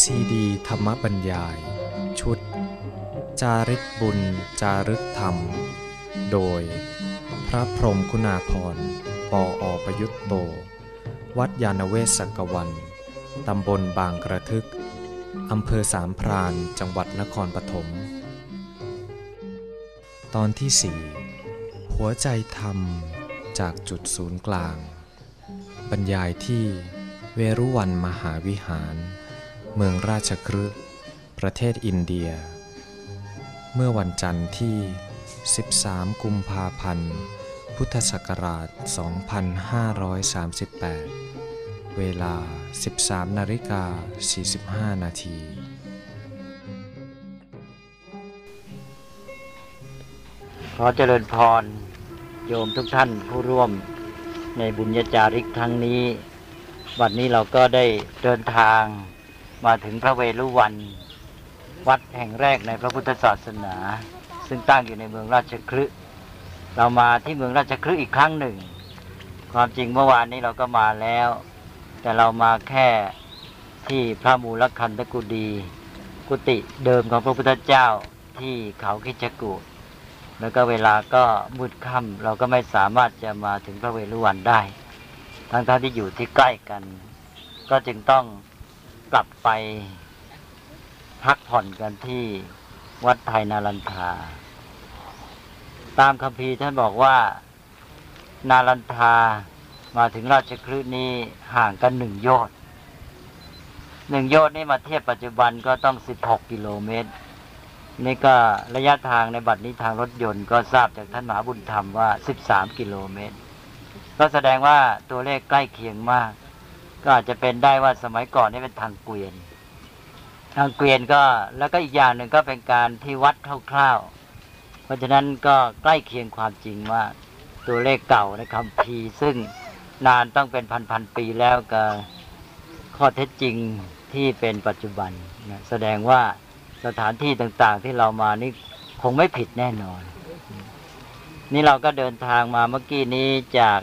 ซีดีธรรมบรรยาย ชุด จาริกบุญ จารึกธรรม โดย พระพรหมคุณาพรปออประยุตโต วัดยาณเวศกวัน ตำบลบางกระทึก อำเภอสามพรานจังหวัดนครปฐม ตอนที่สี่หัวใจธรรมจากจุดศูนย์กลาง บรรยายที่เวรุวันมหาวิหาร เมืองราชคฤห์ประเทศอินเดีย เมื่อวันจันทร์ที่ 13 กุมภาพันธ์ พุทธศักราช 2538 เวลา 13นาฬิกา45 นาทีขอเจริญพร โยมทุกท่านผู้ร่วมในบุญญาจาริกครั้งนี้ วันนี้เราก็ได้เดินทาง มาถึงพระเวรุวัน วัดแห่งแรกในพระพุทธศาสนา ซึ่งตั้งอยู่ในเมืองราชคฤห์เรามาที่เมืองราชคฤห์อีกครั้งหนึ่ง ความจริงเมื่อวานนี้เราก็มาแล้ว แต่เรามาแค่ที่พระมูลคันธกุฎีกุฏิเดิมของพระพุทธเจ้าที่เขาคิจกูแล้วก็เวลาก็มืดค่ำเราก็ไม่สามารถจะมาถึงพระเวรุวันได้ ทั้งๆที่อยู่ที่ใกล้กัน ก็จึงต้อง กลับไปพักผ่อนกันที่วัดไทยนารันทา ตามคัมภีท่านบอกว่านารันทามาถึงราชคลื่นี้ห่างกันหนึ่งโยชน์หนึ่งโยชน์นี่มาเทียบปัจจุบันก็ต้องสิบหกกิโลเมตร นี่ก็ระยะทางในบัดนี้ทางรถยนต์ก็ทราบจากท่านมหาบุญธรรมว่า13กิโลเมตร ก็แสดงว่าตัวเลขใกล้เคียงมาก ก็อาจจะเป็นได้ว่าสมัยก่อนนี่เป็นทางเกวียน ทางเกวียนก็แล้วก็อีกอย่างหนึ่งก็เป็นการที่วัดคร่าวๆเพราะฉะนั้นก็ใกล้เคียงความจริงมากตัวเลขเก่าในคำพีซึ่งนานต้องเป็นพันๆปีแล้วก็ข้อเท็จจริงที่เป็นปัจจุบันนะแสดงว่าสถานที่ต่างๆที่เรามานี่คงไม่ผิดแน่นอน นี่เราก็เดินทางมาเมื่อกี้นี้จาก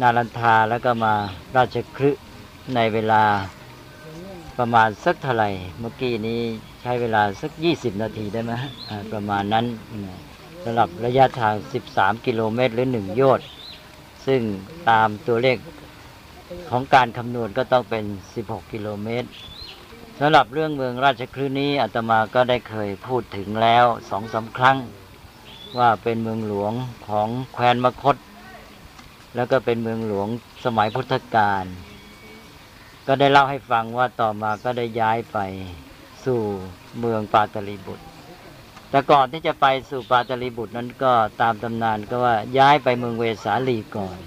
นารันทาแล้วก็มาราชคฤห์ ในเวลาประมาณสักเท่าไหร่ เมื่อกี้นี้ใช้เวลาสัก 20 นาทีได้ไหมประมาณนั้นสำหรับระยะทาง 13 กิโลเมตรหรือ 1 โยชน์ซึ่งตามตัวเลขของการคำนวณก็ต้องเป็น 16 กิโลเมตรสำหรับเรื่องเมืองราชคลื่นี้อาตมาก็ได้เคยพูดถึงแล้วสองสาครั้ง ว่าเป็นเมืองหลวงของแคว้นมคต แล้วก็เป็นเมืองหลวงสมัยพุทธกาล ก็ได้เล่าให้ฟังว่าต่อมาก็ได้ย้ายไปสู่เมืองปาตลีบุตร แต่ก่อนที่จะไปสู่ปาตลีบุตรนั้นก็ตามตำนานก็ว่าย้ายไปเมืองเวสาลีก่อน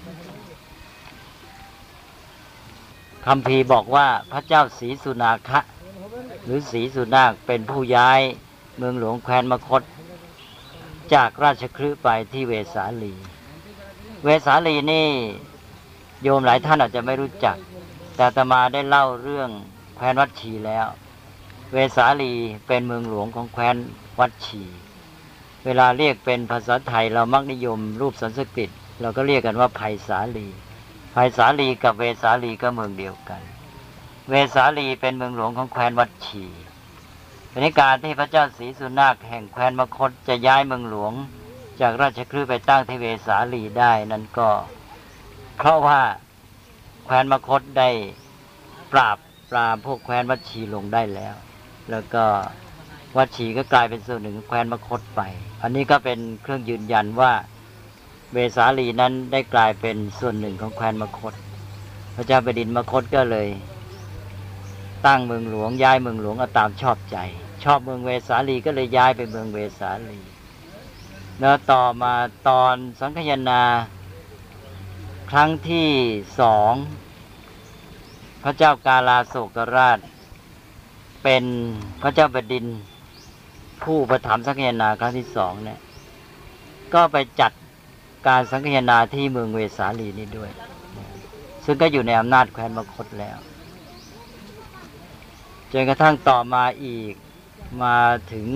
คำพีบอกว่าพระเจ้าศรีสุนาคะ หรือศรีสุนาคเป็นผู้ย้ายเมืองหลวงแคว้นมคต จากราชคฤห์ไปที่เวสาลี เวสาลีนี่โยมหลายท่านอาจจะไม่รู้จัก แต่อาตมาได้เล่าเรื่องแคว้นวัดชีแล้ว เวสาลีเป็นเมืองหลวงของแคว้นวัดชีเวลาเรียกเป็นภาษาไทยเรามักนิยมรูปสันสกฤตเราก็เรียกกันว่าไผ่สาลีไผ่สาลีกับเวสาลีก็เมืองเดียวกัน เวสาลีเป็นเมืองหลวงของแคว้นวัดชีเป็นการที่พระเจ้าศรีสุนาคแห่งแคว้นมคตจะย้ายเมืองหลวง จากราชคฤห์ไปตั้งที่เวสาลีได้นั้นก็ เพราะว่า ว้นมคตได้ปราบปรามพวกแคว้นวัดชีลงได้แล้ว แล้วก็วัดชีก็กลายเป็นส่วนหนึ่งของแคว้นมคตไป อันนี้ก็เป็นเครื่องยืนยันว่าเวสาลีนั้นได้กลายเป็นส่วนหนึ่งของแคว้นมคต พระเจ้าแผ่นดินมคตก็เลย ตั้งเมืองหลวงย้ายเมืองหลวงเอาตามชอบใจ ชอบเมืองเวสาลีก็เลยย้ายไปเมืองเวสาลี แล้วต่อมาตอนสังคยนา ครั้งที่สองพระเจ้ากาลาโศกราช เป็นพระเจ้าแผ่นดิน ผู้ประถมสังคยนาครั้งที่สองเนี่ย ก็ไปจัดการสังคยนาที่เมืองเวสาลีนี้ด้วย ซึ่งก็อยู่ในอำนาจแคว้นมคตแล้วจนกระทั่งต่อมาอีกมาถึง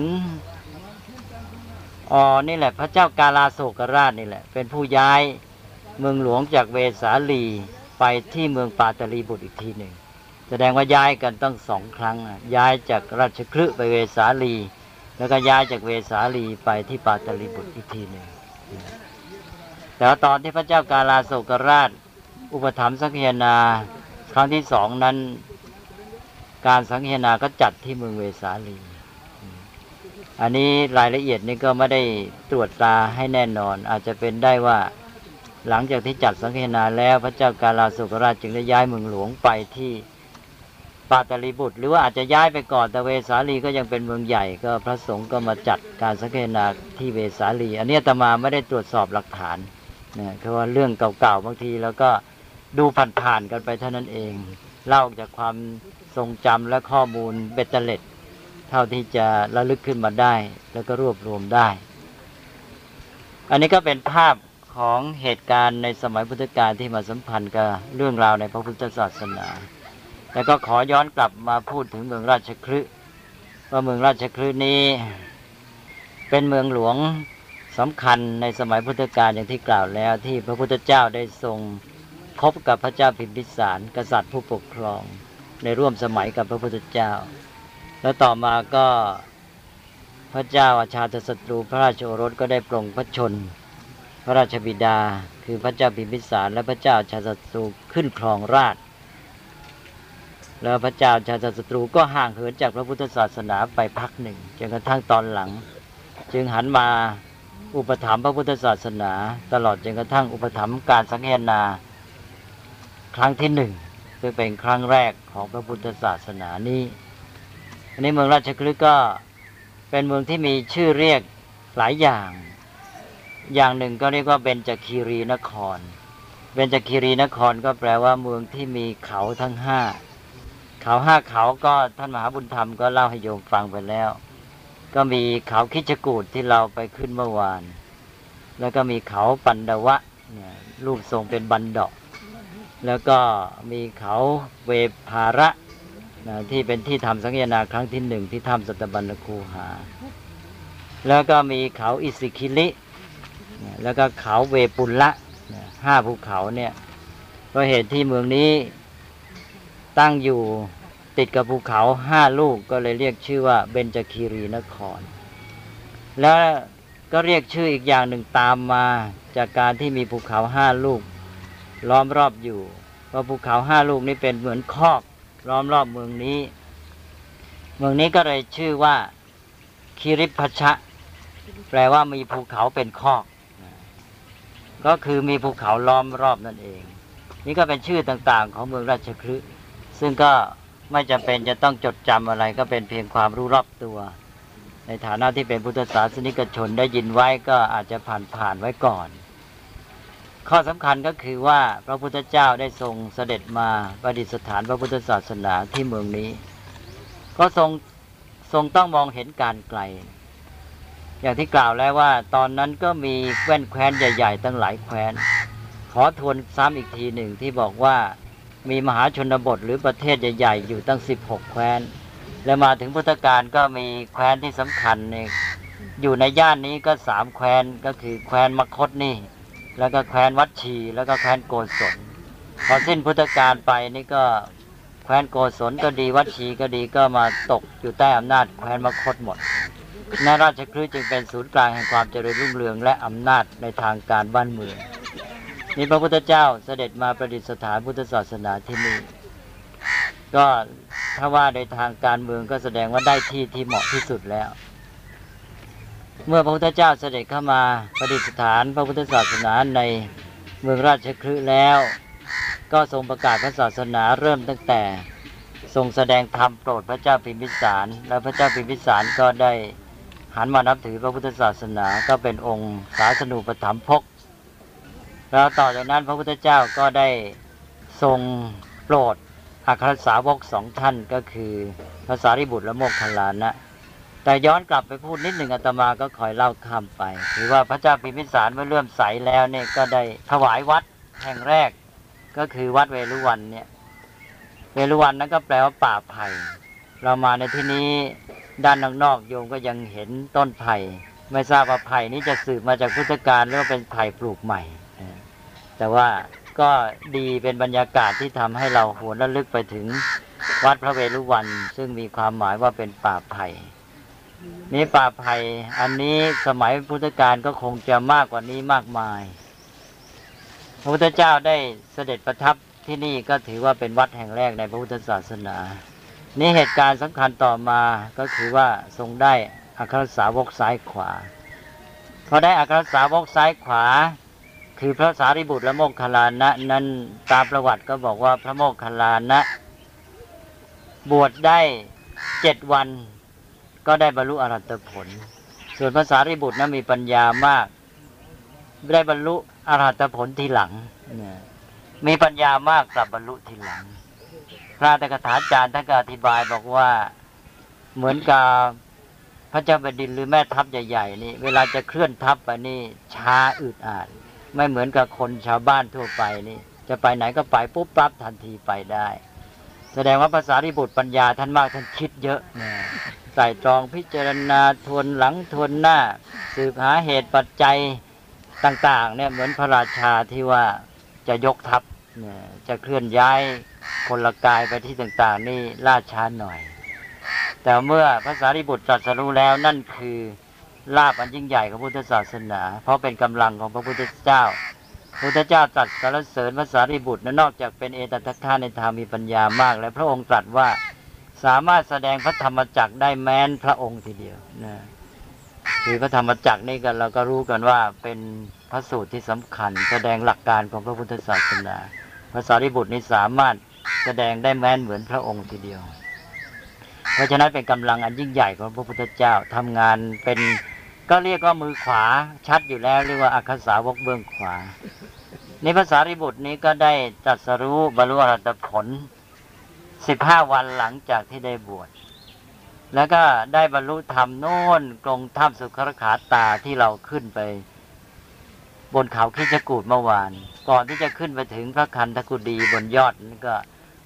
อ๋อนี่แหละ พระเจ้ากาลาโศกราชนี่แหละ เป็นผู้ย้าย เมืองหลวงจากเวสาลีไปที่เมืองปาตลีบุตรอีกทีหนึ่ง แสดงว่าย้ายกันต้องสองครั้งย้ายจากราชคลึไปเวสาลี แล้วก็ย้ายจากเวสาลีไปที่ปาตลีบุตรอีกทีหนึ่งแต่ว่าตอนที่พระเจ้ากาลาโศกราช อุปถัมภ์สังเฮนา ครั้งที่สองนั้น การสังเฮนาก็จัดที่เมืองเวสาลี อันนี้รายละเอียดนี่ก็ไม่ได้ตรวจตาให้แน่นอน อาจจะเป็นได้ว่า หลังจากที่จัดสังเนาแล้วพระเจ้ากาลาโศกราชจึงได้ย้ายเมืองหลวงไปที่ปาตลีบุตร หรือว่าอาจจะย้ายไปก่อนแต่เวสาลีก็ยังเป็นเมืองใหญ่ก็พระสงฆ์ก็มาจัดการสังเนาที่เวสาลี อันนี้ตมาไม่ได้ตรวจสอบหลักฐานนะเพราะว่าเรื่องเก่าๆบางทีแล้วก็ดูผ่านๆกันไปเท่านั้นเอง เล่าจากความทรงจำและข้อมูลเบ็ดเตล็ด เท่าที่จะระลึกขึ้นมาได้ แล้วก็รวบรวมได้ อันนี้ก็เป็นภาพ ของเหตุการณ์ในสมัยพุทธกาลที่มาสัมพันธ์กับเรื่องราวในพระพุทธศาสนา แล้วก็ขอย้อนกลับมาพูดถึงเมืองราชคฤห์ว่าเมืองราชคฤห์นี้ เป็นเมืองหลวงสำคัญในสมัยพุทธกาลอย่างที่กล่าวแล้ว ที่พระพุทธเจ้าได้ทรงคบกับพระเจ้าพิมพิสาร กษัตริย์ผู้ปกครองในร่วมสมัยกับพระพุทธเจ้า แล้วต่อมาก็พระเจ้าอาชาตศัตรูพระราชโอรสก็ได้ปรงพระชน พระราชบิดา คือพระเจ้าพิมพิสารและพระเจ้าชาตศัตรูขึ้นครองราช แล้วพระเจ้าชาตศัตรูก็ห่างเหินจากพระพุทธศาสนาไปพักหนึ่งจนกระทั่งตอนหลัง จึงหันมาอุปถัมภ์พระพุทธศาสนา ตลอดจนกระทั่งอุปถัมภ์การสังเฮนา ครั้งที่หนึ่งซึ่งเป็นครั้งแรกของพระพุทธศาสนานี้อันนี้เมืองราชคฤห์ก็เป็นเมืองที่มีชื่อเรียกหลายอย่าง อย่างหนึ่งก็เรียกว่าเบญจคีรีนคร เบญจคีรีนครก็แปลว่าเมืองที่มีเขาทั้งห้าเขาห้าเขาก็ท่านมหาบุญธรรมก็เล่าให้โยมฟังไปแล้ว ก็มีเขาคิชกูดที่เราไปขึ้นเมื่อวาน แล้วก็มีเขาปันดวะเนี่ยรูปทรงเป็นบันดอก แล้วก็มีเขาเวภาระนะที่เป็นที่ทำสังเกนาครั้งที่หนึ่งที่ถ้ำสัตบัญญคูหา แล้วก็มีเขาอิสิคิลิ แล้วก็เขาเวปุลละห้าภูเขาเนี่ยก็เหตุที่เมืองนี้ตั้งอยู่ติดกับภูเขาห้าลูกก็เลยเรียกชื่อว่าเบญจคีรีนคร แล้วก็เรียกชื่ออีกอย่างหนึ่งตามมาจากการที่มีภูเขาห้าลูก ล้อมรอบอยู่เพราะภูเขาห้าลูกนี้เป็นเหมือนคอกล้อมรอบเมืองนี้ เมืองนี้ก็เลยชื่อว่าคิริพชะ แปลว่ามีภูเขาเป็นคอก ก็คือมีภูเขาล้อมรอบนั่นเอง นี่ก็เป็นชื่อต่างๆ ของเมืองราชคฤห์ซึ่งก็ไม่จำเป็นจะต้องจดจำอะไรก็เป็นเพียงความรู้รอบตัว ในฐานะที่เป็นพุทธศาสนิกชนได้ยินไว้ก็อาจจะผ่านๆไว้ก่อน ข้อสำคัญก็คือว่าพระพุทธเจ้าได้ทรงเสด็จมาประดิษฐานพระพุทธศาสนาที่เมืองนี้ ก็ทรงทรงต้องมองเห็นการไกล อย่างที่กล่าวแล้วว่า ตอนนั้นก็มีแว่นแคว้นใหญ่ ๆ ตั้งหลายแคว้น ขอทวนซ้ำอีกทีหนึ่งที่บอกว่ามีมหาชนบทหรือประเทศใหญ่ ๆ อยู่ตั้ง 16 แคว้น แล้วมาถึงพุทธกาลก็มีแคว้นที่สำคัญเนี่ยอยู่ในย่านนี้ก็สามแคว้นก็คือแคว้นมคตนี่ แล้วก็แคว้นวัดชีแล้วก็แคว้นโกศลพอสิ้นพุทธกาลไปนี่ก็แคว้นโกศลก็ดีวัดชีก็ดีก็มาตกอยู่ใต้อำนาจแคว้นมคตหมด นราชคฤห์จึงเป็นศูนย์กลางแห่งความเจริญรุ่งเรืองและอำนาจในทางการบ้านเมืองนี่พระพุทธเจ้าเสด็จมาประดิษฐานพุทธศาสนาที่นี่ก็ถ้าว่าในทางการเมืองก็แสดงว่าได้ที่ที่เหมาะที่สุดแล้ว เมื่อพระพุทธเจ้าเสด็จเข้ามาประดิษฐานพระพุทธศาสนาในเมืองราชคฤห์แล้ว ก็ทรงประกาศพระศาสนาเริ่มตั้งแต่ทรงแสดงธรรมโปรดพระเจ้าพิมพิสาร และพระเจ้าพิมพิสารก็ได้ หันมานับถือพระพุทธศาสนาก็เป็นองค์ศาสนูปถัมภกแล้วต่อจากนั้นพระพุทธเจ้าก็ได้ทรงโปรดอัครสาวกสองท่านก็คือพระสารีบุตรและโมคคัลานะ แต่ย้อนกลับไปพูดนิดหนึ่งอาตมาก็คอยเล่าข้ามไปคือว่าพระเจ้าพิมพิสารเมื่อเลื่อมใสแล้วเนี่ยก็ได้ถวายวัดแห่งแรก ก็คือวัดเวรุวันเนี่ย เวรุวันนั้นก็แปลว่าป่าไผ่เรามาในที่นี้ ด้านนอกๆโยมก็ยังเห็นต้นไผ่ไม่ทราบว่าไผ่นี้จะสืบมาจากพุทธกาลหรือว่าเป็นไผ่ปลูกใหม่ แต่ว่าก็ดีเป็นบรรยากาศที่ทำให้เราหวนระลึกไปถึงวัดพระเวรุวัน ซึ่งมีความหมายว่าเป็นป่าไผ่นี่ป่าไผ่อันนี้สมัยพุทธกาลก็คงจะมากกว่านี้มากมาย พระพุทธเจ้าได้เสด็จประทับที่นี่ก็ถือว่าเป็นวัดแห่งแรกในพระพุทธศาสนา นี่เหตุการณ์สำคัญต่อมาก็คือว่าทรงได้อัครสาวกซ้ายขวาพอได้อัครสาวกซ้ายขวา คือพระสารีบุตรและโมคคัลลานะนั้นตามประวัติก็บอกว่าพระโมคคัลลานะ บวชได้เจ็ดวัน ก็ได้บรรลุอรหัตผล ส่วนพระสารีบุตรนั้นมีปัญญามาก ได้บรรลุอรหัตผลทีหลังมีปัญญามากกลับบรรลุทีหลัง ระตถกถาจารย์ท่านก็อธิบายบอกว่าเหมือนกับพระเจ้าแผ่นดินหรือแม่ทัพใหญ่ๆนี่เวลาจะเคลื่อนทัพไปนี่ช้าอึดอัดไม่เหมือนกับคนชาวบ้านทั่วไปนี่ จะไปไหนก็ไปปุ๊บปั๊บทันทีไปได้ แสดงว่าภาษาริบุตรปัญญาท่านมากท่านคิดเยอะใส่ตรองพิจารณาทวนหลังทวนหน้า สืบหาเหตุปัจจัยต่าง ๆ เนี่ยเหมือนพระราชาที่ว่าจะยกทัพจะเคลื่อนย้าย พละกายไปที่ต่างๆ นี่ล่าช้าหน่อย แต่เมื่อพระสารีบุตรตรัสรู้แล้วนั่นคือลาบอันยิ่งใหญ่ของพุทธศาสนา เพราะเป็นกำลังของพระพุทธเจ้าพระพุทธเจ้าตรัสสรรเสริญพระสารีบุตรนั้นนอกจากเป็นเอตทัคคะในธรรมมีปัญญามาก และพระองค์ตรัสว่าสามารถแสดงพระธรรมจักรได้แม้นพระองค์ทีเดียวนะคือพระธรรมจักรนี่กันเราก็รู้กันว่าเป็นพระสูตรที่สำคัญ แสดงหลักการของพระพุทธศาสนาพระสารีบุตรนี่สามารถ แสดงได้แม้นเหมือนพระองค์ทีเดียว เพราะฉะนั้นเป็นกำลังอันยิ่งใหญ่ของพระพุทธเจ้าทำงานเป็นก็เรียกว่ามือขวาชัดอยู่แล้ว เรียกว่าอัคสาวกเบื้องขวาในภาษาริบุตรนี้ก็ได้ตรัสรู้บรรลุอรหัตผลสิบห้าวันหลังจากที่ได้บวชแล้วก็ได้บรรลุธรรมโน่นกรงถ้ำสุขรขาตาที่เราขึ้นไป บนเขาคิจกูดเมื่อวาน ก่อนที่จะขึ้นไปถึงพระคันธกุดีบนยอดนั่นก็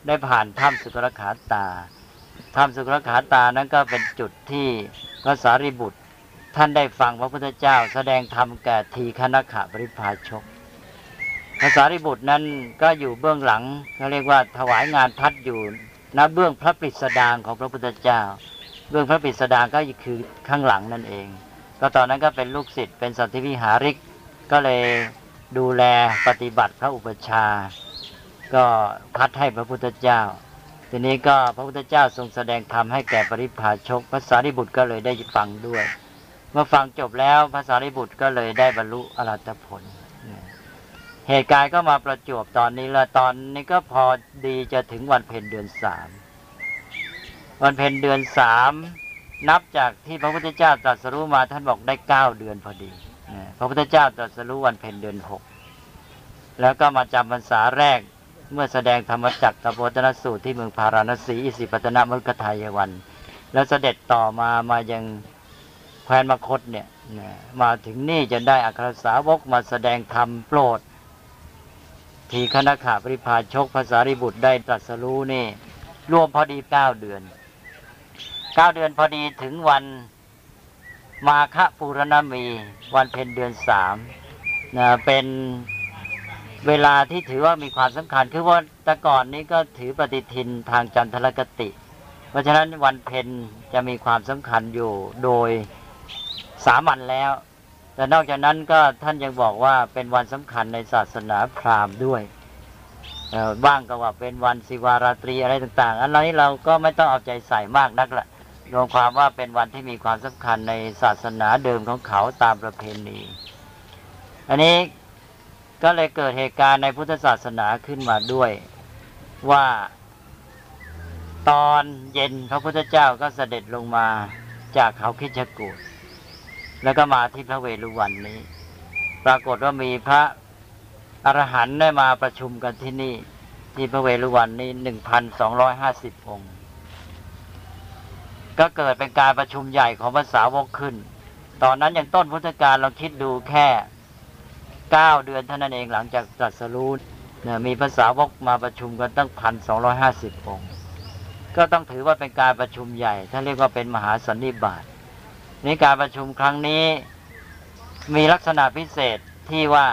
ได้ผ่านถ้ำสุขรขาตาถ้ำสุขรขาตานั้นก็เป็นจุดที่พระสารีบุตร ท่านได้ฟังพระพุทธเจ้า แสดงธรรมแก่ทีคณขะบริพาชกภาษาริบุตรนั้นก็อยู่เบื้องหลังเขาเรียกว่าถวายงานพัดอยู่ณเบื้องพระปริสดางของพระพุทธเจ้า เบื้องพระปริสดางก็คือข้างหลังนั่นเอง ก็ตอนนั้นก็เป็นลูกศิษย์เป็นสัตวิหาริก ก็เลยดูแลปฏิบัติพระอุปชฌาย์ ก็พัดให้พระพุทธเจ้า ทีนี้ก็พระพุทธเจ้าทรงแสดงธรรมให้แก่ปริพาชกภาษาริบุตรก็เลยได้ฟังด้วย เมื่อฟังจบแล้วภาษาริบุตรก็เลยได้บรรลุอรัตผล เหตุการณ์ก็มาประจวบตอนนี้ละตอนนี้ก็พอดีจะถึงวันเพ็ญเดือนสามวันเพ็ญเดือนสามนับจากที่พระพุทธเจ้าตรัสรู้มาท่านบอกได้เก้าเดือนพอดีพระพุทธเจ้าตรัสรู้วันเพ็ญเดือนหกแล้วก็มาจำพรรษาแรก เมื่อแสดงธรรมจักรตโพธนสูตรที่เมืองพาราณสีอิสิปตนมฤคทายวัน แล้วเสด็จต่อมามายังแคว้นมคตเนี่ยมาถึงนี่จะได้อัครสาวกมาแสดงธรรมโปรด ทีคณะขาปริพาชกภาษาริบุตรได้ตรัสรู้นี่ รวมพอดีเก้าเดือนเก้าเดือนพอดีถึงวันมาฆปูรณมี วันเพ็ญเดือนสามเป็น เวลาที่ถือว่ามีความสำคัญ คือว่าแต่ก่อนนี้ก็ถือปฏิทินทางจันทรคติ เพราะฉะนั้นวันเพ็ญจะมีความสำคัญอยู่โดยสามัญแล้ว แต่นอกจากนั้นก็ท่านยังบอกว่าเป็นวันสำคัญในศาสนาพราหมณ์ด้วยบ้างก็ว่าเป็นวันศิวาราตรีอะไรต่าง ๆ อันนี้เราก็ไม่ต้องเอาใจใส่มากนักละรวมความว่าเป็นวันที่มีความสำคัญในศาสนาเดิมของเขาตามประเพณี อันนี้ ก็เลยเกิดเหตุการณ์ในพุทธศาสนาขึ้นมาด้วยว่า ตอนเย็นพระพุทธเจ้าก็เสด็จลงมาจากเขาคิชกูฏแล้วก็มาที่พระเวฬุวันนี้ ปรากฏว่ามีพระอรหันต์ได้มาประชุมกันที่นี่ ที่พระเวฬุวันนี้หนึ่งพันสองร้อยห้าสิบองค์ ก็เกิดเป็นการประชุมใหญ่ของภาษาวกขึ้น ตอนนั้นอยังต้นพุทธกาลเราคิดดูแค่ เก้าเดือนเท่านั้นเองหลังจากตรัสรู้เนี่ยมีภาษาวกมาประชุมกันตั้งพันสองร้อยห้าสิบองค์ ก็ต้องถือว่าเป็นการประชุมใหญ่ท่านเรียกว่าเป็นมหาสันนิบาตในการประชุมครั้งนี้มีลักษณะพิเศษที่ว่า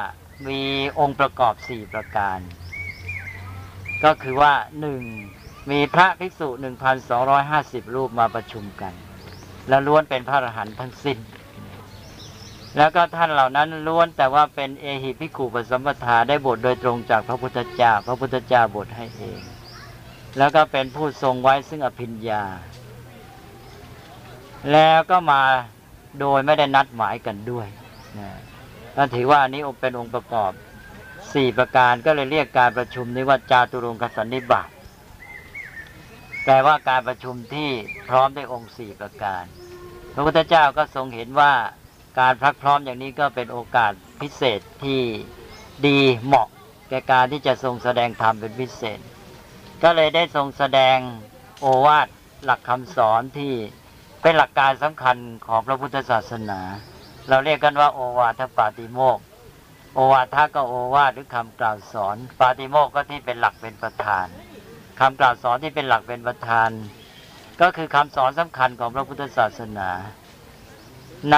มีองค์ประกอบสี่ประการ ก็คือว่าหนึ่งมีพระภิกษุ1,250รูปมาประชุมกัน และล้วนเป็นพระอรหันต์ทั้งสิ้น แล้วก็ท่านเหล่านั้นล้วนแต่ว่าเป็นเอหิภิกขุปสัมปทาได้บทโดยตรงจากพระพุทธเจ้า พระพุทธเจ้าบทให้เอง แล้วก็เป็นผู้ทรงไว้ซึ่งอภิญญา แล้วก็มาโดยไม่ได้นัดหมายกันด้วยนะก็ถือว่าอันนี้เป็นองค์ประกอบสี่ประการก็เลยเรียกการประชุมนี้ว่าจาตุรงคสันนิบาตแปลว่าการประชุมที่พร้อมด้วยองค์สี่ประการ พระพุทธเจ้าก็ทรงเห็นว่า การพรักพร้อมอย่างนี้ก็เป็นโอกาสพิเศษที่ดีเหมาะแก่การที่จะทรงแสดงธรรมเป็นพิเศษ ก็เลยได้ทรงแสดงโอวาทหลักคำสอนที่เป็นหลักการสำคัญของพระพุทธศาสนา เราเรียกกันว่าโอวาทปาติโมกโอวาทก็โอวาทหรือคำกล่าวสอน ปาติโมกก็ที่เป็นหลักเป็นประธานคำกล่าวสอนที่เป็นหลักเป็นประธาน ก็คือคำสอนสำคัญของพระพุทธศาสนา ใน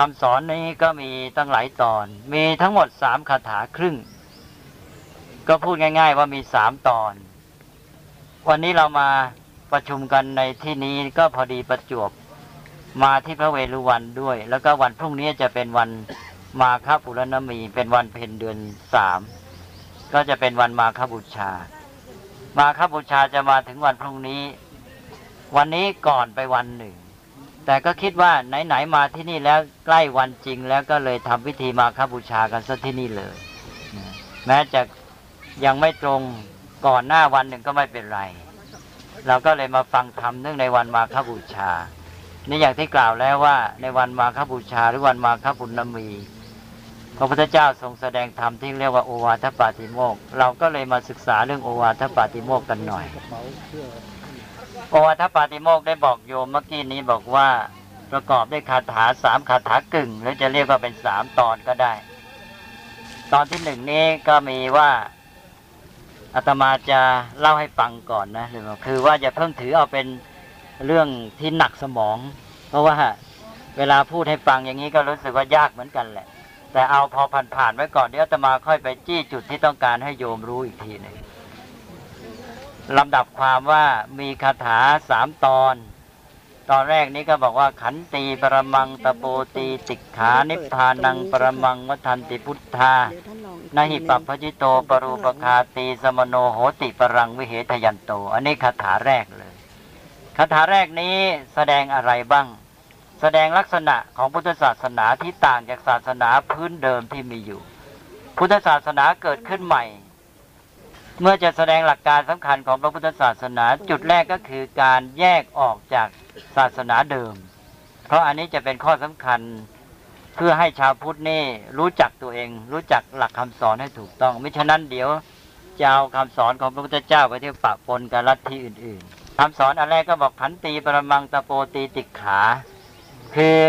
คำสอนนี้ก็มีตั้งหลายตอน มีทั้งหมดสามคาถาครึ่ง ก็พูดง่าย ๆ ว่ามีสามตอน วันนี้เรามาประชุมกันในที่นี้ก็พอดีประจวบมาที่พระเวรุวันด้วย แล้วก็วันพรุ่งนี้จะเป็นวันมาคบุรณมี เป็นวันเพ็ญเดือนสามก็จะเป็นวันมาคบูชา มาคบูชาจะมาถึงวันพรุ่งนี้ วันนี้ก่อนไปวันหนึ่ง แต่ก็คิดว่าไหนๆมาที่นี่แล้วใกล้วันจริงแล้วก็เลยทำพิธีมาคบูชากันซะที่นี่เลย แม้จะยังไม่ตรงก่อนหน้าวันหนึ่งก็ไม่เป็นไร เราก็เลยมาฟังธรรมเนื่องในวันมาคบูชานี่อย่างที่กล่าวแล้วว่า ในวันมาคบูชาหรือวันมาคบุญนมีพระพุทธเจ้าทรงแสดงธรรมที่เรียกว่าโอวาทปาติโมก เราก็เลยมาศึกษาเรื่องโอวาทปาติโมกกันหน่อย โอวาทปาติโมกได้บอกโยมเมื่อกี้นี้บอกว่าประกอบด้วยคาถาสามคาถากึ่ง หรือจะเรียกว่าเป็นสามตอนก็ได้ ตอนที่หนึ่งนี้ก็มีว่าอาตมาจะเล่าให้ฟังก่อนนะหรือคือว่าอย่าเพิ่งถือเอาเป็นเรื่องที่หนักสมอง เพราะว่าเวลาพูดให้ฟังอย่างนี้ก็รู้สึกว่ายากเหมือนกันแหละ แต่เอาพอผ่านๆไว้ก่อนเดี๋ยวอาตมาค่อยไปจี้จุดที่ต้องการให้โยมรู้อีกทีหนึ่ง ลำดับความว่ามีคาถาสามตอน ตอนแรกนี้ก็บอกว่าขันตีปรมังตะโปตีติกขานิพพานังปรมังวัฏันติพุทธานหิปัปพจิโตปรูปคาตีสมโนโหติปรังวิเหทยันโต อันนี้คาถาแรกเลยคาถาแรกนี้แสดงอะไรบ้าง แสดงลักษณะของพุทธศาสนาที่ต่างจากศาสนาพื้นเดิมที่มีอยู่ พุทธศาสนาเกิดขึ้นใหม่ เมื่อจะแสดงหลักการสำคัญของพระพุทธศาสนา จุดแรกก็คือการแยกออกจากศาสนาเดิม เพราะอันนี้จะเป็นข้อสำคัญเพื่อให้ชาวพุทธนี่รู้จักตัวเอง รู้จักหลักคำสอนให้ถูกต้องไม่ฉะนั้นเดี๋ยวจะเอาคำสอนของพระพุทธเจ้าไปเที่ยวปะปนกับลัทธิอื่นๆคำสอนอันแรกก็บอกขันตีปรมังตะโปตีติกขา คือ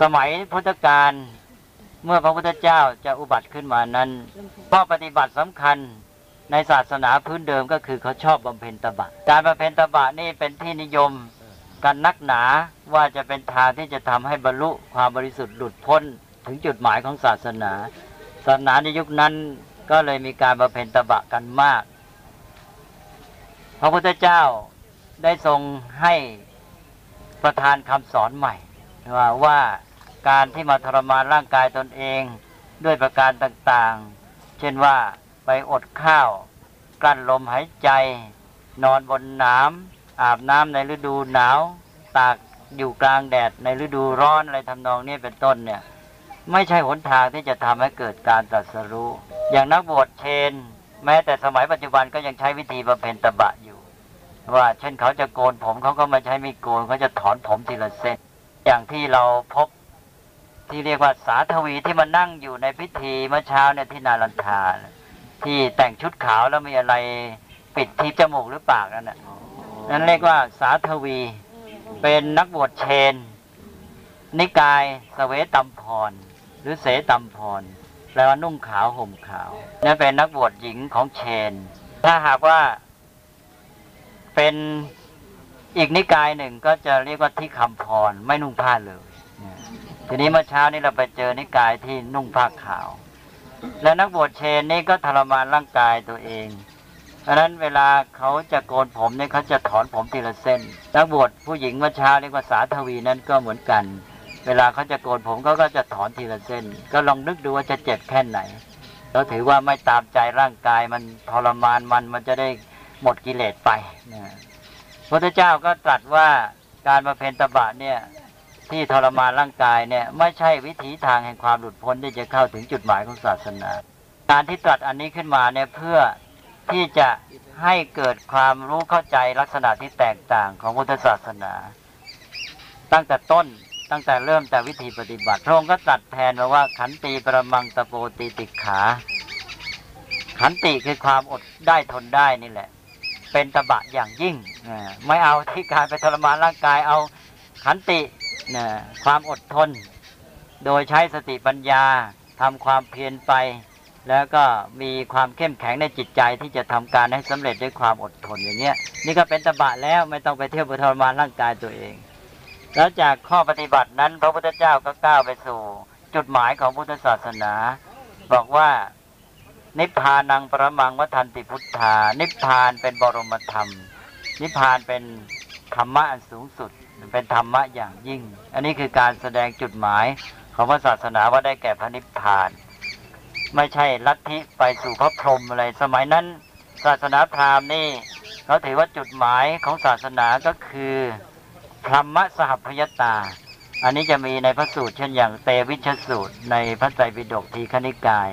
สมัยพุทธกาล เมื่อพระพุทธเจ้าจะอุบัติขึ้นมานั้นข้อปฏิบัติสำคัญในศาสนาพื้นเดิมก็คือเขาชอบบำเพ็ญตบะ การบำเพ็ญตบะนี่เป็นที่นิยมกันนักหนาว่าจะเป็นทางที่จะทำให้บรรลุความบริสุทธิ์หลุดพ้นถึงจุดหมายของศาสนา ศาสนาในยุคนั้นก็เลยมีการบำเพ็ญตบะกันมาก พระพุทธเจ้าได้ทรงให้ประทานคำสอนใหม่ว่าว่า การที่มาทรมานร่างกายตนเองด้วยประการต่างๆ เช่นว่าไปอดข้าว กลั้นลมหายใจ นอนบนน้ำอาบน้ำในฤดูหนาว ตากอยู่กลางแดดในฤดูร้อนอะไรทำนองนี้เป็นต้นเนี่ย ไม่ใช่หนทางที่จะทำให้เกิดการตรัสรู้ อย่างนักบวชเชน แม้แต่สมัยปัจจุบันก็ยังใช้วิธีบำเพ็ญตบะอยู่ ว่าเช่นเขาจะโกนผมเขาก็ไม่ใช้มีโกนเขาจะถอนผมทีละเส้น อย่างที่เราพบ ที่เรียกว่าสาธวีที่มานั่งอยู่ในพิธีเมื่อเช้าเนี่ยที่นาลันทาที่แต่งชุดขาวแล้วมีอะไรปิดที่จมูกหรือปากนั่นน่ะนั่นเรียกว่าสาธวี เป็นนักบวชเชน นิกายสเวตัมพร หรือเสตัมพรแปลว่านุ่งขาวห่มขาวนั่นเป็นนักบวชหญิงของเชน ถ้าหากว่าเป็นอีกนิกายหนึ่งก็จะเรียกว่าที่คำพรไม่นุ่งผ้าเลย ทีนี้เมื่อเช้านี้เราไปเจอนิกายที่นุ่งผ้าขาว แล้วนักบวชเชนนี่ก็ทรมานร่างกายตัวเองเพราะฉะนั้นเวลาเขาจะโกนผมเนี่ยเขาจะถอนผมทีละเส้น นักบวชผู้หญิงเมื่อเช้าเรียกว่าสาทวีนั้นก็เหมือนกัน เวลาเขาจะโกนผมเขาก็จะถอนทีละเส้น ก็ลองนึกดูว่าจะเจ็บแค่ไหนเราถือว่าไม่ตามใจร่างกายมันทรมานมันมันจะได้หมดกิเลสไปนะพระพุทธเจ้าก็ตรัสว่าการมาเพนตบะเนี่ย ที่ทรมานร่างกายเนี่ยไม่ใช่วิถีทางแห่งความหลุดพ้นที่จะเข้าถึงจุดหมายของศาสนา การที่ตรัสอันนี้ขึ้นมาเนี่ยเพื่อที่จะให้เกิดความรู้เข้าใจลักษณะที่แตกต่างของพุทธศาสนา ตั้งแต่ต้นตั้งแต่เริ่มแต่วิธีปฏิบัติพระองค์ก็ตรัสแทนมาว่าขันติประมังตะโปติติขา ขันติคือความอดได้ทนได้นี่แหละ เป็นตบะอย่างยิ่งไม่เอาที่การไปทรมานร่างกายเอาขันติ นะความอดทน โดยใช้สติปัญญาทำความเพียรไป แล้วก็มีความเข้มแข็งในจิตใจที่จะทำการให้สำเร็จด้วยความอดทนอย่างเงี้ยนี่ก็เป็นตบะแล้วไม่ต้องไปเที่ยวไปทรมานร่างกายตัวเอง แล้วจากข้อปฏิบัตินั้น พระพุทธเจ้าก็ก้าวไปสู่ จุดหมายของพุทธศาสนา บอกว่านิพพานังประมังวัฏันติพุทธา นิพพานเป็นบรมธรรม นิพพานเป็น ธรรมะอันสูงสุด เป็นธรรมะอย่างยิ่ง อันนี้คือการแสดงจุดหมายของพระศาสนาว่าได้แก่พระนิพพาน ไม่ใช่ลัทธิไปสู่พระพรหมอะไร สมัยนั้น ศาสนาพราหมณ์นี่เขาถือว่าจุดหมายของศาสนาก็คือธรรมะสหพยตา อันนี้จะมีในพระสูตรเช่นอย่างเตวิชสูตร ในพระไตรปิฎกทีคณิกาย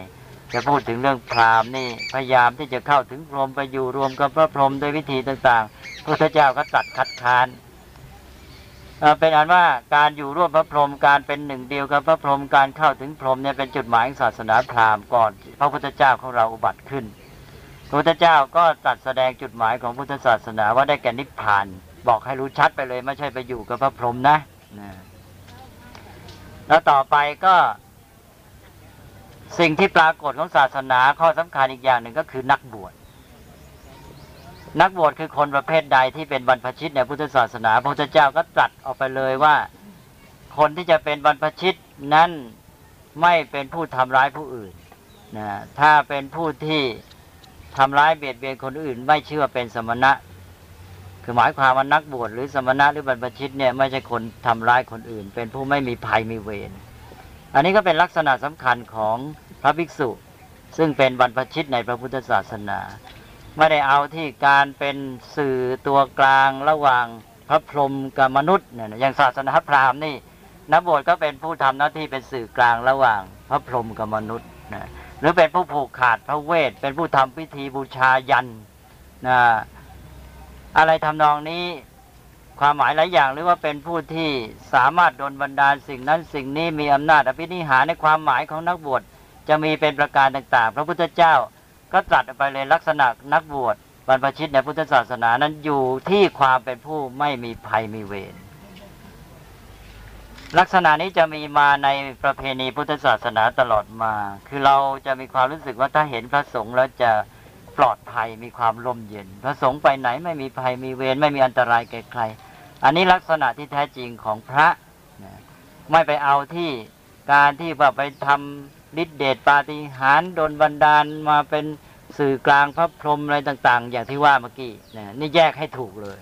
จะพูดถึงเรื่องพราหมณ์นี่พยายามที่จะเข้าถึงพรหมไปอยู่รวมกับพระพรหมด้วยวิธีต่างๆพระพุทธเจ้าก็ตัดคัดค้านเป็นอันว่าการอยู่ร่วมพระพรหมการเป็นหนึ่งเดียวกับพระพรหมการเข้าถึงพรหมเนี่ยเป็นจุดหมายของศาสนาพราหมณ์ก่อน พระพุทธเจ้าของเราอุบัติขึ้น พระพุทธเจ้าก็ตัดแสดงจุดหมายของพุทธศาสนาว่าได้แก่นิพพาน บอกให้รู้ชัดไปเลยไม่ใช่ไปอยู่กับพระพรหมนะนะแล้วต่อไปก็ สิ่งที่ปรากฏของศาสนาข้อสำคัญอีกอย่างหนึ่งก็คือนักบวชนักบวชคือคนประเภทใดที่เป็นบรรพชิตในพุทธศาสนาพระพุทธเจ้าก็ตรัสออกไปเลยว่า คนที่จะเป็นบรรพชิตนั้นไม่เป็นผู้ทำร้ายผู้อื่นนะถ้าเป็นผู้ที่ทำร้ายเบียดเบียนคนอื่น ไม่เชื่อเป็นสมณะ คือหมายความว่านักบวชหรือสมณะหรือบรรพชิตเนี่ยไม่ใช่คนทำร้ายคนอื่น เป็นผู้ไม่มีภัยมีเวรอันนี้ก็เป็นลักษณะสำคัญของ พระภิกษุ ซึ่งเป็นบรรพชิตในพระพุทธศาสนา ไม่ได้เอาที่การเป็นสื่อตัวกลางระหว่างพระพรหมกับมนุษย์เนี่ยอย่างศาสนาพราหมณ์นี่นักบวชก็เป็นผู้ทำหน้าที่เป็นสื่อกลางระหว่างพระพรหมกับมนุษย์นะหรือเป็นผู้ผูกขาดพระเวท เป็นผู้ทำพิธีบูชายันนะอะไรทำนองนี้ความหมายหลายอย่างหรือว่าเป็นผู้ที่สามารถดลบันดาลสิ่งนั้นสิ่งนี้มีอำนาจอภินิหารในความหมายของนักบวช จะมีเป็นประการต่างๆ พระพุทธเจ้าก็ตรัสไปเลยลักษณะนักบวชบรรพชิตในพุทธศาสนานั้นอยู่ที่ความเป็นผู้ไม่มีภัยมีเวรลักษณะนี้จะมีมาในประเพณีพุทธศาสนาตลอดมา คือเราจะมีความรู้สึกว่าถ้าเห็นพระสงฆ์แล้วจะปลอดภัยมีความร่มเย็น พระสงฆ์ไปไหนไม่มีภัยมีเวรไม่มีอันตรายแก่ใคร อันนี้ลักษณะที่แท้จริงของพระ ไม่ไปเอาที่การที่ว่าไปทำ ฤทธิเดชปาฏิหาริย์ดนบันดาลมาเป็นสื่อกลางพระพรหมอะไรต่าง ๆ อย่างที่ว่าเมื่อกี้นะนี่แยกให้ถูกเลย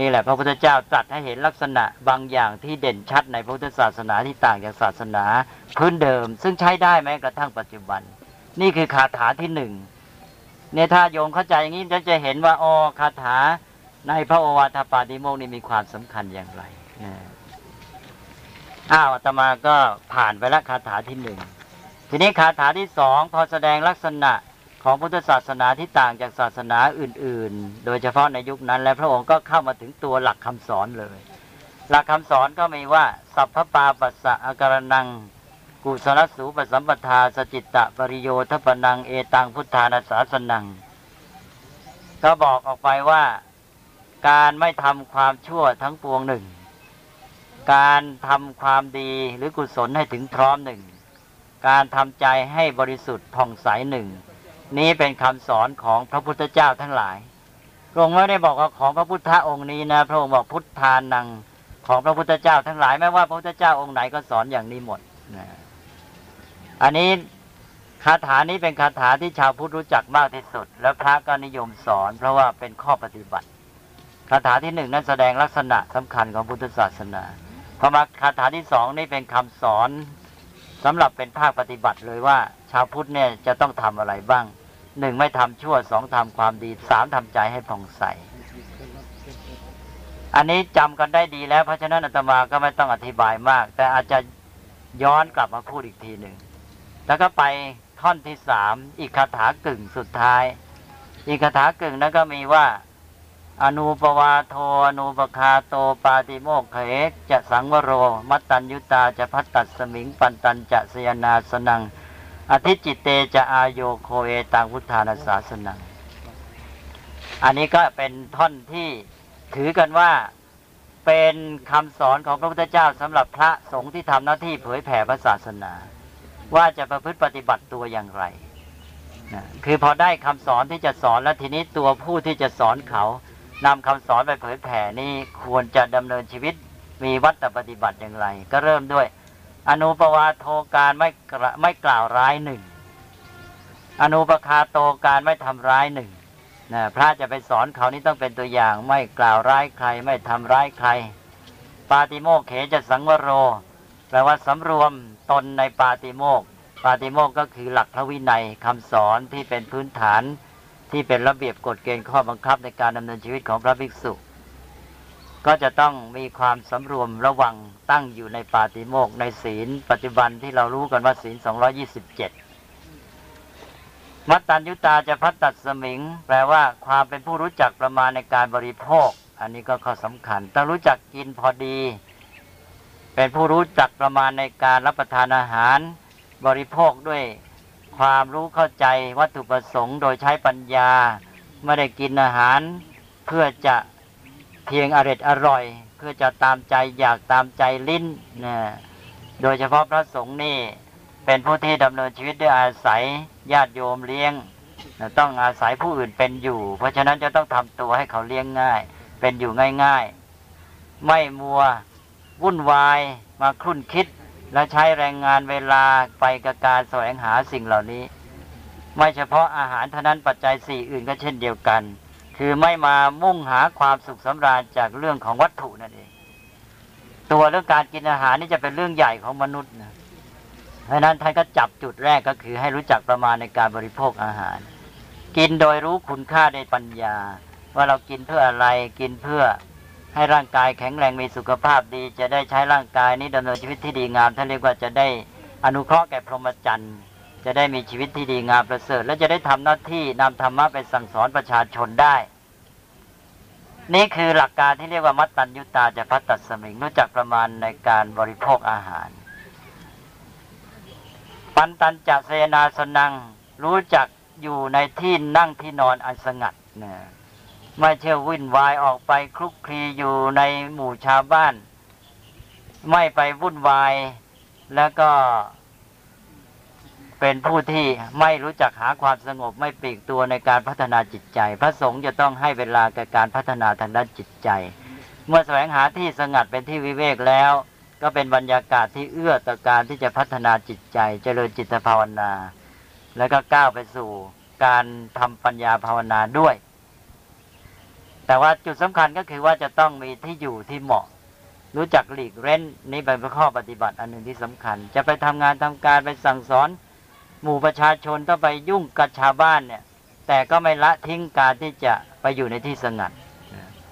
นี่แหละ พระพุทธเจ้าตรัสให้เห็นลักษณะบางอย่างที่เด่นชัดในพระพุทธศาสนาที่ต่างจากศาสนาพื้นเดิม ซึ่งใช้ได้แม้กระทั่งปัจจุบัน นี่คือคาถาที่หนึ่งเนี่ยถ้าโยมเข้าใจอย่างนี้จะจะเห็นว่าอ๋อคาถาในพระโอวาทปาติโมกนี่มีความสำคัญอย่างไรอ้าวอาตมาก็ผ่านไปแล้วคาถาที่หนึ่ง ทีนี้คาถาที่สองพอแสดงลักษณะของพุทธศาสนาที่ต่างจากศาสนาอื่น ๆ โดยเฉพาะในยุคนั้น และพระองค์ก็เข้ามาถึงตัวหลักคำสอนเลย หลักคำสอนก็มีว่า สัพพปาปัสสะอาการนัง กุศลสูปสัมปทาสจิตตะปริโยทปนังเอตังพุทธานาสาสนัง ก็บอกออกไปว่าการไม่ทำความชั่วทั้งปวงหนึ่ง การทำความดีหรือกุศลให้ถึงพร้อมหนึ่ง การทำใจให้บริสุทธิ์ผ่องใสหนึ่งนี้เป็นคำสอนของพระพุทธเจ้าทั้งหลายพระองค์ไม่ได้บอกว่าของพระพุทธองค์นี้นะพระองค์บอกพุทธานังของพระพุทธเจ้าทั้งหลายไม่ว่าพระพุทธเจ้าองค์ไหนก็สอนอย่างนี้หมดนะอันนี้คาถานี้เป็นคาถาที่ชาวพุทธรู้จักมากที่สุด แล้วพระก็นิยมสอน เพราะว่าเป็นข้อปฏิบัติ คาถาที่หนึ่งนั้นแสดงลักษณะสำคัญของพุทธศาสนาพอมาคาถาที่สองนี่เป็นคำสอน สำหรับเป็นภาคปฏิบัติเลยว่า ชาวพุทธเนี่ยจะต้องทำอะไรบ้างหนึ่งไม่ทำชั่วสองทำความดีสามทำใจให้ผ่องใส อันนี้จำกันได้ดีแล้ว เพราะฉะนั้นอาตมาก็ไม่ต้องอธิบายมาก แต่อาจจะย้อนกลับมาพูดอีกทีหนึ่ง แล้วก็ไปท่อนที่สามอีกคาถากึ่งสุดท้าย อีกคาถากึ่งนั้นก็มีว่า อนุปวาโทอนุปคาโตปาติโมกเขจะสังวโร มัตตัญยุตาจะพัตตัสสมิงปันตันจะสยนาสนัง อธิจิตเตจะอายโยโคเอตังพุทธานาสาสนัง อันนี้ก็เป็นท่อนที่ถือกันว่าเป็นคำสอนของพระพุทธเจ้าสำหรับพระสงฆ์ที่ทำหน้าที่เผยแผ่พระศาสนา ว่าจะประพฤติปฏิบัติตัวอย่างไรนะคือพอได้คำสอนที่จะสอนแล้วทีนี้ตัวผู้ที่จะสอนเขา นำคำสอนไปเผยแผ่นี่ควรจะดำเนินชีวิตมีวัตถปฏิบัติอย่างไร ก็เริ่มด้วย อนุปวาโทการไม่ไม่กล่าวร้ายหนึ่งอนุปคาโตการไม่ทำร้ายหนึ่งนะพระจะไปสอนเขานี่ต้องเป็นตัวอย่างไม่กล่าวร้ายใคร ไม่ทำร้ายใคร ปาติโมกเขจะสังวโร แปลว่าสำรวมตนในปาติโมกปาติโมกก็คือหลักพระวินัยคำสอนที่เป็นพื้นฐาน ที่เป็นระเบียบกฎเกณฑ์ข้อบังคับในการดำเนินชีวิตของพระภิกษุ ก็จะต้องมีความสำรวมระวังตั้งอยู่ในปาติโมกในศีล ปัจจุบันที่เรารู้กันว่าศีล 227 มัตตัญยุตาจะพัตตัดสมิง แปลว่าความเป็นผู้รู้จักประมาณในการบริโภค อันนี้ก็ข้อสำคัญ ต้องรู้จักกินพอดี เป็นผู้รู้จักประมาณในการรับประทานอาหารบริโภคด้วย ความรู้เข้าใจวัตถุประสงค์ โดยใช้ปัญญา ไม่ได้กินอาหารเพื่อจะเพียงอร็ดอร่อย เพื่อจะตามใจอยากตามใจลิ้นนะโดยเฉพาะพระสงฆ์นี่เป็นผู้ที่ดำเนินชีวิตด้วยอาศัยญาติโยมเลี้ยงต้องอาศัยผู้อื่นเป็นอยู่ เพราะฉะนั้นจะต้องทำตัวให้เขาเลี้ยงง่าย เป็นอยู่ง่ายๆ ไม่มัววุ่นวายมาคลุ่นคิด และใช้แรงงานเวลาไปกับการแสวงหาสิ่งเหล่านี้ ไม่เฉพาะอาหารเท่านั้นปัจจัยสี่อื่นก็เช่นเดียวกัน คือไม่มามุ่งหาความสุขสำราญจากเรื่องของวัตถุนั่นเอง ตัวเรื่องการกินอาหารนี่จะเป็นเรื่องใหญ่ของมนุษย์นะเพราะนั้นท่านก็จับจุดแรกก็คือให้รู้จักประมาณในการบริโภคอาหาร กินโดยรู้คุณค่าในปัญญา ว่าเรากินเพื่ออะไรกินเพื่อ ให้ร่างกายแข็งแรงมีสุขภาพดี จะได้ใช้ร่างกายนี้ดำเนินชีวิตที่ดีงามท่านเรียกว่าจะได้อนุเคราะห์แก่พรหมจรรย์จะได้มีชีวิตที่ดีงามประเสริฐ และจะได้ทำหน้าที่นำธรรมะไปสั่งสอนประชาชนได้ นี่คือหลักการที่เรียกว่ามัตตัญยุตาจะพัตตัสมิงรู้จักประมาณในการบริโภคอาหาร ปันตันจะเสนาสนังรู้จักอยู่ในที่นั่งที่นอนอันสงัดเนี่ย ไม่เช่วุ่นวายออกไปคลุกคลีอยู่ในหมู่ชาวบ้าน ไม่ไปวุ่นวาย แล้วก็เป็นผู้ที่ไม่รู้จักหาความสงบไม่ปลีกตัวในการพัฒนาจิตใจ พระสงฆ์จะต้องให้เวลากับการพัฒนาทางด้านจิตใจ เมื่อแสวงหาที่สงัดเป็นที่วิเวกแล้ว ก็เป็นบรรยากาศที่เอื้อต่อการที่จะพัฒนาจิตใจ เจริญจิตภาวนา แล้วก็ก้าวไปสู่การทำปัญญาภาวนาด้วย แต่ว่าจุดสำคัญก็คือว่าจะต้องมีที่อยู่ที่เหมาะ รู้จักหลีกเร้นนี่เป็นข้อปฏิบัติอันหนึ่งที่สำคัญ จะไปทำงานทำการไปสั่งสอน หมู่ประชาชนต้องไปยุ่งกับชาวบ้านเนี่ย แต่ก็ไม่ละทิ้งการที่จะไปอยู่ในที่สงัด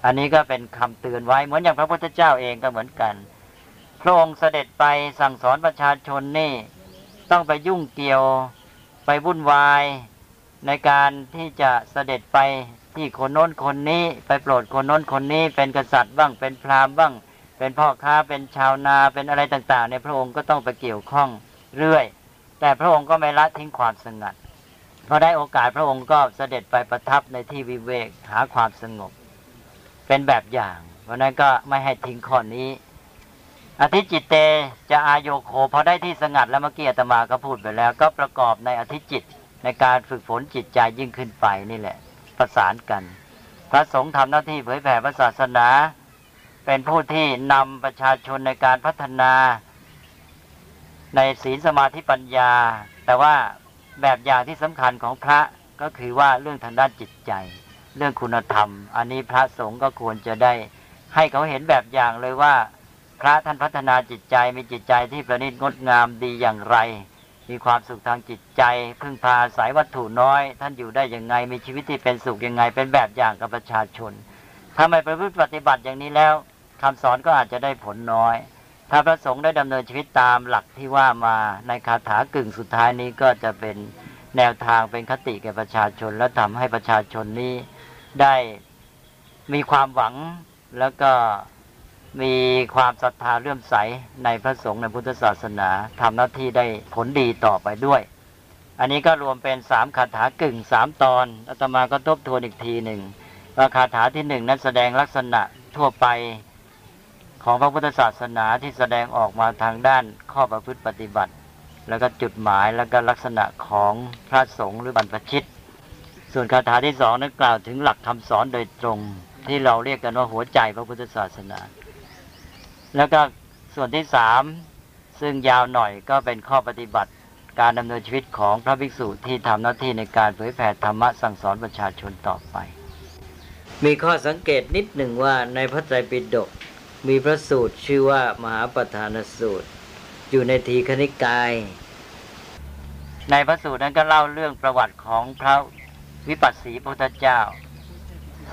อันนี้ก็เป็นคำเตือนไว้เหมือนอย่างพระพุทธเจ้าเองก็เหมือนกันพระองค์เสด็จไปสั่งสอนประชาชนนี่ต้องไปยุ่งเกี่ยวไปวุ่นวายในการที่จะเสด็จไป ที่คนโน้นคนนี้ ไปโปรดคนโน้นคนนี้ เป็นกษัตริย์บ้างเป็นพราหมณ์บ้าง เป็นพ่อค้าเป็นชาวนาเป็นอะไรต่างๆในพระองค์ก็ต้องไปเกี่ยวข้องเรื่อย แต่พระองค์ก็ไม่ละทิ้งความสงัดพอได้โอกาสพระองค์ก็เสด็จไปประทับในที่วิเวกหาความสงบ เป็นแบบอย่างเพราะนั้นก็ไม่ให้ทิ้งข้อนี้อธิจิตเตจะอายโยโคพอได้ที่สงัดแล้วเมื่อกี้อาตมาก็พูดไปแล้ว ก็ประกอบในอธิจิตในการฝึกฝนจิตใจยิ่งขึ้นไปนี่แหละ ประสานกัน พระสงฆ์ทำหน้าที่เผยแผ่พระศาสนา เป็นผู้ที่นำประชาชนในการพัฒนา ในศีลสมาธิปัญญา แต่ว่าแบบอย่างที่สำคัญของพระก็คือว่าเรื่องทางด้านจิตใจ เรื่องคุณธรรม อันนี้พระสงฆ์ก็ควรจะได้ให้เขาเห็นแบบอย่างเลยว่า พระท่านพัฒนาจิตใจมีจิตใจที่ประณีตงดงามดีอย่างไร มีความสุขทางจิตใจ พึ่งพาสายวัตถุน้อย ท่านอยู่ได้ยังไง มีชีวิตที่เป็นสุขยังไง เป็นแบบอย่างกับประชาชน ถ้าไม่ประพฤติปฏิบัติอย่างนี้แล้วคำสอนก็อาจจะได้ผลน้อย ถ้าพระสงฆ์ได้ดำเนินชีวิตตามหลักที่ว่ามาในคาถากึ่งสุดท้ายนี้ก็จะเป็นแนวทางเป็นคติแก่ประชาชน และทำให้ประชาชนนี้ได้มีความหวังแล้วก็ มีความศรัทธาเลื่อมใสในพระสงฆ์ในพุทธศาสนาทำหน้าที่ได้ผลดีต่อไปด้วย อันนี้ก็รวมเป็นสามคาถากึ่งสามตอนอาตมาก็ทบทวนอีกทีหนึ่งว่าคาถาที่หนึ่งนั้นแสดงลักษณะทั่วไปของพระพุทธศาสนาที่แสดงออกมาทางด้านข้อประพฤติปฏิบัติ แล้วก็จุดหมายแล้วก็ลักษณะของพระสงฆ์หรือบรรพชิต ส่วนคาถาที่สองนั้นกล่าวถึงหลักคำสอนโดยตรง ที่เราเรียกกันว่าหัวใจพระพุทธศาสนา แล้วก็ส่วนที่สามซึ่งยาวหน่อยก็เป็นข้อปฏิบัติการดำเนินชีวิตของพระภิกษุที่ทำหน้าที่ในการเผยแผ่ธรรมะสั่งสอนประชาชนต่อไป มีข้อสังเกตนิดหนึ่งว่าในพระไตรปิฎกมีพระสูตรชื่อว่ามหาประธานสูตร อยู่ในทีคณิกาย ในพระสูตรนั้นก็เล่าเรื่องประวัติของพระวิปัสสีพุทธเจ้า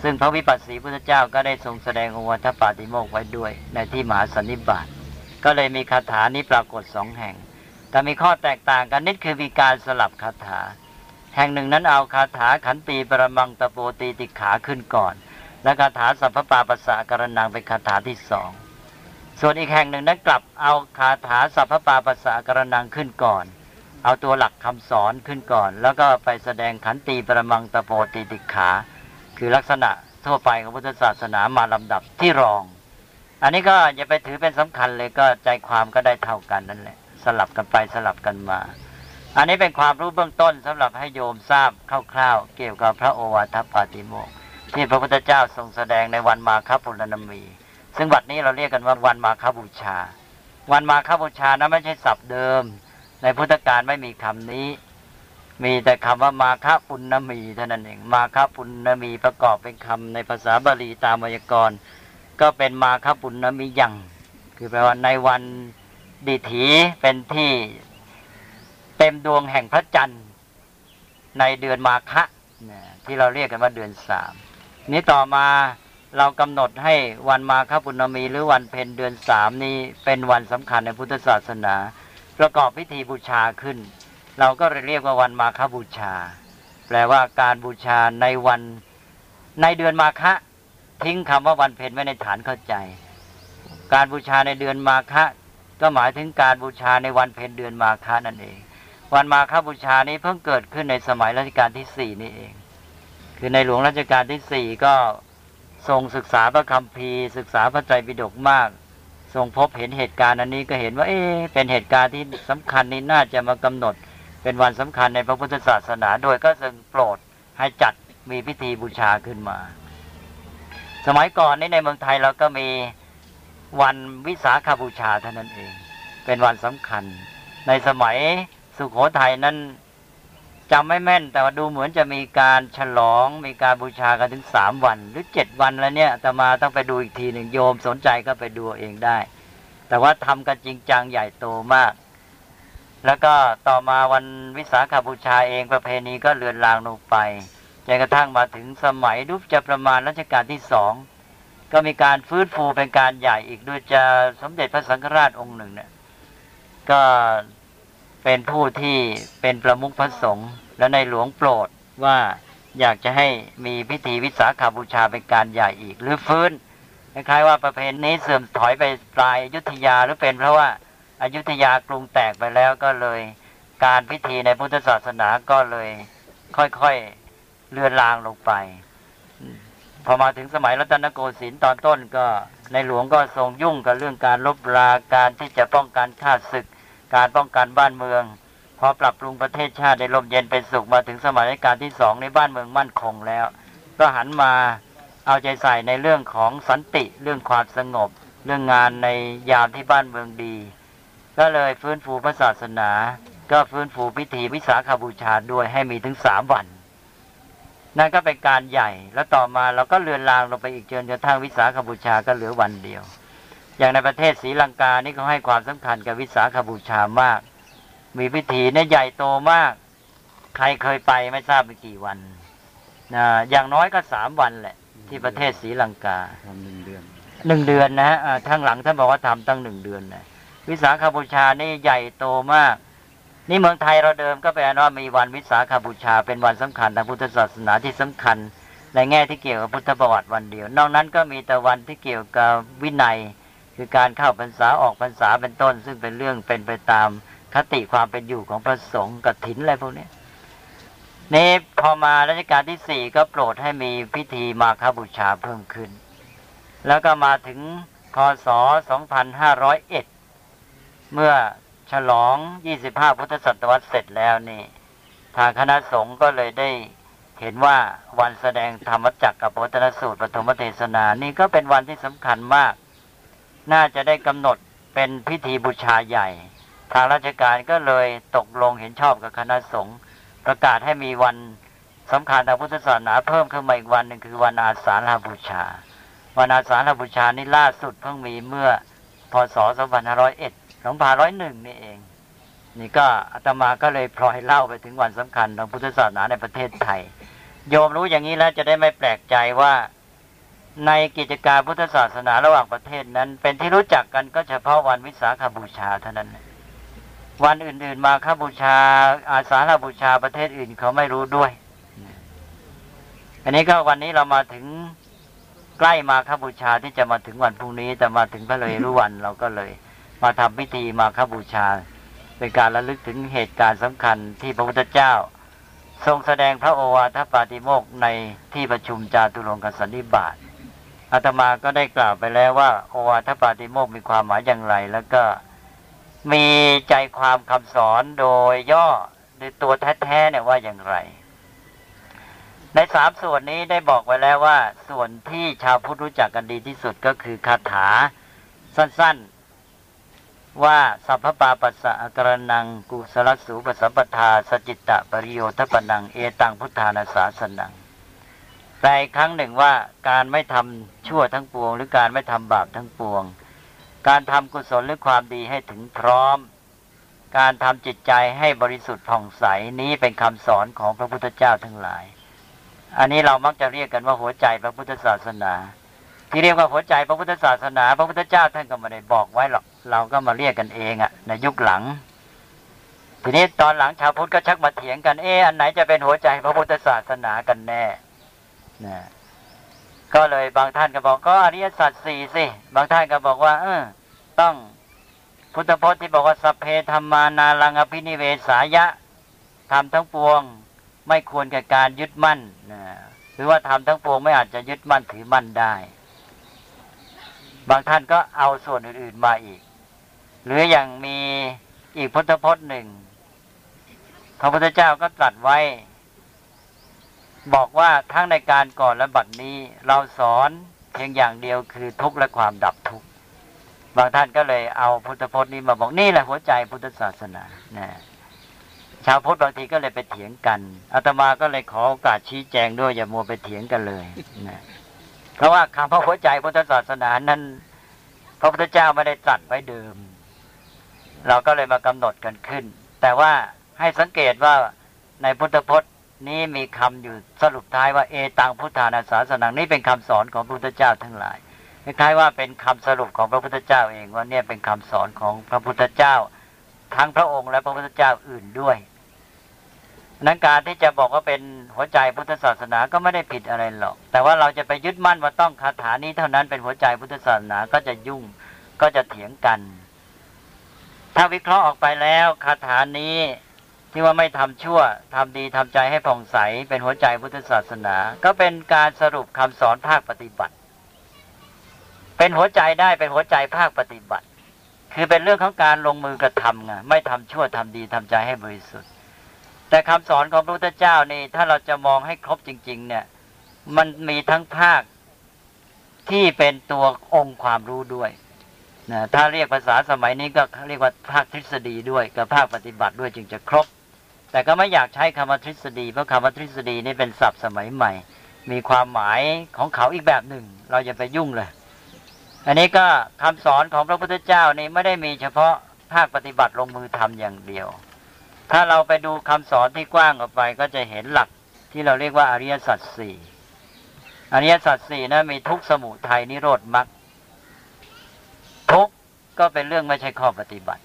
ซึ่งพระวิปัสสีพุทธเจ้าก็ได้ทรงแสดงอวัฏปาติโมกข์ไว้ด้วย ในที่มหาสันนิบาตก็เลยมีคาถานี้ปรากฏสองแห่ง แต่มีข้อแตกต่างกันนิดคือมีการสลับคาถา แห่งหนึ่งนั้นเอาคาถาขันตีปรมังตะโปตีติขาขึ้นก่อน และคาถาสัพพปาปัสสะกรนังเป็นคาถาที่สองส่วนอีกแห่งหนึ่งนั้นกลับเอาคาถาสัพพปาปัสสะกรนังขึ้นก่อน เอาตัวหลักคำสอนขึ้นก่อน แล้วก็ไปแสดงขันตีปรมังตะโปตีติขา คือลักษณะทั่วไปของพุทธศาสนามาลำดับที่รอง อันนี้ก็อย่าไปถือเป็นสำคัญเลยก็ใจความก็ได้เท่ากันนั่นแหละ สลับกันไปสลับกันมา อันนี้เป็นความรู้เบื้องต้นสำหรับให้โยมทราบคร่าวๆเกี่ยวกับพระโอวาทปาติโมกข์ที่พระพุทธเจ้าทรงแสดงในวันมาคบุรณมี ซึ่งวันนี้เราเรียกกันว่าวันมาคบูชา วันมาคบูชานั้นไม่ใช่ศัพท์เดิม ในพุทธการไม่มีคำนี้ มีแต่คำว่ามาคปุณณมีเท่านั้นเองมาคปุณณมีประกอบเป็นคำในภาษาบาลีตามไวยากรณ์ก็เป็นมาคปุณณมียังคือแปลว่าในวันดีถีเป็นที่เต็มดวงแห่งพระจันทร์ ในเดือนมาคะที่เราเรียกกันว่าเดือนสามนี้ต่อมาเรากำหนดให้วันมาคปุณณมีหรือวันเพ็ญเดือนสามนี้เป็นวันสำคัญในพุทธศาสนา ประกอบพิธีบูชาขึ้น เราก็เรียกว่าวันมาคบูชา แปลว่าการบูชาในวันในเดือนมาคะ ทิ้งคำว่าวันเพ็ญไว้ในฐานเข้าใจ การบูชาในเดือนมาคะ ก็หมายถึงการบูชาในวันเพ็ญเดือนมาคะนั่นเอง วันมาคบูชานี้เพิ่งเกิดขึ้นในสมัยรัชกาลที่สี่นี่เอง คือในหลวงรัชกาลที่สี่ก็ทรงศึกษาพระคัมภีร์ ศึกษาพระไตรปิฎกมาก ทรงพบเห็นเหตุการณ์อันนี้ก็เห็นว่า เอ๊ะเป็นเหตุการณ์ที่สำคัญนี้น่าจะมากำหนด เป็นวันสำคัญในพระพุทธศาสนา โดยก็ทรงโปรดให้จัดมีพิธีบูชาขึ้นมา สมัยก่อนนี้ในเมืองไทยเราก็มีวันวิสาขบูชาเท่านั้นเอง เป็นวันสำคัญ ในสมัยสุขโขทัยนั้นจำไม่แม่น แต่ว่าดูเหมือนจะมีการฉลองมีการบูชากันถึงสามวัน หรือเจ็ดวันแล้วเนี่ยแต่มาต้องไปดูอีกทีหนึ่งโยมสนใจก็ไปดูเองได้ แต่ว่าทำกันจริงจังใหญ่โตมาก แล้วก็ต่อมาวันวิสาขาบูชาเองประเพณีก็เลือนลางลงไปจนกระทั่งมาถึงสมัยรูปจะประมาณรัชกาลที่สองก็มีการฟื้นฟูเป็นการใหญ่อีกด้วยจะสมเด็จพระสังฆราชองค์หนึ่งเนี่ยก็เป็นผู้ที่เป็นประมุขพระสงฆ์และในหลวงโปรดว่าอยากจะให้มีพิธีวิสาขาบูชาเป็นการใหญ่อีก หรือฟื้นคล้ายๆว่าประเพณีนี้เสื่อมถอยไปปลายยุทธยาหรือเป็นเพราะว่า อายุธยากรุงแตกไปแล้วก็เลย การพิธีในพุทธศาสนาก็เลยค่อยๆเลือนลางลงไป พอมาถึงสมัยรัตนโกสินทร์ตอนต้นก็ในหลวงก็ทรงยุ่งกับเรื่องการลบราการที่จะป้องกันข้าศึก การป้องกันบ้านเมือง พอปรับปรุงประเทศชาติได้ลมเย็นเป็นสุขมาถึงสมัยรัชกาลที่สองในบ้านเมืองมั่นคงแล้ว ก็หันมาเอาใจใส่ในเรื่องของสันติเรื่องความสงบ เรื่องงานในยามที่บ้านเมืองดี ก็เลยฟื้นฟูพระศาสนา ก็ฟื้นฟูพิธีวิสาขบูชาด้วยให้มีถึงสามวัน นั่นก็เป็นการใหญ่แล้วต่อมาเราก็เลือนลางลงไปอีกจนกระทั่งวิสาขบูชาก็เหลือวันเดียว อย่างในประเทศศรีลังกานี่เขาให้ความสำคัญกับวิสาขบูชามาก มีพิธีเนี่ยใหญ่โตมาก ใครเคยไปไม่ทราบไปกี่วันนะอย่างน้อยก็สามวันแหละ ที่ประเทศศรีลังกาทำหนึ่งเดือนหนึ่งเดือนนะฮะอ่าทางหลังท่านบอกว่าทำตั้งหนึ่งเดือนนะ วิสาขบูชานี่ใหญ่โตมาก นี่เมืองไทยเราเดิมก็แปลว่ามีวันวิสาขบูชา เป็นวันสำคัญทางพุทธศาสนาที่สำคัญในแง่ที่เกี่ยวกับพุทธประวัติวันเดียว นอกนั้นก็มีแต่วันที่เกี่ยวกับวินัย คือการเข้าพรรษาออกพรรษาเป็นต้น ซึ่งเป็นเรื่องเป็นไปตามคติความเป็นอยู่ของพระสงฆ์กับถินอะไรพวกนี้นี่พอมารัชกาลที่สี่ก็โปรดให้มีพิธีมาคบูชาเพิ่มขึ้น แล้วก็มาถึงคศ 2501 เมื่อฉลอง 25 พุทธศตวรรษเสร็จแล้วนี่ ทางคณะสงฆ์ก็เลยได้เห็นว่าวันแสดงธรรมจักรกับวัตนสูตรปฐมเทศนานี่ก็เป็นวันที่สำคัญมาก น่าจะได้กำหนดเป็นพิธีบูชาใหญ่ ทางราชการก็เลยตกลงเห็นชอบกับคณะสงฆ์ประกาศให้มีวันสำคัญทางพุทธศาสนาเพิ่มขึ้นมาอีกวันหนึ่งคือวันอาสาฬหบูชา วันอาสาฬหบูชานี่ล่าสุดเพิ่งมีเมื่อพศ2501 2501นี่เอง นี่ก็อาตมาก็เลยพลอยเล่าไปถึงวันสำคัญทางพุทธศาสนาในประเทศไทย โยมรู้อย่างนี้แล้วจะได้ไม่แปลกใจว่าในกิจการพุทธศาสนาระหว่างประเทศนั้น เป็นที่รู้จักกันก็เฉพาะวันวิสาขบูชาเท่านั้น วันอื่น ๆ มาคบูชา อาสาฬบูชาประเทศอื่นเขาไม่รู้ด้วย อันนี้ก็วันนี้เรามาถึงใกล้มาคบูชาที่จะมาถึงวันพรุ่งนี้ แต่มาถึงพระเลยรู้วันเราก็เลย มาทำพิธีมาคบูชา เป็นการระลึกถึงเหตุการณ์สำคัญที่พระพุทธเจ้า ทรงแสดงพระโอวาทปาติโมกในที่ประชุมจาตุรงกสันนิบาตอาตมาก็ได้กล่าวไปแล้วว่าโอวาทปาติโมกมีความหมายอย่างไร แล้วก็มีใจความคำสอนโดยย่อในตัวแท้ๆเนี่ยว่าอย่างไร ในสามส่วนนี้ได้บอกไว้แล้วว่า ส่วนที่ชาวพุทธรู้จักกันดีที่สุดก็คือคาถาสั้นๆ ว่าสัพพปาปัสสะกรนังกุสลสูปสัมปทาสจิตตปริโยทปนังเอตังพุทธานาสาสนังแต่อีกครั้งหนึ่งว่าการไม่ทำชั่วทั้งปวง หรือการไม่ทำบาปทั้งปวง การทำกุศลหรือความดีให้ถึงพร้อม การทำจิตใจให้บริสุทธิ์ผ่องใสนี้เป็นคำสอนของพระพุทธเจ้าทั้งหลาย อันนี้เรามักจะเรียกกันว่าหัวใจพระพุทธศาสนา ที่เรียกว่าหัวใจพระพุทธศาสนา พระพุทธเจ้าท่านก็ไม่ได้บอกไว้หรอก เราก็มาเรียกกันเองอะในยุคหลัง ทีนี้ตอนหลังชาวพุทธก็ชักมาเถียงกันเอออันไหนจะเป็นหัวใจพระพุทธศาสนากันแน่นะก็เลยบางท่านก็บอกก็อริยสัจสี่สิ บางท่านก็บอกว่า เออ ต้องพุทธพจน์ที่บอกว่าสัพเพธรรมานาลังอภินิเวสายะทำทั้งปวง ไม่ควรกับการยึดมั่นนะหรือว่าทำทั้งปวงไม่อาจจะยึดมั่นถือมั่นได้ บางท่านก็เอาส่วนอื่นๆมาอีก หรืออย่างมีอีกพุทธพจน์หนึ่งพระพุทธเจ้าก็ตรัสไว้ บอกว่าทั้งในการก่อนและบัดนี้ เราสอนเพียงอย่างเดียวคือทุกข์และความดับทุกข์บางท่านก็เลยเอาพุทธพจน์นี้มาบอกนี่แหละหัวใจพุทธศาสนานะชาวพุทธบางทีก็เลยไปเถียงกันอาตมาก็เลยขอโอกาสชี้แจงด้วยอย่ามัวไปเถียงกันเลยนะเพราะว่าคำพระหัวใจพุทธศาสนานั้น พระพุทธเจ้าไม่ได้ตรัสไว้เดิม เราก็เลยมากำหนดกันขึ้น แต่ว่าให้สังเกตว่าในพุทธพจน์นี้มีคำอยู่สรุปท้ายว่าเอตังพุทธานาสาสนังนี่เป็นคำสอนของพระพุทธเจ้าทั้งหลายคล้ายๆว่าเป็นคำสรุปของพระพุทธเจ้าเองว่าเนี่ยเป็นคำสอนของพระพุทธเจ้า ทั้งพระองค์และพระพุทธเจ้าอื่นด้วยนั้นการที่จะบอกว่าเป็นหัวใจพุทธศาสนาก็ไม่ได้ผิดอะไรหรอก แต่ว่าเราจะไปยึดมั่นว่าต้องคาถานี้เท่านั้นเป็นหัวใจพุทธศาสนาก็จะยุ่งก็จะเถียงกัน ถ้าวิเคราะห์ออกไปแล้วคาถานี้ที่ว่าไม่ทำชั่วทำดีทำใจให้ผ่องใส เป็นหัวใจพุทธศาสนา ก็เป็นการสรุปคำสอนภาคปฏิบัติ เป็นหัวใจได้เป็นหัวใจภาคปฏิบัติ คือเป็นเรื่องของการลงมือกระทำไงไม่ทำชั่วทำดีทำใจให้บริสุทธิ์ แต่คำสอนของพระพุทธเจ้านี่ถ้าเราจะมองให้ครบจริง ๆ เนี่ย มันมีทั้งภาคที่เป็นตัวองค์ความรู้ด้วย นะถ้าเรียกภาษาสมัยนี้ก็เรียกว่าภาคทฤษฎีด้วยกับภาคปฏิบัติด้วยจึงจะครบ แต่ก็ไม่อยากใช้คำว่าทฤษฎีเพราะคำว่าทฤษฎีนี่เป็นศัพท์สมัยใหม่ มีความหมายของเขาอีกแบบหนึ่ง เราอย่าไปยุ่งเลย อันนี้ก็คำสอนของพระพุทธเจ้านี่ไม่ได้มีเฉพาะภาคปฏิบัติลงมือทำอย่างเดียว ถ้าเราไปดูคำสอนที่กว้างออกไปก็จะเห็นหลักที่เราเรียกว่าอริยสัจสี่อริยสัจสี่นะมีทุกสมุทัยนิโรธมรรค ทุกก็เป็นเรื่องไม่ใช่ข้อปฏิบัติ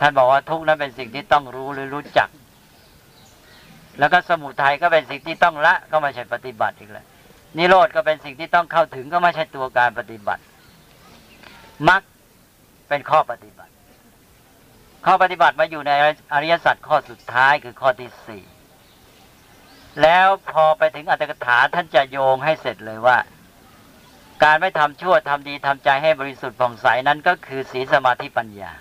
ท่านบอกว่าทุกนั้นเป็นสิ่งที่ต้องรู้หรือรู้จัก แล้วก็สมุทัยก็เป็นสิ่งที่ต้องละก็ไม่ใช่ปฏิบัติอีกแล้วนิโรธก็เป็นสิ่งที่ต้องเข้าถึงก็ไม่ใช่ตัวการปฏิบัติมรรคเป็นข้อปฏิบัติ ข้อปฏิบัติมาอยู่ในอริยสัจข้อสุดท้ายคือข้อที่สี่แล้วพอไปถึงอัตถกถาท่านจะโยงให้เสร็จเลยว่า การไม่ทำชั่วทำดีทำใจให้บริสุทธิ์ผ่องใสนั้นก็คือศีลสมาธิปัญญา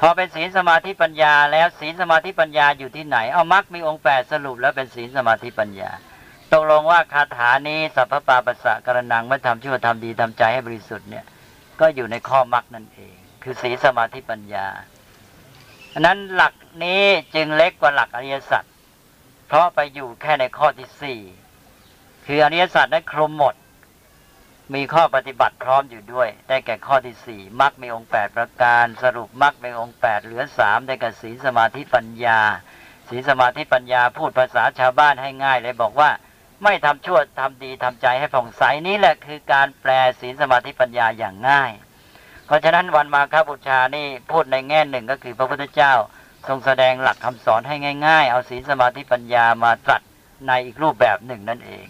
พอเป็นศีลสมาธิปัญญา แล้วศีลสมาธิปัญญาอยู่ที่ไหน เอามรรคมีองค์แปดสรุปแล้วเป็นศีลสมาธิปัญญาตกลงว่าคาถานี้สัพพปาปัสสะกรนังไม่ทำชั่วทำดีทำใจให้บริสุทธิ์เนี่ย ก็อยู่ในข้อมรรคนั่นเอง คือศีลสมาธิปัญญาอันนั้นหลักนี้จึงเล็กกว่าหลักอริยสัจเพราะไปอยู่แค่ในข้อที่สี่ คืออริยสัจนั้นคลุมหมด มีข้อปฏิบัติพร้อมอยู่ด้วย ได้แก่ข้อที่สี่มรรคมีองค์แปดประการ สรุปมรรคมีองค์แปดเหลือสามได้แก่ศีลสมาธิปัญญาศีลสมาธิปัญญาพูดภาษาชาวบ้านให้ง่ายเลยบอกว่าไม่ทำชั่วทำดีทำใจให้ผ่องใสนี้แหละคือการแปลศีลสมาธิปัญญาอย่างง่าย เพราะฉะนั้นวันมาคบูชานี่พูดในแง่หนึ่งก็คือพระพุทธเจ้าทรงแสดงหลักคำสอนให้ง่าย ๆ เอาศีลสมาธิปัญญามาตรัสในอีกรูปแบบหนึ่งนั่นเอง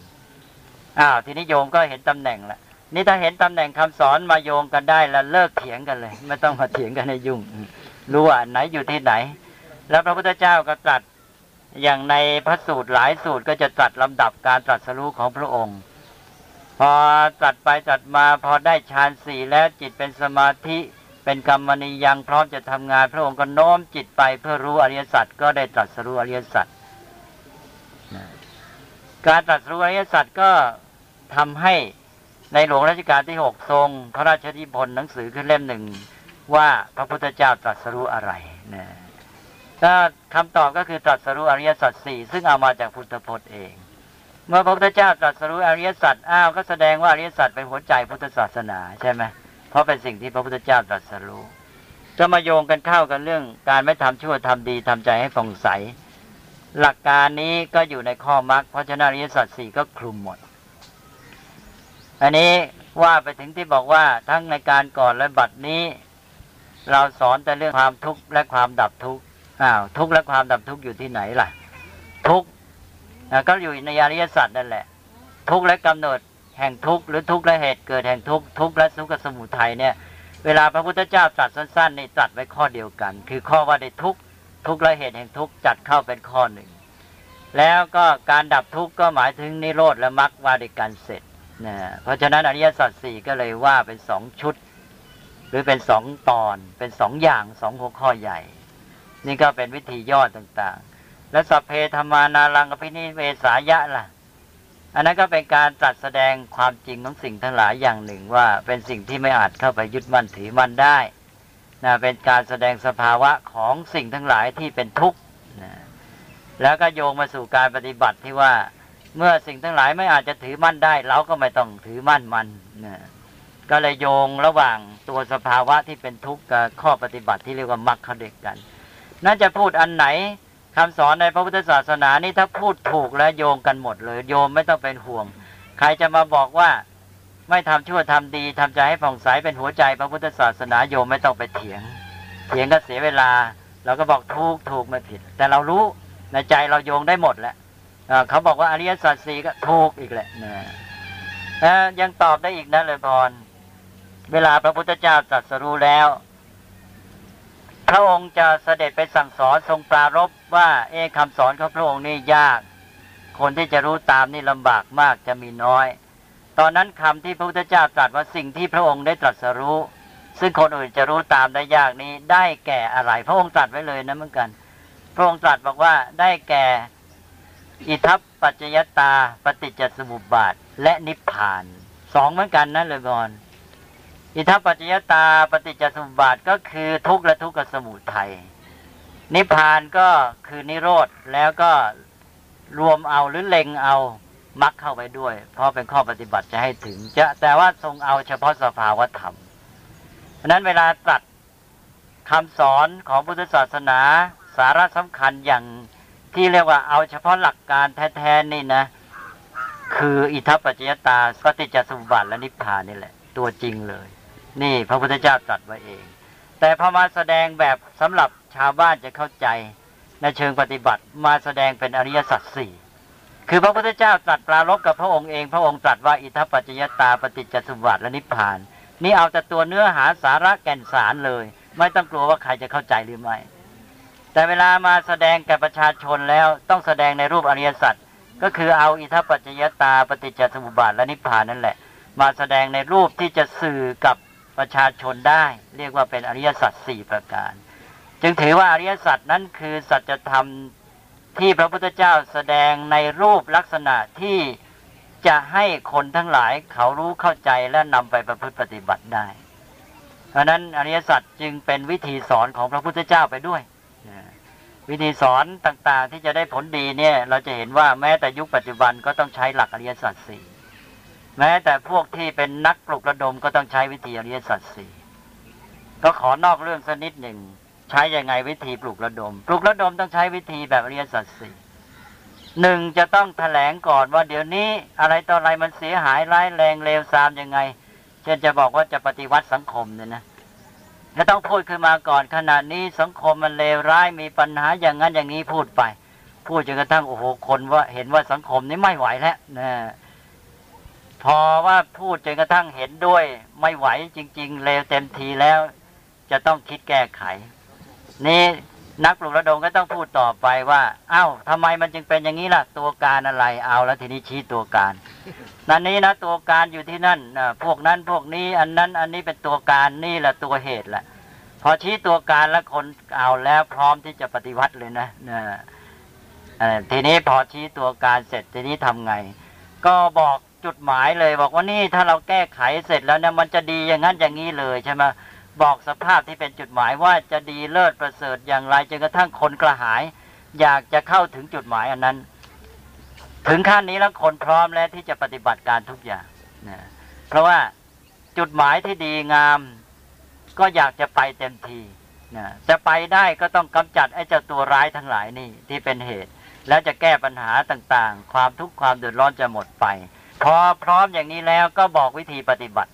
อ้าวทีนี้โยมก็เห็นตำแหน่งละนี่ถ้าเห็นตำแหน่งคำสอนมาโยงกันได้แล้วเลิกเถียงกันเลย ไม่ต้องมาเถียงกันในยุ่งรู้ว่าไหนอยู่ที่ไหน แล้วพระพุทธเจ้าก็ตรัสอย่างในพระสูตรหลายสูตรก็จะตรัสลำดับการตรัสรู้ของพระองค์ พอตรัสไปตรัสมาพอได้ฌานสี่แล้วจิตเป็นสมาธิเป็นกรรมนิยังพร้อมจะทำงาน พระองค์ก็โน้มจิตไปเพื่อรู้อริยสัจก็ได้ตรัสรู้อริยสัจการตรัสรู้อริยสัจก็ ทำให้ในหลวงรัชกาลที่หกทรง พระราชนิพนธ์หนังสือขึ้นเล่มหนึ่ง ว่าพระพุทธเจ้าตรัสรู้อะไรนะถ้าคำตอบก็คือตรัสรู้อริยสัจสี่ซึ่งเอามาจากพุทธพจน์เอง เมื่อพระพุทธเจ้าตรัสรู้อริยสัจอ้าวก็แสดงว่าอริยสัจเป็นหัวใจพุทธศาสนาใช่ไหมเพราะเป็นสิ่งที่พระพุทธเจ้าตรัสรู้จะมาโยงกันเข้ากันเรื่อง การไม่ทำชั่วทำดีทำใจให้ฟ่องใส หลักการนี้ก็อยู่ในข้อมรรคเพราะฉะนั้นอริยสัจสี่ก็คลุมหมด อันนี้ว่าไปถึงที่บอกว่าทั้งในการก่อนและบัดนี้ เราสอนแต่เรื่องความทุกข์และความดับทุกข์อ้าวทุกข์และความดับทุกข์อยู่ที่ไหนล่ะ ทุกข์ก็อยู่ในอริยสัจนั่นแหละ ทุกข์และกำหนดแห่งทุกข์หรือทุกข์และเหตุเกิดแห่งทุกข์ทุกข์และสุขสมุทัยเนี่ย เวลาพระพุทธเจ้าตรัสสั้นๆนี่ตรัสไว้ข้อเดียวกัน คือข้อว่าได้ทุกข์ทุกข์และเหตุแห่งทุกข์จัดเข้าเป็นข้อหนึ่งแล้วก็การดับทุกข์ก็หมายถึงนิโรธและมรรคว่าด้วยกันเสร็จ นะเพราะฉะนั้นอริยสัจสี่ก็เลยว่าเป็นสองชุด หรือเป็นสองตอน เป็นสองอย่างสองหัวข้อใหญ่ นี่ก็เป็นวิธีย่อต่างๆ และสัพเพธรรมานารังอภินิเวสายะล่ะ อันนั้นก็เป็นการตรัสแสดงความจริงของสิ่งทั้งหลายอย่างหนึ่งว่าเป็นสิ่งที่ไม่อาจเข้าไปยึดมั่นถือมั่นได้นะเป็นการแสดงสภาวะของสิ่งทั้งหลายที่เป็นทุกข์นะแล้วก็โยงมาสู่การปฏิบัติที่ว่า เมื่อสิ่งทั้งหลายไม่อาจจะถือมั่นได้ เราก็ไม่ต้องถือมั่นมันนะก็เลยโยงระหว่างตัวสภาวะที่เป็นทุกข์กับข้อปฏิบัติที่เรียกว่ามรรคเด็กกัน น่าจะพูดอันไหนคำสอนในพระพุทธศาสนานี่ถ้าพูดถูกแล้วโยงกันหมดเลย โยมไม่ต้องเป็นห่วง ใครจะมาบอกว่าไม่ทำชั่วทำดีทำใจให้ผ่องใสเป็นหัวใจพระพุทธศาสนาโยมไม่ต้องไปเถียง เถียงก็เสียเวลา เราก็บอกถูกถูกไม่ผิด แต่เรารู้ในใจเราโยงได้หมดแหละ เขาบอกว่าอริยสัจสี่ก็ถูกอีกแหละนะยังตอบได้อีกนะเลยพร เวลาพระพุทธเจ้าตรัสรู้แล้ว พระองค์จะเสด็จไปสั่งสอนทรงปรารบว่า เอคำสอนของพระองค์นี่ยาก คนที่จะรู้ตามนี่ลำบากมากจะมีน้อย ตอนนั้นคำที่พระพุทธเจ้าตรัสว่าสิ่งที่พระองค์ได้ตรัสรู้ ซึ่งคนอื่นจะรู้ตามได้ยากนี้ ได้แก่อะไร พระองค์ตรัสไว้เลยนะเหมือนกัน พระองค์ตรัสบอกว่าได้แก่ อิทัปปัจจยตา ปฏิจจสมุปบาท และนิพพานสองเหมือนกันนะเลยบอนอิทัปปัจจยตา ปฏิจจสมุปบาทก็คือทุกข์และทุกขสมุทัยนิพพานก็คือนิโรธแล้วก็รวมเอาหรือเล็งเอามักเข้าไปด้วย เพราะเป็นข้อปฏิบัติจะให้ถึง จะแต่ว่าทรงเอาเฉพาะสภาวธรรมเพราะนั้นเวลาตรัสคำสอนของพุทธศาสนา สาระสำคัญอย่าง ที่เรียกว่าเอาเฉพาะหลักการแท้ๆนี่นะ คืออิทัปปัจจยตาปฏิจจสมุปบาทและนิพพานนี่แหละ ตัวจริงเลย นี่พระพุทธเจ้าตรัสไว้เอง แต่พอมาแสดงแบบสำหรับชาวบ้านจะเข้าใจในเชิงปฏิบัติมาแสดงเป็นอริยสัจสี่คือพระพุทธเจ้าตรัสปรารบกับพระองค์เอง พระองค์ตรัสว่าอิทัปปัจจยตาปฏิจจสมุปบาทและนิพพาน นี่เอาแต่ตัวเนื้อหาสาระแก่นสารเลย ไม่ต้องกลัวว่าใครจะเข้าใจหรือไม่ แต่เวลามาแสดงแก่ประชาชนแล้วต้องแสดงในรูปอริยสัจก็คือเอาอิทัปปัจจยตาปฏิจจสมุปบาทและนิพพานนั่นแหละ มาแสดงในรูปที่จะสื่อกับประชาชนได้ เรียกว่าเป็นอริยสัจสี่ประการ จึงถือว่าอริยสัจนั้นคือสัจธรรมที่พระพุทธเจ้าแสดงในรูปลักษณะที่จะให้คนทั้งหลายเขารู้เข้าใจและนำไปประพฤติปฏิบัติได้ เพราะนั้นอริยสัจจึงเป็นวิธีสอนของพระพุทธเจ้าไปด้วย วิธีสอนต่างๆ ที่จะได้ผลดีเนี่ย เราจะเห็นว่าแม้แต่ยุคปัจจุบันก็ต้องใช้หลักอริยสัจสี่แม้แต่พวกที่เป็นนักปลุกระดมก็ต้องใช้วิธีอริยสัจสี่ก็ขอนอกเรื่องสักนิดหนึ่ง ใช้ยังไงวิธีปลุกระดม ปลุกระดมต้องใช้วิธีแบบอริยสัจสี่หนึ่งจะต้องแถลงก่อนว่าเดี๋ยวนี้อะไรต่ออะไรมันเสียหายร้ายแรงเลวทรามยังไง เช่นจะบอกว่าจะปฏิวัติสังคมเนี่ยนะ จะต้องพูดขึ้นมาก่อนขณะนี้สังคมมันเลวร้ายมีปัญหาอย่างนั้นอย่างนี้พูดไป พูดจนกระทั่งโอ้โหคนว่าเห็นว่าสังคมนี้ไม่ไหวแล้วนะพอว่าพูดจนกระทั่งเห็นด้วย ไม่ไหวจริง ๆ เลวเต็มทีแล้ว จะต้องคิดแก้ไข นี่ นักปลุกระดมก็ต้องพูดต่อไปว่าเอ้าทำไมมันจึงเป็นอย่างนี้ล่ะ ตัวการอะไรเอาแล้วทีนี้ชี้ตัวการนั่นนี้นะตัวการอยู่ที่นั่นพวกนั้นพวกนี้อันนั้นอันนี้เป็นตัวการนี่แหละตัวเหตุแหละพอชี้ตัวการแล้วคนเอาแล้วพร้อมที่จะปฏิวัติเลยนะนทีนี้พอชี้ตัวการเสร็จทีนี้ทำไง ก็บอกจุดหมายเลย บอกว่านี่ถ้าเราแก้ไขเสร็จแล้วเนี่ยมันจะดีอย่างนั้นอย่างนี้เลยใช่ไหม บอกสภาพที่เป็นจุดหมายว่าจะดีเลิศประเสริฐอย่างไรจนกระทั่งคนกระหาย อยากจะเข้าถึงจุดหมายอันนั้น ถึงขั้นนี้แล้วคนพร้อมแล้วที่จะปฏิบัติการทุกอย่างนะเพราะว่าจุดหมายที่ดีงามก็อยากจะไปเต็มทีนะจะไปได้ก็ต้องกำจัดไอ้เจ้าตัวร้ายทั้งหลายนี่ที่เป็นเหตุ แล้วจะแก้ปัญหาต่างๆ ความทุกข์ความเดือดร้อนจะหมดไป พอพร้อมอย่างนี้แล้วก็บอกวิธีปฏิบัติ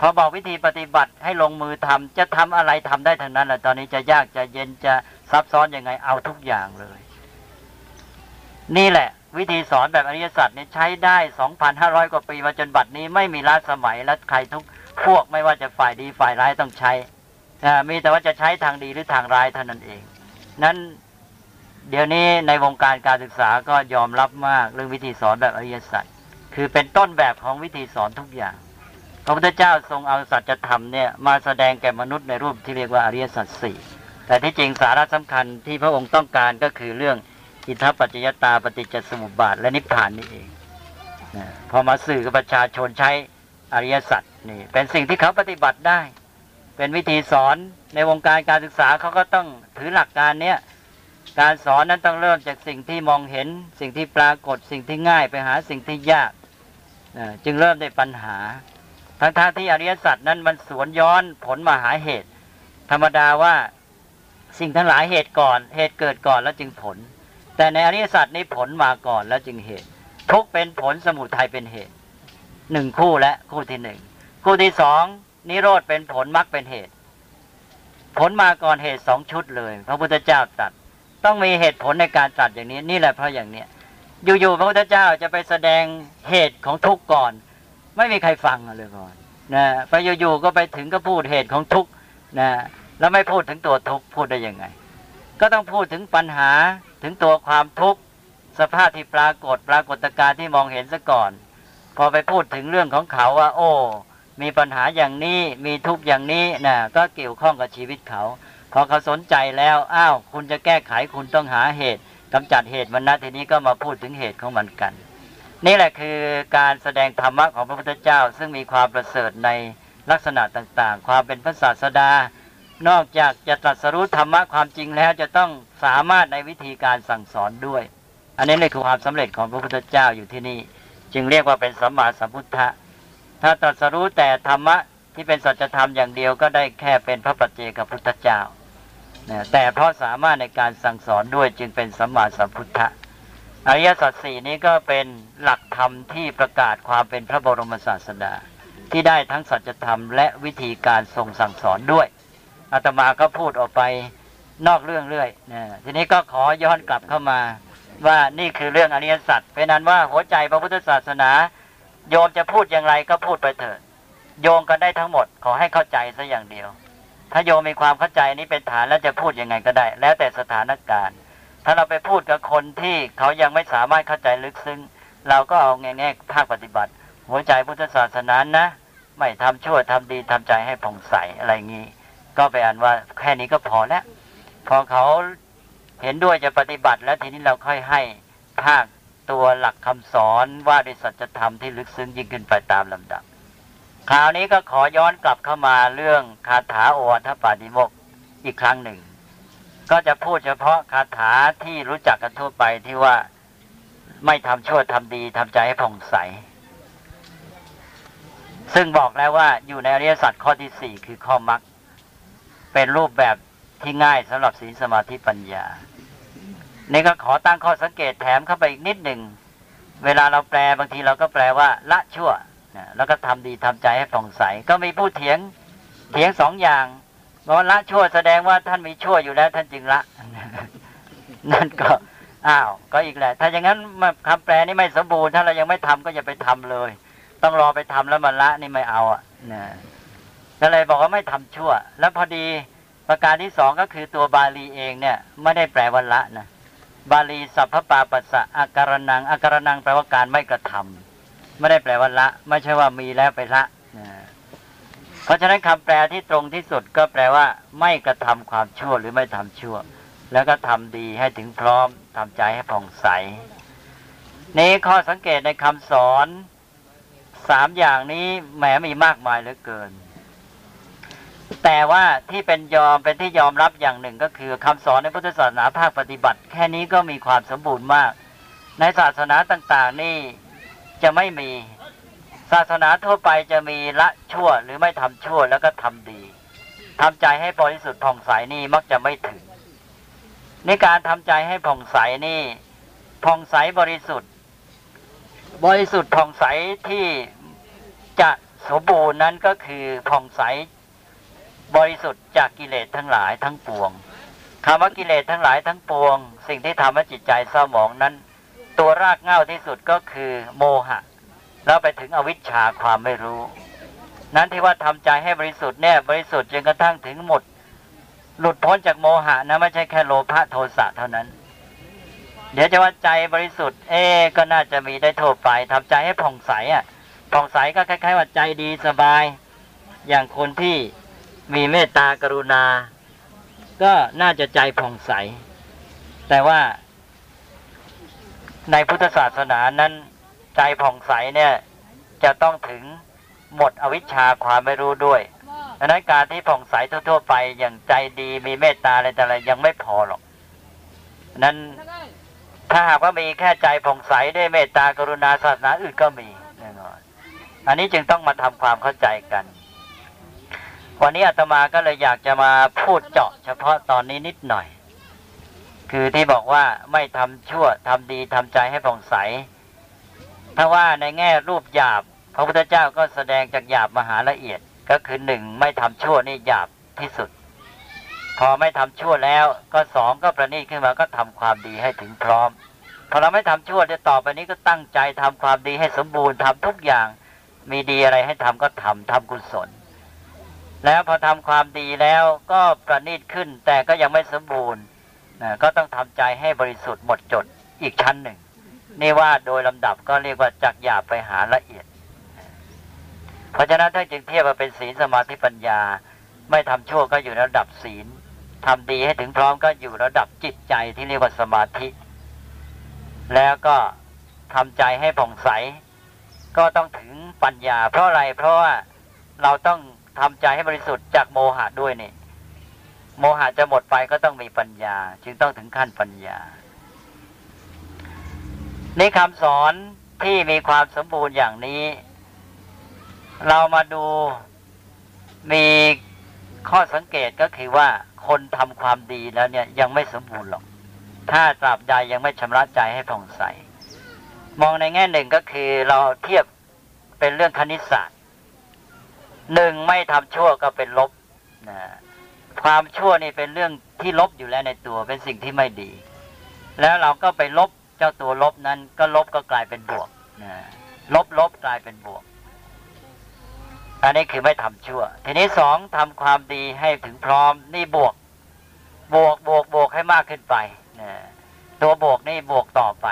พอบอกวิธีปฏิบัติให้ลงมือทำจะทำอะไรทำได้ทั้งนั้นแหละตอนนี้จะยากจะเย็นจะซับซ้อนอยังไงเอาทุกอย่างเลย นี่แหละ วิธีสอนแบบอริยสัจนี่ใช้ได้สองพันห้าร้อยกว่าปีมาจนบัดนี้ไม่มีล้าสมัยและใครทุกพวกไม่ว่าจะฝ่ายดีฝ่ายร้ายต้องใช้มีแต่ว่าจะใช้ทางดีหรือทางร้ายเท่านั้นเอง นั้นเดี๋ยวนี้ในวงการการศึกษาก็ยอมรับมากเรื่องวิธีสอนแบบอริยสัจคือเป็นต้นแบบของวิธีสอนทุกอย่าง พระพุทธเจ้าทรงเอาสัจธรรมเนี่ยมาแสดงแก่มนุษย์ในรูปที่เรียกว่าอริยสัจสี่แต่ที่จริงสาระสำคัญที่พระองค์ต้องการก็คือเรื่องอิทธปัจจยตาปฏิจจสมุปบาท และนิพพานนี่เองนะพอมาสื่อกับประชาชนใช้อริยสัจนี่เป็นสิ่งที่เขาปฏิบัติได้ เป็นวิธีสอนในวงการการศึกษาเขาก็ต้องถือหลักการเนี้ยการสอนนั้นต้องเริ่มจากสิ่งที่มองเห็น สิ่งที่ปรากฏสิ่งที่ง่ายไปหาสิ่งที่ยากจึงเริ่มได้ปัญหา ทั้งทที่อริยสัจนั้นมันสวนย้อนผลมาหาเหตุ ธรรมดาว่าสิ่งทั้งหลายเหตุก่อน เหตุเกิดก่อนแล้วจึงผล แต่ในอริยสัจนี้ผลมาก่อนแล้วจึงเหตุ ทุกเป็นผลสมุทัยเป็นเหตุหนึ่งคู่และคู่ที่หนึ่งคู่ที่สองนิโรธเป็นผลมรรคเป็นเหตุ ผลมาก่อนเหตุสองชุดเลย พระพุทธเจ้าตรัสต้องมีเหตุผลในการตรัสอย่างนี้นี่แหละเพราะอย่างเนี้ยอยู่ๆพระพุทธเจ้าจะไปแสดงเหตุของทุกข์ก่อน ไม่มีใครฟังเลยก่อนนะไปอยู่ๆก็ไปถึงก็พูดเหตุของทุกข์นะแล้วไม่พูดถึงตัวทุกข์พูดได้ยังไง ก็ต้องพูดถึงปัญหาถึงตัวความทุกข์สภาพที่ปรากฏปรากฏการณ์ที่มองเห็นซะก่อน พอไปพูดถึงเรื่องของเขาว่า โอ้ มีปัญหาอย่างนี้มีทุกข์อย่างนี้นะก็เกี่ยวข้องกับชีวิตเขาพอเขาสนใจแล้วอ้าวคุณจะแก้ไขคุณต้องหาเหตุกำจัดเหตุมันนะทีนี้ก็มาพูดถึงเหตุของมันกัน นี่แหละคือการแสดงธรรมะของพระพุทธเจ้า ซึ่งมีความประเสริฐในลักษณะต่างๆ ความเป็นพระศาสดา นอกจากจะตรัสรู้ธรรมะความจริงแล้วจะต้องสามารถในวิธีการสั่งสอนด้วย อันนี้เลยคือความสำเร็จของพระพุทธเจ้าอยู่ที่นี่ จึงเรียกว่าเป็นสัมมาสัมพุทธะถ้าตรัสรู้แต่ธรรมะที่เป็นสัจธรรมอย่างเดียวก็ได้แค่เป็นพระปัจเจกพุทธเจ้าแต่เพราะสามารถในการสั่งสอนด้วยจึงเป็นสัมมาสัมพุทธะ อริยสัจสี่นี้ก็เป็นหลักธรรมที่ประกาศความเป็นพระบรมศาสดา ที่ได้ทั้งสัจธรรมและวิธีการทรงสั่งสอนด้วยอาตมาก็พูดออกไปนอกเรื่องเรื่อยนะทีนี้ก็ขอย้อนกลับเข้ามาว่านี่คือเรื่องอริยสัจเป็นนั้นว่าหัวใจพระพุทธศาสนา โยมจะพูดอย่างไรก็พูดไปเถิดโยงกันได้ทั้งหมดขอให้เข้าใจซะอย่างเดียว ถ้าโยมมีความเข้าใจนี้เป็นฐานแล้วจะพูดยังไงก็ได้ แล้วแต่สถานการณ์ ถ้าเราไปพูดกับคนที่เขายังไม่สามารถเข้าใจลึกซึ้ง เราก็เอาแง่ๆภาคปฏิบัติ หัวใจพุทธศาสนานะ ไม่ทำชั่วทำดีทำใจให้ผ่องใสอะไรงี้ ก็ไปอ่านว่าแค่นี้ก็พอแล้ว พอเขาเห็นด้วยจะปฏิบัติ แล้วทีนี้เราค่อยให้ภาคตัวหลักคำสอนว่าด้วยสัจธรรมที่ลึกซึ้งยิ่งขึ้นไปตามลำดับ คราวนี้ก็ขอย้อนกลับเข้ามาเรื่องคาถาโอวัทปาดิโมกอีกครั้งหนึ่ง ก็จะพูดเฉพาะคาถาที่รู้จักกันทั่วไปที่ว่าไม่ทำชั่วทำดีทำใจให้ผ่องใส ซึ่งบอกแล้วว่าอยู่ในอริยสัจข้อที่สี่คือข้อมรรคเป็นรูปแบบที่ง่ายสำหรับศีลสมาธิปัญญา นี่ก็ขอตั้งข้อสังเกตแถมเข้าไปอีกนิดหนึ่ง เวลาเราแปลบางทีเราก็แปลว่า ละชั่ว แล้วก็ทำดีทำใจให้ผ่องใส ก็มีผู้เถียงเถียงสองอย่าง บอกละชั่วแสดงว่าท่านมีชั่วอยู่แล้ว ท่านจึงละ นั่นก็อ้าวก็อีกแหละ ถ้าอย่างนั้นคำแปลนี่ไม่สมบูรณ์ถ้าเรายังไม่ทำก็อย่าไปทำเลย ต้องรอไปทำแล้วมาละนี่ไม่เอาอะนะก็เลยบอกว่าไม่ทำชั่ว แล้วพอดีประการที่สองก็คือตัวบาลีเองเนี่ย ไม่ได้แปลว่าละนะบาลีสัพพปาปัสสะอาการนังอาการนังแปลว่าการไม่กระทำไม่ได้แปลว่าละ ไม่ใช่ว่ามีแล้วไปละ เพราะฉะนั้นคำแปลที่ตรงที่สุดก็แปลว่า ไม่กระทำความชั่วหรือไม่ทำชั่ว แล้วก็ทำดีให้ถึงพร้อมทำใจให้ผ่องใส นี้ข้อสังเกตในคำสอนสามอย่างนี้แหมมีมากมายเหลือเกิน แต่ว่าที่เป็นยอมเป็นที่ยอมรับอย่างหนึ่งก็คือคำสอนในพุทธศาสนาภาคปฏิบัติ แค่นี้ก็มีความสมบูรณ์มาก ในศาสนาต่าง ๆ นี่จะไม่มี ศาสนาทั่วไปจะมีละชั่วหรือไม่ทำชั่วแล้วก็ทำดีทำใจให้บริสุทธิ์ผ่องใสนี่มักจะไม่ถึงในการทำใจให้ผ่องใสนี่ผ่องใสบริสุทธิ์ บริสุทธิ์ผ่องใสที่จะสมบูรณ์นั้นก็คือผ่องใสบริสุทธิ์จากกิเลสทั้งหลายทั้งปวงคำว่ากิเลสทั้งหลายทั้งปวง สิ่งที่ทำให้จิตใจเศร้าหมองนั้น ตัวรากเหง้าที่สุดก็คือโมหะ แล้วไปถึงอวิชชาความไม่รู้ นั้นที่ว่าทำใจให้บริสุทธิ์เนี่ยบริสุทธิ์จนกระทั่งถึงหมด หลุดพ้นจากโมหะนะไม่ใช่แค่โลภะโทสะเท่านั้น เดี๋ยวจะว่าใจบริสุทธิ์ เอ๊ก็น่าจะมีได้ทั่วไปทำใจให้ผ่องใสอะผ่องใสก็คล้ายๆว่าใจดีสบาย อย่างคนที่มีเมตตากรุณา ก็น่าจะใจผ่องใส แต่ว่าในพุทธศาสนานั้น ใจผ่องใสเนี่ยจะต้องถึงหมดอวิชชาความไม่รู้ด้วยดังนั้นการที่ผ่องใสทั่วๆไปอย่างใจดีมีเมตตาอะไรแต่อะไรยังไม่พอหรอกนั้นถ้าหากว่ามีแค่ใจผ่องใสด้วยเมตตากรุณาศาสนาอื่นก็มีแน่นอนอันนี้จึงต้องมาทำความเข้าใจกัน วันนี้อาตมาก็เลยอยากจะมาพูดเจาะเฉพาะตอนนี้นิดหน่อย คือที่บอกว่าไม่ทำชั่วทำดีทำใจให้ผ่องใส ถ้าว่าในแง่รูปหยาบ พระพุทธเจ้าก็แสดงจากหยาบมหาละเอียด ก็คือหนึ่งไม่ทำชั่วนี่หยาบที่สุด พอไม่ทำชั่วแล้ว ก็สองก็ประณีตขึ้นมาก็ทำความดีให้ถึงพร้อมพอเราไม่ทำชั่วจะต่อไปนี้ก็ตั้งใจทำความดีให้สมบูรณ์ทำทุกอย่างมีดีอะไรให้ทำก็ทำทำกุศล แล้วพอทำความดีแล้วก็ประณีตขึ้นแต่ก็ยังไม่สมบูรณ์นะก็ต้องทำใจให้บริสุทธิ์หมดจดอีกชั้นหนึ่ง นี่ว่าโดยลำดับก็เรียกว่าจากหยาบไปหาละเอียด เพราะฉะนั้นถ้าจึงเทียบว่าเป็นศีลสมาธิปัญญา ไม่ทำชั่วก็อยู่ระดับศีลทำดีให้ถึงพร้อมก็อยู่ระดับจิตใจที่เรียกว่าสมาธิ แล้วก็ทำใจให้ผ่องใส ก็ต้องถึงปัญญา เพราะอะไรเพราะว่าเราต้องทำใจให้บริสุทธิ์จากโมหะด้วยนี่โมหะจะหมดไปก็ต้องมีปัญญา จึงต้องถึงขั้นปัญญา ในคำสอนที่มีความสมบูรณ์อย่างนี้ เรามาดูมีข้อสังเกตก็คือว่าคนทำความดีแล้วเนี่ยยังไม่สมบูรณ์หรอก ถ้าตราบใดยังไม่ชำระใจให้ผ่องใส มองในแง่หนึ่งก็คือเราเทียบเป็นเรื่องคณิตศาสตร์หนึ่งไม่ทำชั่วก็เป็นลบนะความชั่วนี่เป็นเรื่องที่ลบอยู่แล้วในตัวเป็นสิ่งที่ไม่ดี แล้วเราก็ไปลบ เจ้าตัวลบนั้นก็ลบก็กลายเป็นบวกนะลบลบกลายเป็นบวก อันนี้คือไม่ทำชั่ว ทีนี้สองทำความดีให้ถึงพร้อมนี่บวก บวกบวกบวกให้มากขึ้นไปนะตัวบวกนี่บวกต่อไป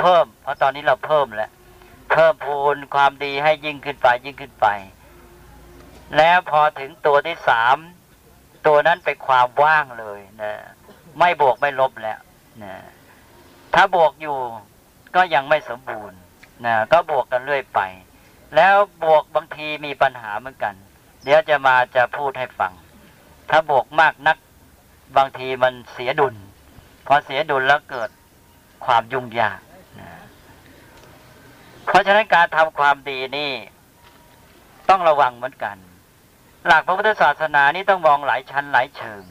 เพิ่ม เพราะตอนนี้เราเพิ่มแล้วเพิ่มพูนความดีให้ยิ่งขึ้นไปยิ่งขึ้นไป แล้วพอถึงตัวที่สามตัวนั้นเป็นความว่างเลยนะไม่บวกไม่ลบแล้วนะ ถ้าบวกอยู่ก็ยังไม่สมบูรณ์นะก็บวกกันเรื่อยไป แล้วบวกบางทีมีปัญหาเหมือนกัน เดี๋ยวจะมาจะพูดให้ฟัง ถ้าบวกมากนักบางทีมันเสียดุลพอเสียดุลแล้วเกิดความยุ่งยากนะเพราะฉะนั้นการทำความดีนี่ ต้องระวังเหมือนกัน หลักพระพุทธศาสนานี่ต้องมองหลายชั้นหลายเชิง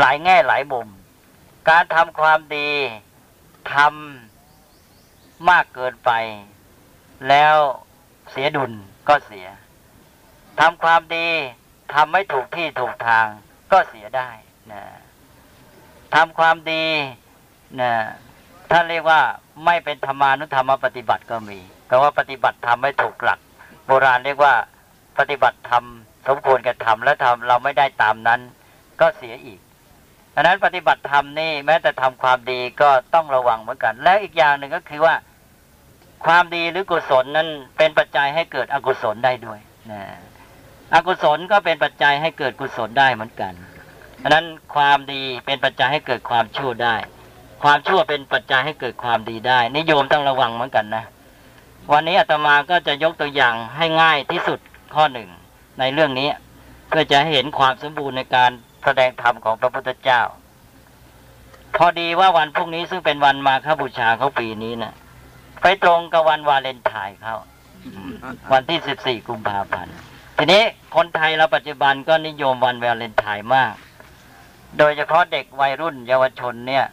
หลายแง่หลายมุม การทำความดี ทำมากเกินไป แล้วเสียดุลก็เสียทำความดีทำไม่ถูกที่ถูกทางก็เสียได้นะทำความดีนะท่านเรียกว่าไม่เป็นธรรมานุธรรมปฏิบัติก็มีแปลว่าปฏิบัติทำไม่ถูกหลัก โบราณเรียกว่าปฏิบัติทำสมควรกระทำแล้วทำเราไม่ได้ตามนั้น ก็เสียอีก ดังนั้นปฏิบัติธรรมนี่แม้แต่ทำความดีก็ต้องระวังเหมือนกัน และอีกอย่างหนึ่งก็คือว่า ความดีหรือกุศลนั้นเป็นปัจจัยให้เกิดอกุศลได้ด้วยนะอกุศลก็เป็นปัจจัยให้เกิดกุศลได้เหมือนกันดังนั้นความดีเป็นปัจจัยให้เกิดความชั่วได้ ความชั่วเป็นปัจจัยให้เกิดความดีได้นิยมต้องระวังเหมือนกันนะ วันนี้อาตมาก็จะยกตัวอย่างให้ง่ายที่สุดข้อหนึ่งในเรื่องนี้เพื่อจะให้เห็นความสมบูรณ์ในการ แสดงธรรมของพระพุทธเจ้า พอดีว่าวันพรุ่งนี้ซึ่งเป็นวันมาฆบูชาเขาปีนี้นะไปตรงกับวันวาเลนไทน์เขาวันที่สิบสี่กุมภาพันธ์ทีนี้คนไทยเราปัจจุบันก็นิยมวันวาเลนไทน์มาก โดยเฉพาะเด็กวัยรุ่นเยาวชนเนี่ย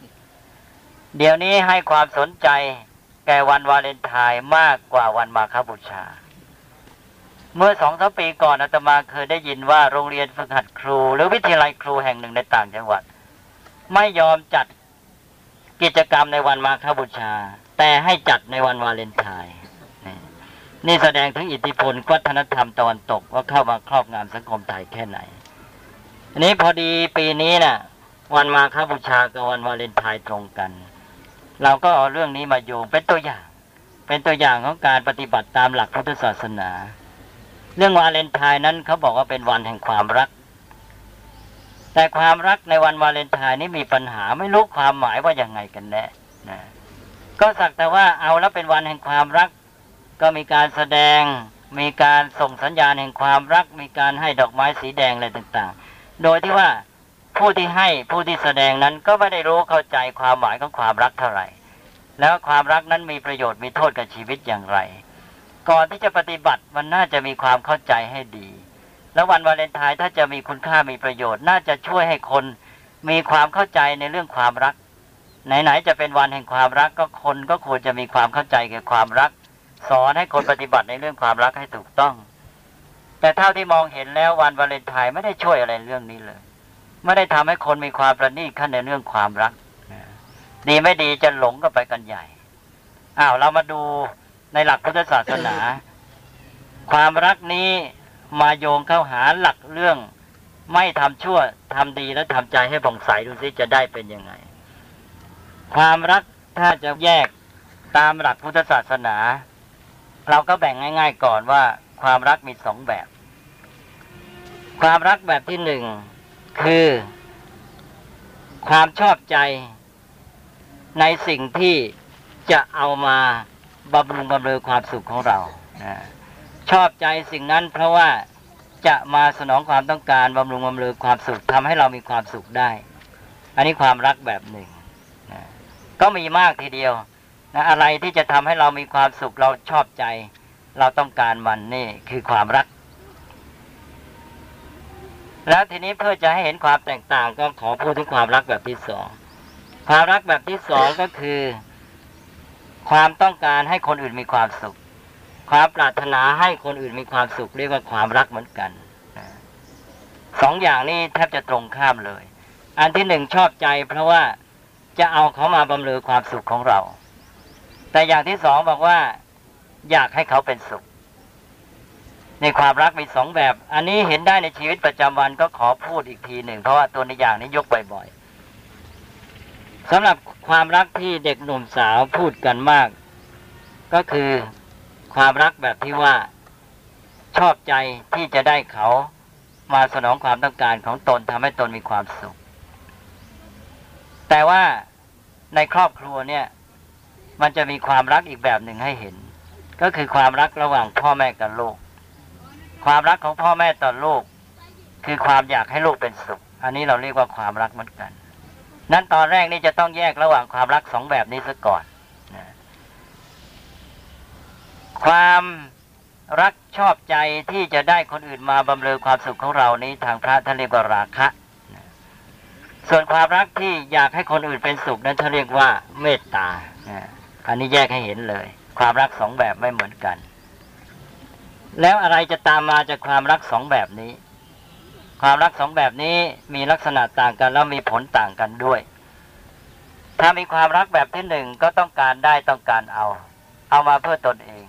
เดี๋ยวนี้ให้ความสนใจแก่วันวาเลนไทน์มากกว่าวันมาฆบูชา เมื่อสองสามปีก่อนอาตมาเคยได้ยินว่าโรงเรียนฝึกหัดครู หรือวิทยาลัยครูแห่งหนึ่งในต่างจังหวัด ไม่ยอมจัดกิจกรรมในวันมาฆบูชา แต่ให้จัดในวันวาเลนไทน์นี่แสดงถึงอิทธิพลวัฒนธรรมตะวันตกว่าเข้ามาครอบงำสังคมไทยแค่ไหนอันนี้พอดีปีนี้นะ่ะ วันมาฆบูชากับวันวาเลนไทน์ตรงกัน เราก็เอาเรื่องนี้มาโยงเป็นตัวอย่าง เป็นตัวอย่างของการปฏิบัติตามหลักพุทธศาสนา เรื่องวาเลนไทน์นั้นเขาบอกว่าเป็นวันแห่งความรัก แต่ความรักในวันวาเลนไทน์นี้มีปัญหาไม่รู้ความหมายว่าอย่างไงกันแน่นะก็สักแต่ว่าเอาแล้วเป็นวันแห่งความรัก ก็มีการแสดง มีการส่งสัญญาณแห่งความรัก มีการให้ดอกไม้สีแดงอะไรต่างๆ โดยที่ว่าผู้ที่ให้ผู้ที่แสดงนั้นก็ไม่ได้รู้เข้าใจความหมายของความรักเท่าไหร่ แล้วความรักนั้นมีประโยชน์มีโทษกับชีวิตอย่างไร ก่อนที่จะปฏิบัติมันน่าจะมีความเข้าใจให้ดี แล้ววันวาเลนไทน์ถ้าจะมีคุณค่ามีประโยชน์ น่าจะช่วยให้คนมีความเข้าใจในเรื่องความรัก ไหนๆจะเป็นวันแห่งความรักก็คนก็ควรจะมีความเข้าใจเกี่ยวกับความรัก สอนให้คนปฏิบัติในเรื่องความรักให้ถูกต้อง แต่เท่าที่มองเห็นแล้ววันวาเลนไทน์ไม่ได้ช่วยอะไรเรื่องนี้เลยไม่ได้ทำให้คนมีความประณีตขั้นในเรื่องความรัก ดีไม่ดีจะหลงก็ไปกันใหญ่อ้าวเรามาดู ในหลักพุทธศาสนา ความรักนี้มาโยงเข้าหาหลักเรื่อง ไม่ทำชั่วทำดีและทำใจให้ผ่องใสดูสิจะได้เป็นยังไง ความรักถ้าจะแยกตามหลักพุทธศาสนา เราก็แบ่งง่าย ๆ ก่อนว่า ความรักมีสองแบบ ความรักแบบที่หนึ่งคือ ความชอบใจในสิ่งที่จะเอามา บำรุงบำเรอความสุขของเรานะชอบใจสิ่งนั้นเพราะว่าจะมาสนองความต้องการบำรุงบำเรอความสุขทำให้เรามีความสุขได้ อันนี้ความรักแบบหนึ่งนะก็มีมากทีเดียวนะอะไรที่จะทำให้เรามีความสุขเราชอบใจ เราต้องการมันนี่คือความรัก แล้วทีนี้เพื่อจะให้เห็นความแตกต่างก็ขอพูดถึงความรักแบบที่สองความรักแบบที่สองก็คือ ความต้องการให้คนอื่นมีความสุข ความปรารถนาให้คนอื่นมีความสุข เรียกว่าความรักเหมือนกันสองอย่างนี้แทบจะตรงข้ามเลย อันที่หนึ่งชอบใจ เพราะว่าจะเอาเขามาบำเรอความสุขของเรา แต่อย่างที่สองบอกว่า อยากให้เขาเป็นสุข ในความรักมีสองแบบ อันนี้เห็นได้ในชีวิตประจำวันก็ขอพูดอีกทีหนึ่ง เพราะว่าตัวในอย่างนี้ยกบ่อย สำหรับความรักที่เด็กหนุ่มสาวพูดกันมาก ก็คือความรักแบบที่ว่า ชอบใจที่จะได้เขามาสนองความต้องการของตนทำให้ตนมีความสุข แต่ว่าในครอบครัวเนี่ย มันจะมีความรักอีกแบบหนึ่งให้เห็น ก็คือความรักระหว่างพ่อแม่กับลูก ความรักของพ่อแม่ต่อลูก คือความอยากให้ลูกเป็นสุข อันนี้เราเรียกว่าความรักเหมือนกัน นั้นตอนแรกนี่จะต้องแยกระหว่างความรักสองแบบนี้ซะก่อนความรักชอบใจที่จะได้คนอื่นมาบำเรอความสุขของเรานี้ทางพระท่านเรียกว่าราคะส่วนความรักที่อยากให้คนอื่นเป็นสุขนั้นท่านเรียกว่าเมตตาอันนี้แยกให้เห็นเลย ความรักสองแบบไม่เหมือนกัน แล้วอะไรจะตามมาจากความรักสองแบบนี้ ความรักสองแบบนี้มีลักษณะต่างกันแล้วมีผลต่างกันด้วย ถ้ามีความรักแบบที่หนึ่งก็ต้องการได้ต้องการเอา เอามาเพื่อตนเอง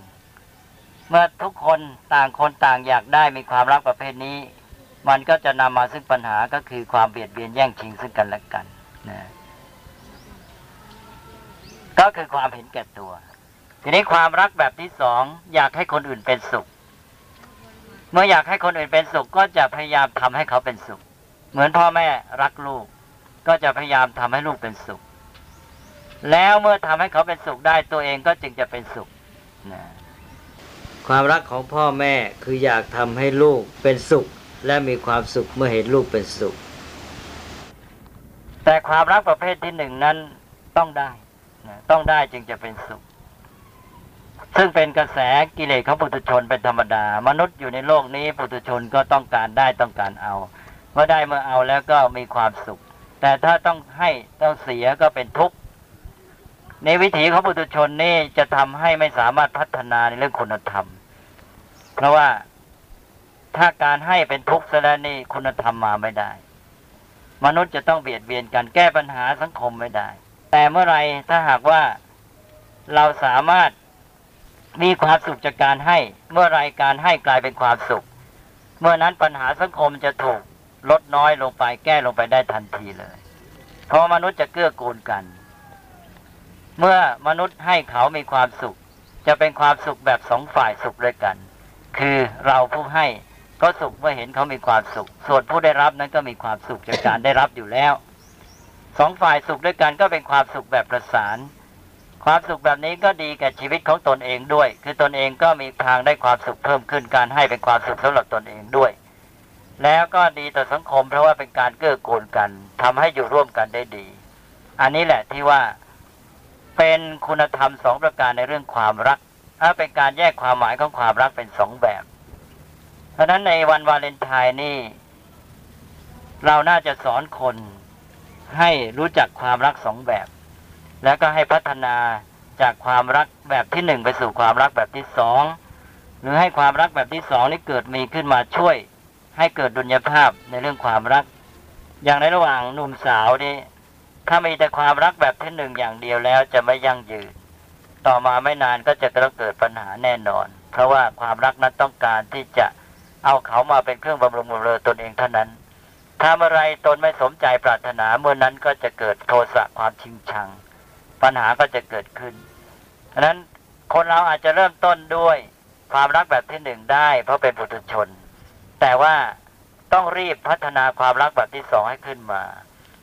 เมื่อทุกคนต่างคนต่างอยากได้มีความรักประเภทนี้ มันก็จะนำมาซึ่งปัญหาก็คือความเบียดเบียนแย่งชิงซึ่งกันและกันนะก็คือความเห็นแก่ตัว ทีนี้ความรักแบบที่สองอยากให้คนอื่นเป็นสุข มื่ออยากให้คนอื่นเป็นสุขก็จะพยายามทำให้เขาเป็นสุข เหมือนพ่อแม่รักลูก ก็จะพยายามทำให้ลูกเป็นสุข แล้วเมื่อทำให้เขาเป็นสุขได้ตัวเองก็จึงจะเป็นสุขนะความรักของพ่อแม่คืออยากทำให้ลูกเป็นสุข และมีความสุขเมื่อเห็นลูกเป็นสุข แต่ความรักประเภทที่หนึ่งนั้นต้องได้ ต้องได้จึงจะเป็นสุข ซึ่งเป็นกระแสกิเลสของปุถุชนเป็นธรรมดา มนุษย์อยู่ในโลกนี้ปุถุชนก็ต้องการได้ต้องการเอาเมื่อได้เมื่อเอาแล้วก็มีความสุข แต่ถ้าต้องให้ต้องเสียก็เป็นทุกข์ในวิถีของปุถุชนนี่จะทำให้ไม่สามารถพัฒนาในเรื่องคุณธรรม เพราะว่าถ้าการให้เป็นทุกข์ซะแล้วนี่คุณธรรมมาไม่ได้ มนุษย์จะต้องเบียดเบียนกันแก้ปัญหาสังคมไม่ได้ แต่เมื่อไรถ้าหากว่าเราสามารถ มีความสุขจากการให้ เมื่อไรการให้กลายเป็นความสุข เมื่อนั้นปัญหาสังคมจะถูกลดน้อยลงไปแก้ลงไปได้ทันทีเลย เพราะมนุษย์จะเกื้อกูลกัน เมื่อมนุษย์ให้เขามีความสุข จะเป็นความสุขแบบสองฝ่ายสุขด้วยกัน คือเราผู้ให้ก็สุขเมื่อเห็นเขามีความสุข ส่วนผู้ได้รับนั้นก็มีความสุขจากการได้รับอยู่แล้วสองฝ่ายสุขด้วยกันก็เป็นความสุขแบบประสาน ความสุขแบบนี้ก็ดีแก่ชีวิตของตนเองด้วย คือตนเองก็มีทางได้ความสุขเพิ่มขึ้น การให้เป็นความสุขสำหรับตนเองด้วย แล้วก็ดีต่อสังคมเพราะว่าเป็นการเกื้อกูลกันทำให้อยู่ร่วมกันได้ดี อันนี้แหละที่ว่าเป็นคุณธรรมสองประการในเรื่องความรัก ถ้าเป็นการแยกความหมายของความรักเป็นสองแบบ เพราะนั้นในวันวาเลนไทน์นี่ เราน่าจะสอนคนให้รู้จักความรักสองแบบ แล้วก็ให้พัฒนาจากความรักแบบที่หนึ่งไปสู่ความรักแบบที่สองหรือให้ความรักแบบที่สองนี้เกิดมีขึ้นมาช่วย ให้เกิดดุลยภาพในเรื่องความรัก อย่างในระหว่างหนุ่มสาวนี่ถ้ามีแต่ความรักแบบที่หนึ่งอย่างเดียวแล้วจะไม่ยั่งยืน ต่อมาไม่นานก็จะต้องเกิดปัญหาแน่นอน เพราะว่าความรักนั้นต้องการที่จะเอาเขามาเป็นเครื่องบำรุงบำเรอตนเองเท่านั้นถ้าเมื่อไรตนไม่สมใจปรารถนาเมื่อนั้นก็จะเกิดโทสะความชิงชัง ปัญหาก็จะเกิดขึ้นฉะนั้นคนเราอาจจะเริ่มต้นด้วยความรักแบบที่หนึ่งได้ เพราะเป็นปุถุชน แต่ว่าต้องรีบพัฒนาความรักแบบที่สองให้ขึ้นมา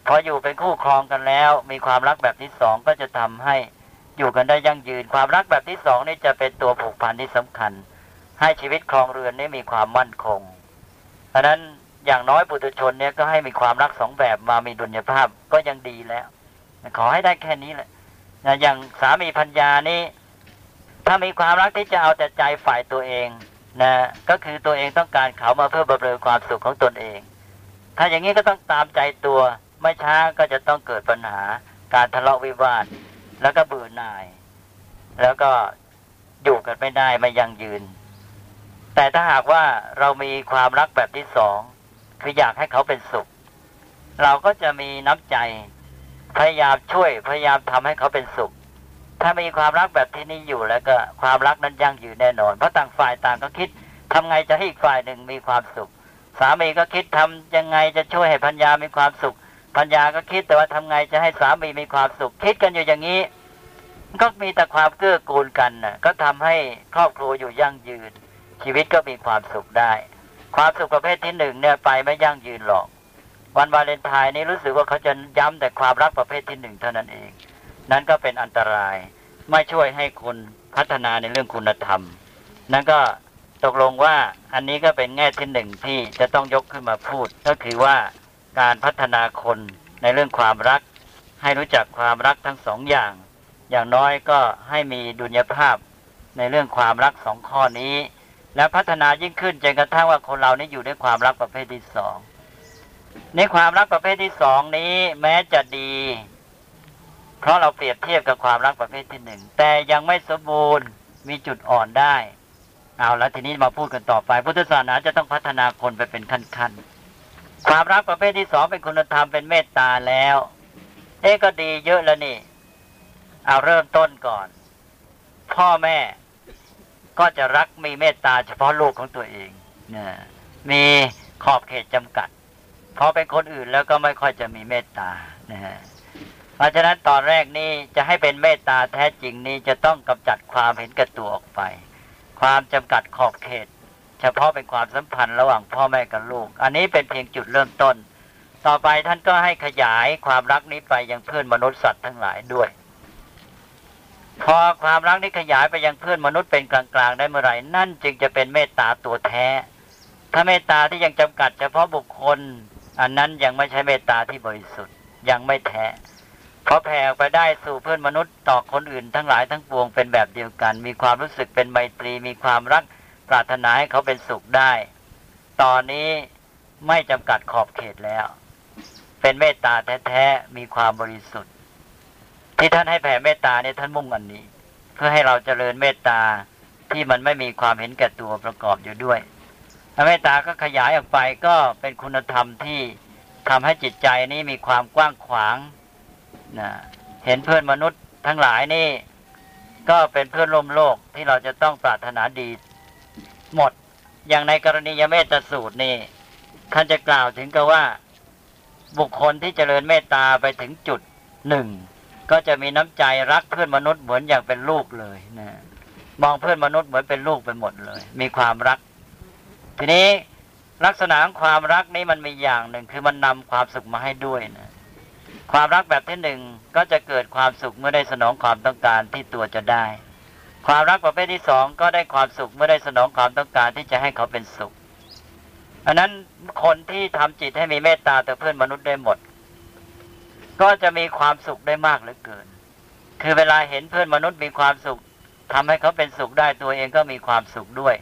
พออยู่เป็นคู่ครองกันแล้ว มีความรักแบบที่สองก็จะทำให้อยู่กันได้ยั่งยืน ความรักแบบที่สองนี่จะเป็นตัวผูกพันที่สำคัญ ให้ชีวิตครองเรือนนี้มีความมั่นคงเพราะนั้นอย่างน้อยปุถุชนเนี่ยก็ให้มีความรักสองแบบมามีดุลยภาพก็ยังดีแล้ว ขอให้ได้แค่นี้แหละ นะอย่างสามีพัญญานี่ถ้ามีความรักที่จะเอาแต่ใจฝ่ายตัวเองนะก็คือตัวเองต้องการเขามาเพื่อบำเรอความสุขของตนเอง ถ้าอย่างนี้ก็ต้องตามใจตัว ไม่ช้าก็จะต้องเกิดปัญหาการทะเลาะวิวาท แล้วก็เบื่อหน่าย แล้วก็อยู่กันไม่ได้ไม่ยั่งยืน แต่ถ้าหากว่าเรามีความรักแบบที่สองคืออยากให้เขาเป็นสุข เราก็จะมีน้ำใจ พยายามช่วยพยายามทำให้เขาเป็นสุข ถ้ามีความรักแบบที่นี้อยู่แล้วก็ความรักนั้นยั่งยืนแน่นอน เพราะต่างฝ่ายต่างก็คิดทำไงจะให้อีกฝ่ายหนึ่งมีความสุข สามีก็คิดทำยังไงจะช่วยให้พัญญามีความสุขพัญญาก็คิดแต่ว่าทำไงจะให้สามีมีความสุข คิดกันอยู่อย่างนี้ ก็มีแต่ความเกื้อกูลกันนะก็ทำให้ครอบครัวอยู่ยั่งยืน ชีวิตก็มีความสุขได้ ความสุขประเภทที่หนึ่งเนี่ยไปไม่ยั่งยืนหรอก วันวาเลนไทน์นี้รู้สึกว่าเขาจะย้ำแต่ความรักประเภทที่หนึ่งเท่านั้นเอง นั้นก็เป็นอันตราย ไม่ช่วยให้คนพัฒนาในเรื่องคุณธรรม นั่นก็ตกลงว่าอันนี้ก็เป็นแง่ที่หนึ่งที่จะต้องยกขึ้นมาพูด ก็คือว่าการพัฒนาคนในเรื่องความรัก ให้รู้จักความรักทั้งสองอย่าง อย่างน้อยก็ให้มีดุลยภาพในเรื่องความรักสองข้อนี้ และพัฒนายิ่งขึ้นจนกระทั่งว่าคนเรานี่อยู่ด้วยความรักประเภทที่สอง ในความรักประเภทที่สองนี้แม้จะดี เพราะเราเปรียบเทียบกับความรักประเภทที่หนึ่งแต่ยังไม่สมบูรณ์มีจุดอ่อนได้ เอาแล้วทีนี้มาพูดกันต่อไป พุทธศาสนาจะต้องพัฒนาคนไปเป็นขั้นๆความรักประเภทที่สองเป็นคุณธรรมเป็นเมตตาแล้วเอ๊ก็ดีเยอะแล้วนี่ เอาเริ่มต้นก่อน พ่อแม่ก็จะรักมีเมตตาเฉพาะลูกของตัวเองนะมีขอบเขตจำกัด พอเป็นคนอื่นแล้วก็ไม่ค่อยจะมีเมตตานะฮะเพราะฉะนั้นตอนแรกนี่จะให้เป็นเมตตาแท้จริงนี่จะต้องกำจัดความเห็นแก่ตัวออกไป ความจำกัดขอบเขต เฉพาะเป็นความสัมพันธ์ระหว่างพ่อแม่กับลูก อันนี้เป็นเพียงจุดเริ่มต้น ต่อไปท่านก็ให้ขยายความรักนี้ไปยังเพื่อนมนุษย์สัตว์ทั้งหลายด้วย พอความรักนี้ขยายไปยังเพื่อนมนุษย์เป็นกลางๆได้เมื่อไหร่นั่นจึงจะเป็นเมตตาตัวแท้ ถ้าเมตตาที่ยังจำกัด เฉพาะบุคคล อันนั้นยังไม่ใช่เมตตาที่บริสุทธิ์ยังไม่แท้ เพอแผ่ไปได้สู่เพื่อนมนุษย์ต่อคนอื่นทั้งหลายทั้งปวงเป็นแบบเดียวกัน มีความรู้สึกเป็นไมตรี มีความรักปรารถนาให้เขาเป็นสุขได้ ตอนนี้ไม่จำกัดขอบเขตแล้ว เป็นเมตตาแท้ๆมีความบริสุทธิ์ ที่ท่านให้แผ่เมตตาเนี่ยท่านมุ่งอันนี้ เพื่อให้เราเจริญเมตตาที่มันไม่มีความเห็นแก่ตัวประกอบอยู่ด้วย เมตตาก็ขยายออกไปก็เป็นคุณธรรมที่ทำให้จิตใจนี้มีความกว้างขวางนะเห็นเพื่อนมนุษย์ทั้งหลายนี่ ก็เป็นเพื่อนร่วมโลกที่เราจะต้องปรารถนาดีหมด อย่างในกรณียเมตตาสูตรนี่ท่านจะกล่าวถึงกับว่า บุคคลที่เจริญเมตตาไปถึงจุดหนึ่งก็จะมีน้ำใจรักเพื่อนมนุษย์เหมือนอย่างเป็นลูกเลยนะมองเพื่อนมนุษย์เหมือนเป็นลูกไปหมดเลย มีความรัก ทีนี้ลักษณะของความรักนี้มันมีอย่างหนึ่งคือมันนำความสุขมาให้ด้วยนะความรักแบบที่หนึ่งก็จะเกิดความสุขเมื่อได้สนองความต้องการที่ตัวจะได้ ความรักประเภทที่สองก็ได้ความสุขเมื่อได้สนองความต้องการที่จะให้เขาเป็นสุขอันนั้นคนที่ทำจิตให้มีเมตตาต่อเพื่อนมนุษย์ได้หมด ก็จะมีความสุขได้มากเหลือเกิน คือเวลาเห็นเพื่อนมนุษย์มีความสุขทำให้เขาเป็นสุขได้ตัวเองก็มีความสุขด้วย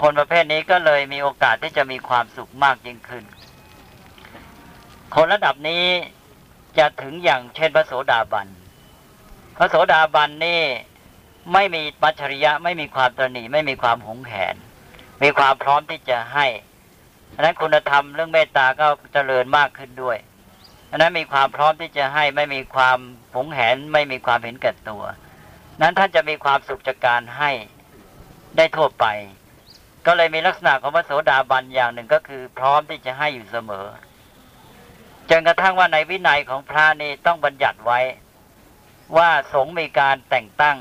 คนประเภทนี้ก็เลยมีโอกาสที่จะมีความสุขมากยิ่งขึ้น คนระดับนี้จะถึงอย่างเช่นพระโสดาบัน พระโสดาบันนี่ไม่มีปัจฉริยะไม่มีความตรณีไม่มีความหงแหน มีความพร้อมที่จะให้อันนั้นคุณธรรมเรื่องเมตตาก็เจริญมากขึ้นด้วยอันนั้นมีความพร้อมที่จะให้ไม่มีความหงแหน ไม่มีความเห็นแก่ตัว นั้นท่านจะมีความสุขจากการให้ได้ทั่วไป ก็เลยมีลักษณะของพระโสดาบันอย่างหนึ่งก็คือพร้อมที่จะให้อยู่เสมอจนกระทั่งว่าในวินัยของพระนี่ต้องบัญญัติไว้ ว่าสงฆ์มีการแต่งตั้ง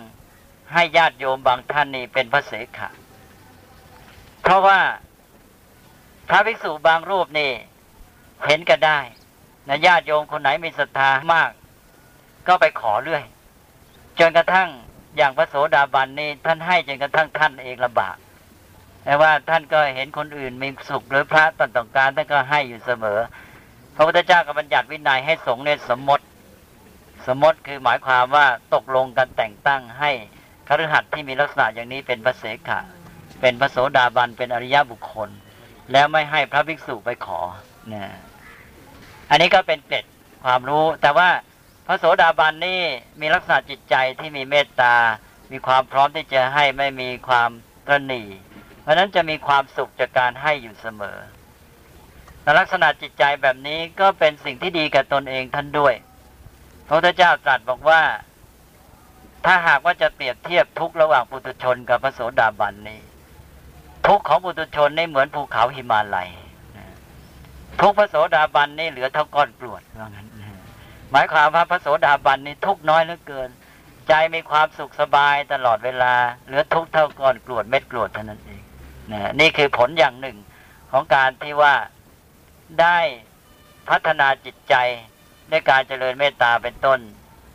ให้ญาติโยมบางท่านนี่เป็นพระเสขะเพราะว่าพระภิกษุบางรูปนี่เห็นกันได้นะญาติโยมคนไหนมีศรัทธามาก ก็ไปขอเรื่อย จนกระทั่งอย่างพระโสดาบันนี่ท่านให้จนกระทั่งท่านเองลำบาก แต่ว่าท่านก็เห็นคนอื่นมีสุขหรือพระตนต้องการท่านก็ให้อยู่เสมอ พระพุทธเจ้าก็บัญญัติวินัยให้สงฆ์ในสมมติ สมมติคือหมายความว่าตกลงกันแต่งตั้งให้คฤหัสถ์ที่มีลักษณะอย่างนี้เป็นพระเสขะเป็นพระโสดาบันเป็นอริยบุคคล แล้วไม่ให้พระภิกษุไปขอนะอันนี้ก็เป็นเกร็ดความรู้ แต่ว่าพระโสดาบันนี่มีลักษณะจิตใจที่มีเมตตา มีความพร้อมที่จะให้ไม่มีความตรณีเพ ราะนั้นจะมีความสุขจากการให้อยู่เสมอลักษณะจิตใจแบบนี้ก็เป็นสิ่งที่ดีกับตนเองท่านด้วย พระพุทธเจ้าตรัสบอกว่า ถ้าหากว่าจะเปรียบเทียบทุกระหว่างปุถุชนกับพระโสดาบันนี้ ทุกของปุถุชนนี่เหมือนภูเขาหิมาลัยทุกพระโสดาบันนี่เหลือเท่าก้อนกรวดว่างั้นหมายความว่าพระโสดาบันนี่ทุกน้อยเหลือเกิน ใจมีความสุขสบายตลอดเวลา เหลือทุกเท่าก้อนกรวดเม็ดกรวดเท่านั้นเอง นะนี่คือผลอย่างหนึ่งของการที่ว่าได้พัฒนาจิตใจด้วยการเจริญเมตตาเป็นต้น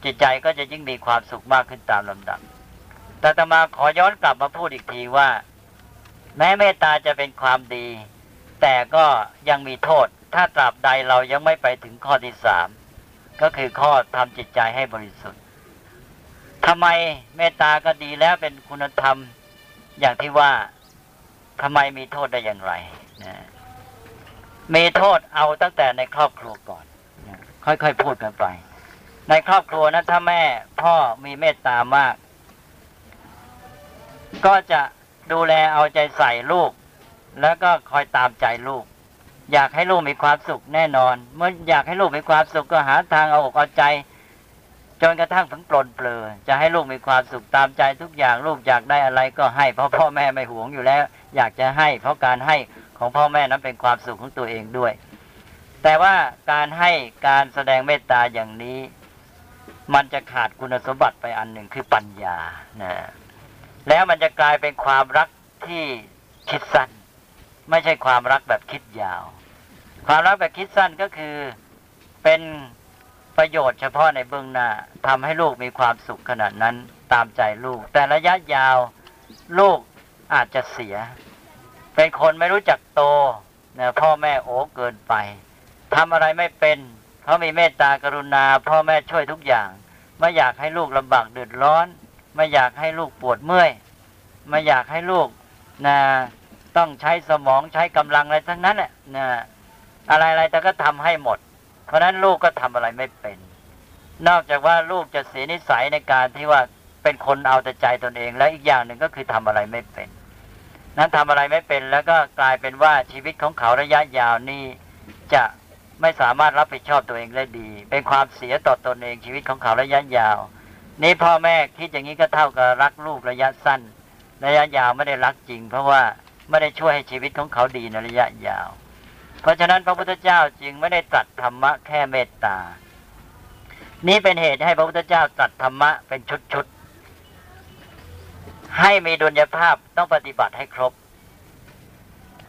จิตใจก็จะยิ่งมีความสุขมากขึ้นตามลำดับแต่ตมาขอย้อนกลับมาพูดอีกทีว่า แม้เมตตาจะเป็นความดี แต่ก็ยังมีโทษ ถ้าตราบใดเรายังไม่ไปถึงข้อที่สามก็คือข้อทำจิตใจให้บริสุทธิ์ทำไมเมตตาก็ดีแล้วเป็นคุณธรรมอย่างที่ว่า ทำไมมีโทษได้อย่างไรนะมีโทษเอาตั้งแต่ในครอบครัวก่อนนะค่อยๆพูดกันไป ในครอบครัวนะถ้าแม่พ่อมีเมตตามาก ก็จะดูแลเอาใจใส่ลูก แล้วก็คอยตามใจลูก อยากให้ลูกมีความสุขแน่นอน เมื่ออยากให้ลูกมีความสุขก็หาทางเอาอกเอาใจจนกระทั่งถึงปลนเปลือจะให้ลูกมีความสุขตามใจทุกอย่าง ลูกอยากได้อะไรก็ให้เพราะพ่อแม่ไม่หวงอยู่แล้ว อยากจะให้ เพราะการให้ของพ่อแม่นั้นเป็นความสุขของตัวเองด้วย แต่ว่าการให้การแสดงเมตตาอย่างนี้ มันจะขาดคุณสมบัติไปอันหนึ่งคือปัญญานะแล้วมันจะกลายเป็นความรักที่คิดสั้น ไม่ใช่ความรักแบบคิดยาว ความรักแบบคิดสั้นก็คือเป็นประโยชน์เฉพาะในเบื้องหน้าทำให้ลูกมีความสุขขนาดนั้นตามใจลูก แต่ระยะยาวลูก อาจจะเสีย เป็นคนไม่รู้จักโตนะพ่อแม่โอ้เกินไปทำอะไรไม่เป็นเขามีเมตตากรุณา พ่อแม่ช่วยทุกอย่าง ไม่อยากให้ลูกลำบากเดือดร้อน ไม่อยากให้ลูกปวดเมื่อย ไม่อยากให้ลูกนะต้องใช้สมองใช้กำลังอะไรทั้งนั้นแหละนะอะไรอะไรแต่ก็ทำให้หมด เพราะนั้นลูกก็ทำอะไรไม่เป็น นอกจากว่าลูกจะเสียนิสัยในการที่ว่าเป็นคนเอาแต่ใจตนเอง แล้วอีกอย่างหนึ่งก็คือทำอะไรไม่เป็น นั้นทำอะไรไม่เป็นแล้วก็กลายเป็นว่าชีวิตของเขาระยะยาวนี่จะไม่สามารถรับผิดชอบตัวเองได้ดี เป็นความเสียต่อตอนเองชีวิตของเขาระยะยาว นี่พ่อแม่คิดอย่างนี้ก็เท่ากับรักลูกระยะสั้น ระยะยาวไม่ได้รักจริง เพราะว่าไม่ได้ช่วยให้ชีวิตของเขาดีในระยะยาว เพราะฉะนั้นพระพุทธเจ้าจึงไม่ได้ตรัสธรรมะแค่เมตตา นี้เป็นเหตุให้พระพุทธเจ้าตรัสธรรมะเป็นชุด ให้มีดุลยภาพต้องปฏิบัติให้ครบ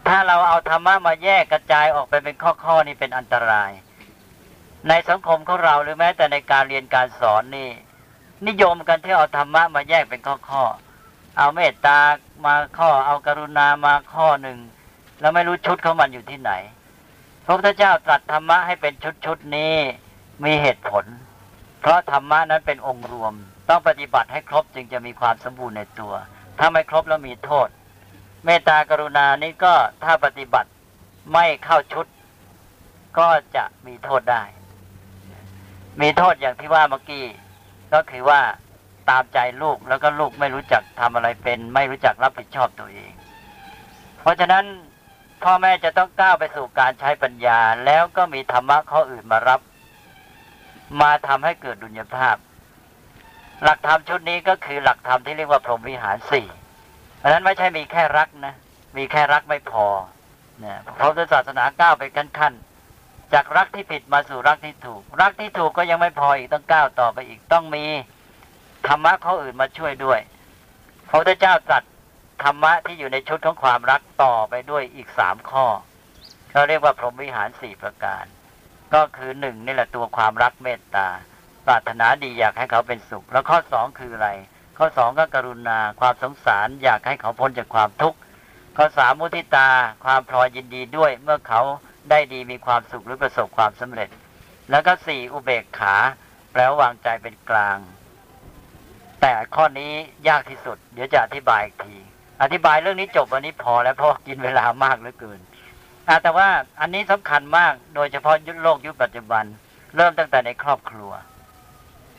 ถ้าเราเอาธรรมะมาแยกกระจายออกไปเป็นข้อๆนี่เป็นอันตราย ในสังคมของเราหรือแม้แต่ในการเรียนการสอนนี่ นิยมกันที่เอาธรรมะมาแยกเป็นข้อๆเอาเมตตามาข้อ เอากรุณามาข้อหนึ่งแล้วไม่รู้ชุดของมันอยู่ที่ไหนพระพุทธเจ้าตรัสธรรมะให้เป็นชุดๆนี้มีเหตุผล เพราะธรรมะนั้นเป็นองค์รวม ต้องปฏิบัติให้ครบจึงจะมีความสมบูรณ์ในตัว ถ้าไม่ครบแล้วมีโทษ เมตตากรุณานี้ก็ถ้าปฏิบัติไม่เข้าชุด ก็จะมีโทษได้ มีโทษอย่างที่ว่าเมื่อกี้ก็คือว่าตามใจลูกแล้วก็ลูกไม่รู้จักทำอะไรเป็น ไม่รู้จักรับผิดชอบตัวเอง เพราะฉะนั้นพ่อแม่จะต้องก้าวไปสู่การใช้ปัญญา แล้วก็มีธรรมะข้ออื่นมารับ มาทำให้เกิดดุลยภาพ หลักธรรมชุดนี้ก็คือหลักธรรมที่เรียกว่าพรหมวิหารสี่เพราะนั้นไม่ใช่มีแค่รักนะ มีแค่รักไม่พอเนี่ยพระพุทธศาสนาก้าวไปขั้นๆจากรักที่ผิดมาสู่รักที่ถูก รักที่ถูกก็ยังไม่พออีกต้องก้าวต่อไปอีกต้องมีธรรมะข้ออื่นมาช่วยด้วยพระพุทธเจ้าตรัสธรรมะที่อยู่ในชุดของความรักต่อไปด้วยอีกสามข้อเขาเรียกว่าพรหมวิหารสี่ประการ ก็คือหนึ่งนี่แหละตัวความรักเมตตา ปรารถนาดีอยากให้เขาเป็นสุข แล้วข้อสองคืออะไร ข้อสองก็กรุณาความสงสารอยากให้เขาพ้นจากความทุกข์ข้อสามมุทิตาความพลอยยินดีด้วย เมื่อเขาได้ดีมีความสุขหรือประสบความสำเร็จ แล้วก็สี่อุเบกขา แปลว่าวางใจเป็นกลาง แต่ข้อนี้ยากที่สุด เดี๋ยวจะอธิบายอีกทีอธิบายเรื่องนี้จบวันนี้พอแล้วเพราะกินเวลามากเหลือเกินแต่ว่าอันนี้สำคัญมากโดยเฉพาะยุคโลกยุคปัจจุบัน เริ่มตั้งแต่ในครอบครัว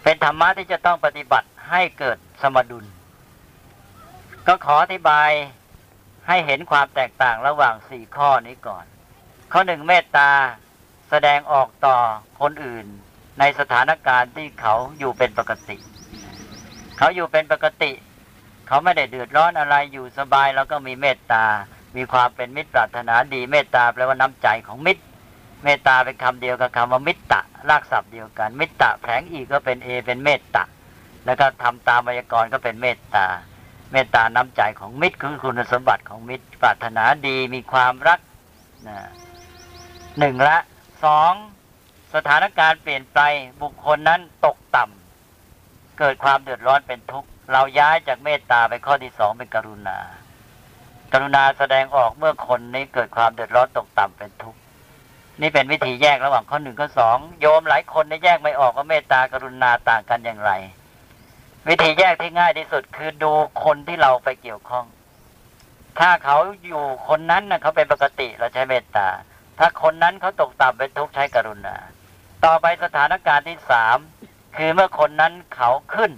เป็นธรรมะที่จะต้องปฏิบัติให้เกิดสมดุล ก็ขออธิบายให้เห็นความแตกต่างระหว่างสี่ข้อนี้ก่อน ข้อหนึ่งเมตตาแสดงออกต่อคนอื่น ในสถานการณ์ที่เขาอยู่เป็นปกติ เขาอยู่เป็นปกติ เขาไม่ได้เดือดร้อนอะไรอยู่สบายแล้วก็มีเมตตา มีความเป็นมิตรปรารถนาดีเมตตาแปลว่าน้ำใจของมิตร เมตตาเป็นคำเดียวกับคำว่ามิตรตะรากศัพท์เดียวกัน มิตรตะแผลงอีกก็เป็นเอเป็นเมตตาแล้วก็ทำตามไวยากรณ์ก็เป็นเมตตา เมตตาน้ำใจของมิตรคือคุณสมบัติของมิตรปรารถนาดีมีความรักนะหนึ่งละสองสถานการณ์เปลี่ยนไปบุคคลนั้นตกต่ำเกิดความเดือดร้อนเป็นทุกข์เราย้ายจากเมตตาไปข้อที่สองเป็นกรุณา กรุณาแสดงออกเมื่อคนนี้เกิดความเดือดร้อนตกต่ำเป็นทุกข์ นี่เป็นวิธีแยกระหว่างข้อหนึ่งข้อสองโยมหลายคนได้แยกไม่ออกว่าเมตตากรุณาต่างกันอย่างไร วิธีแยกที่ง่ายที่สุดคือดูคนที่เราไปเกี่ยวข้อง ถ้าเขาอยู่คนนั้นนะเขาเป็นปกติเราใช้เมตตา ถ้าคนนั้นเขาตกต่ำเป็นทุกข์ใช้กรุณา ต่อไปสถานการณ์ที่สามคือเมื่อคนนั้นเขาขึ้น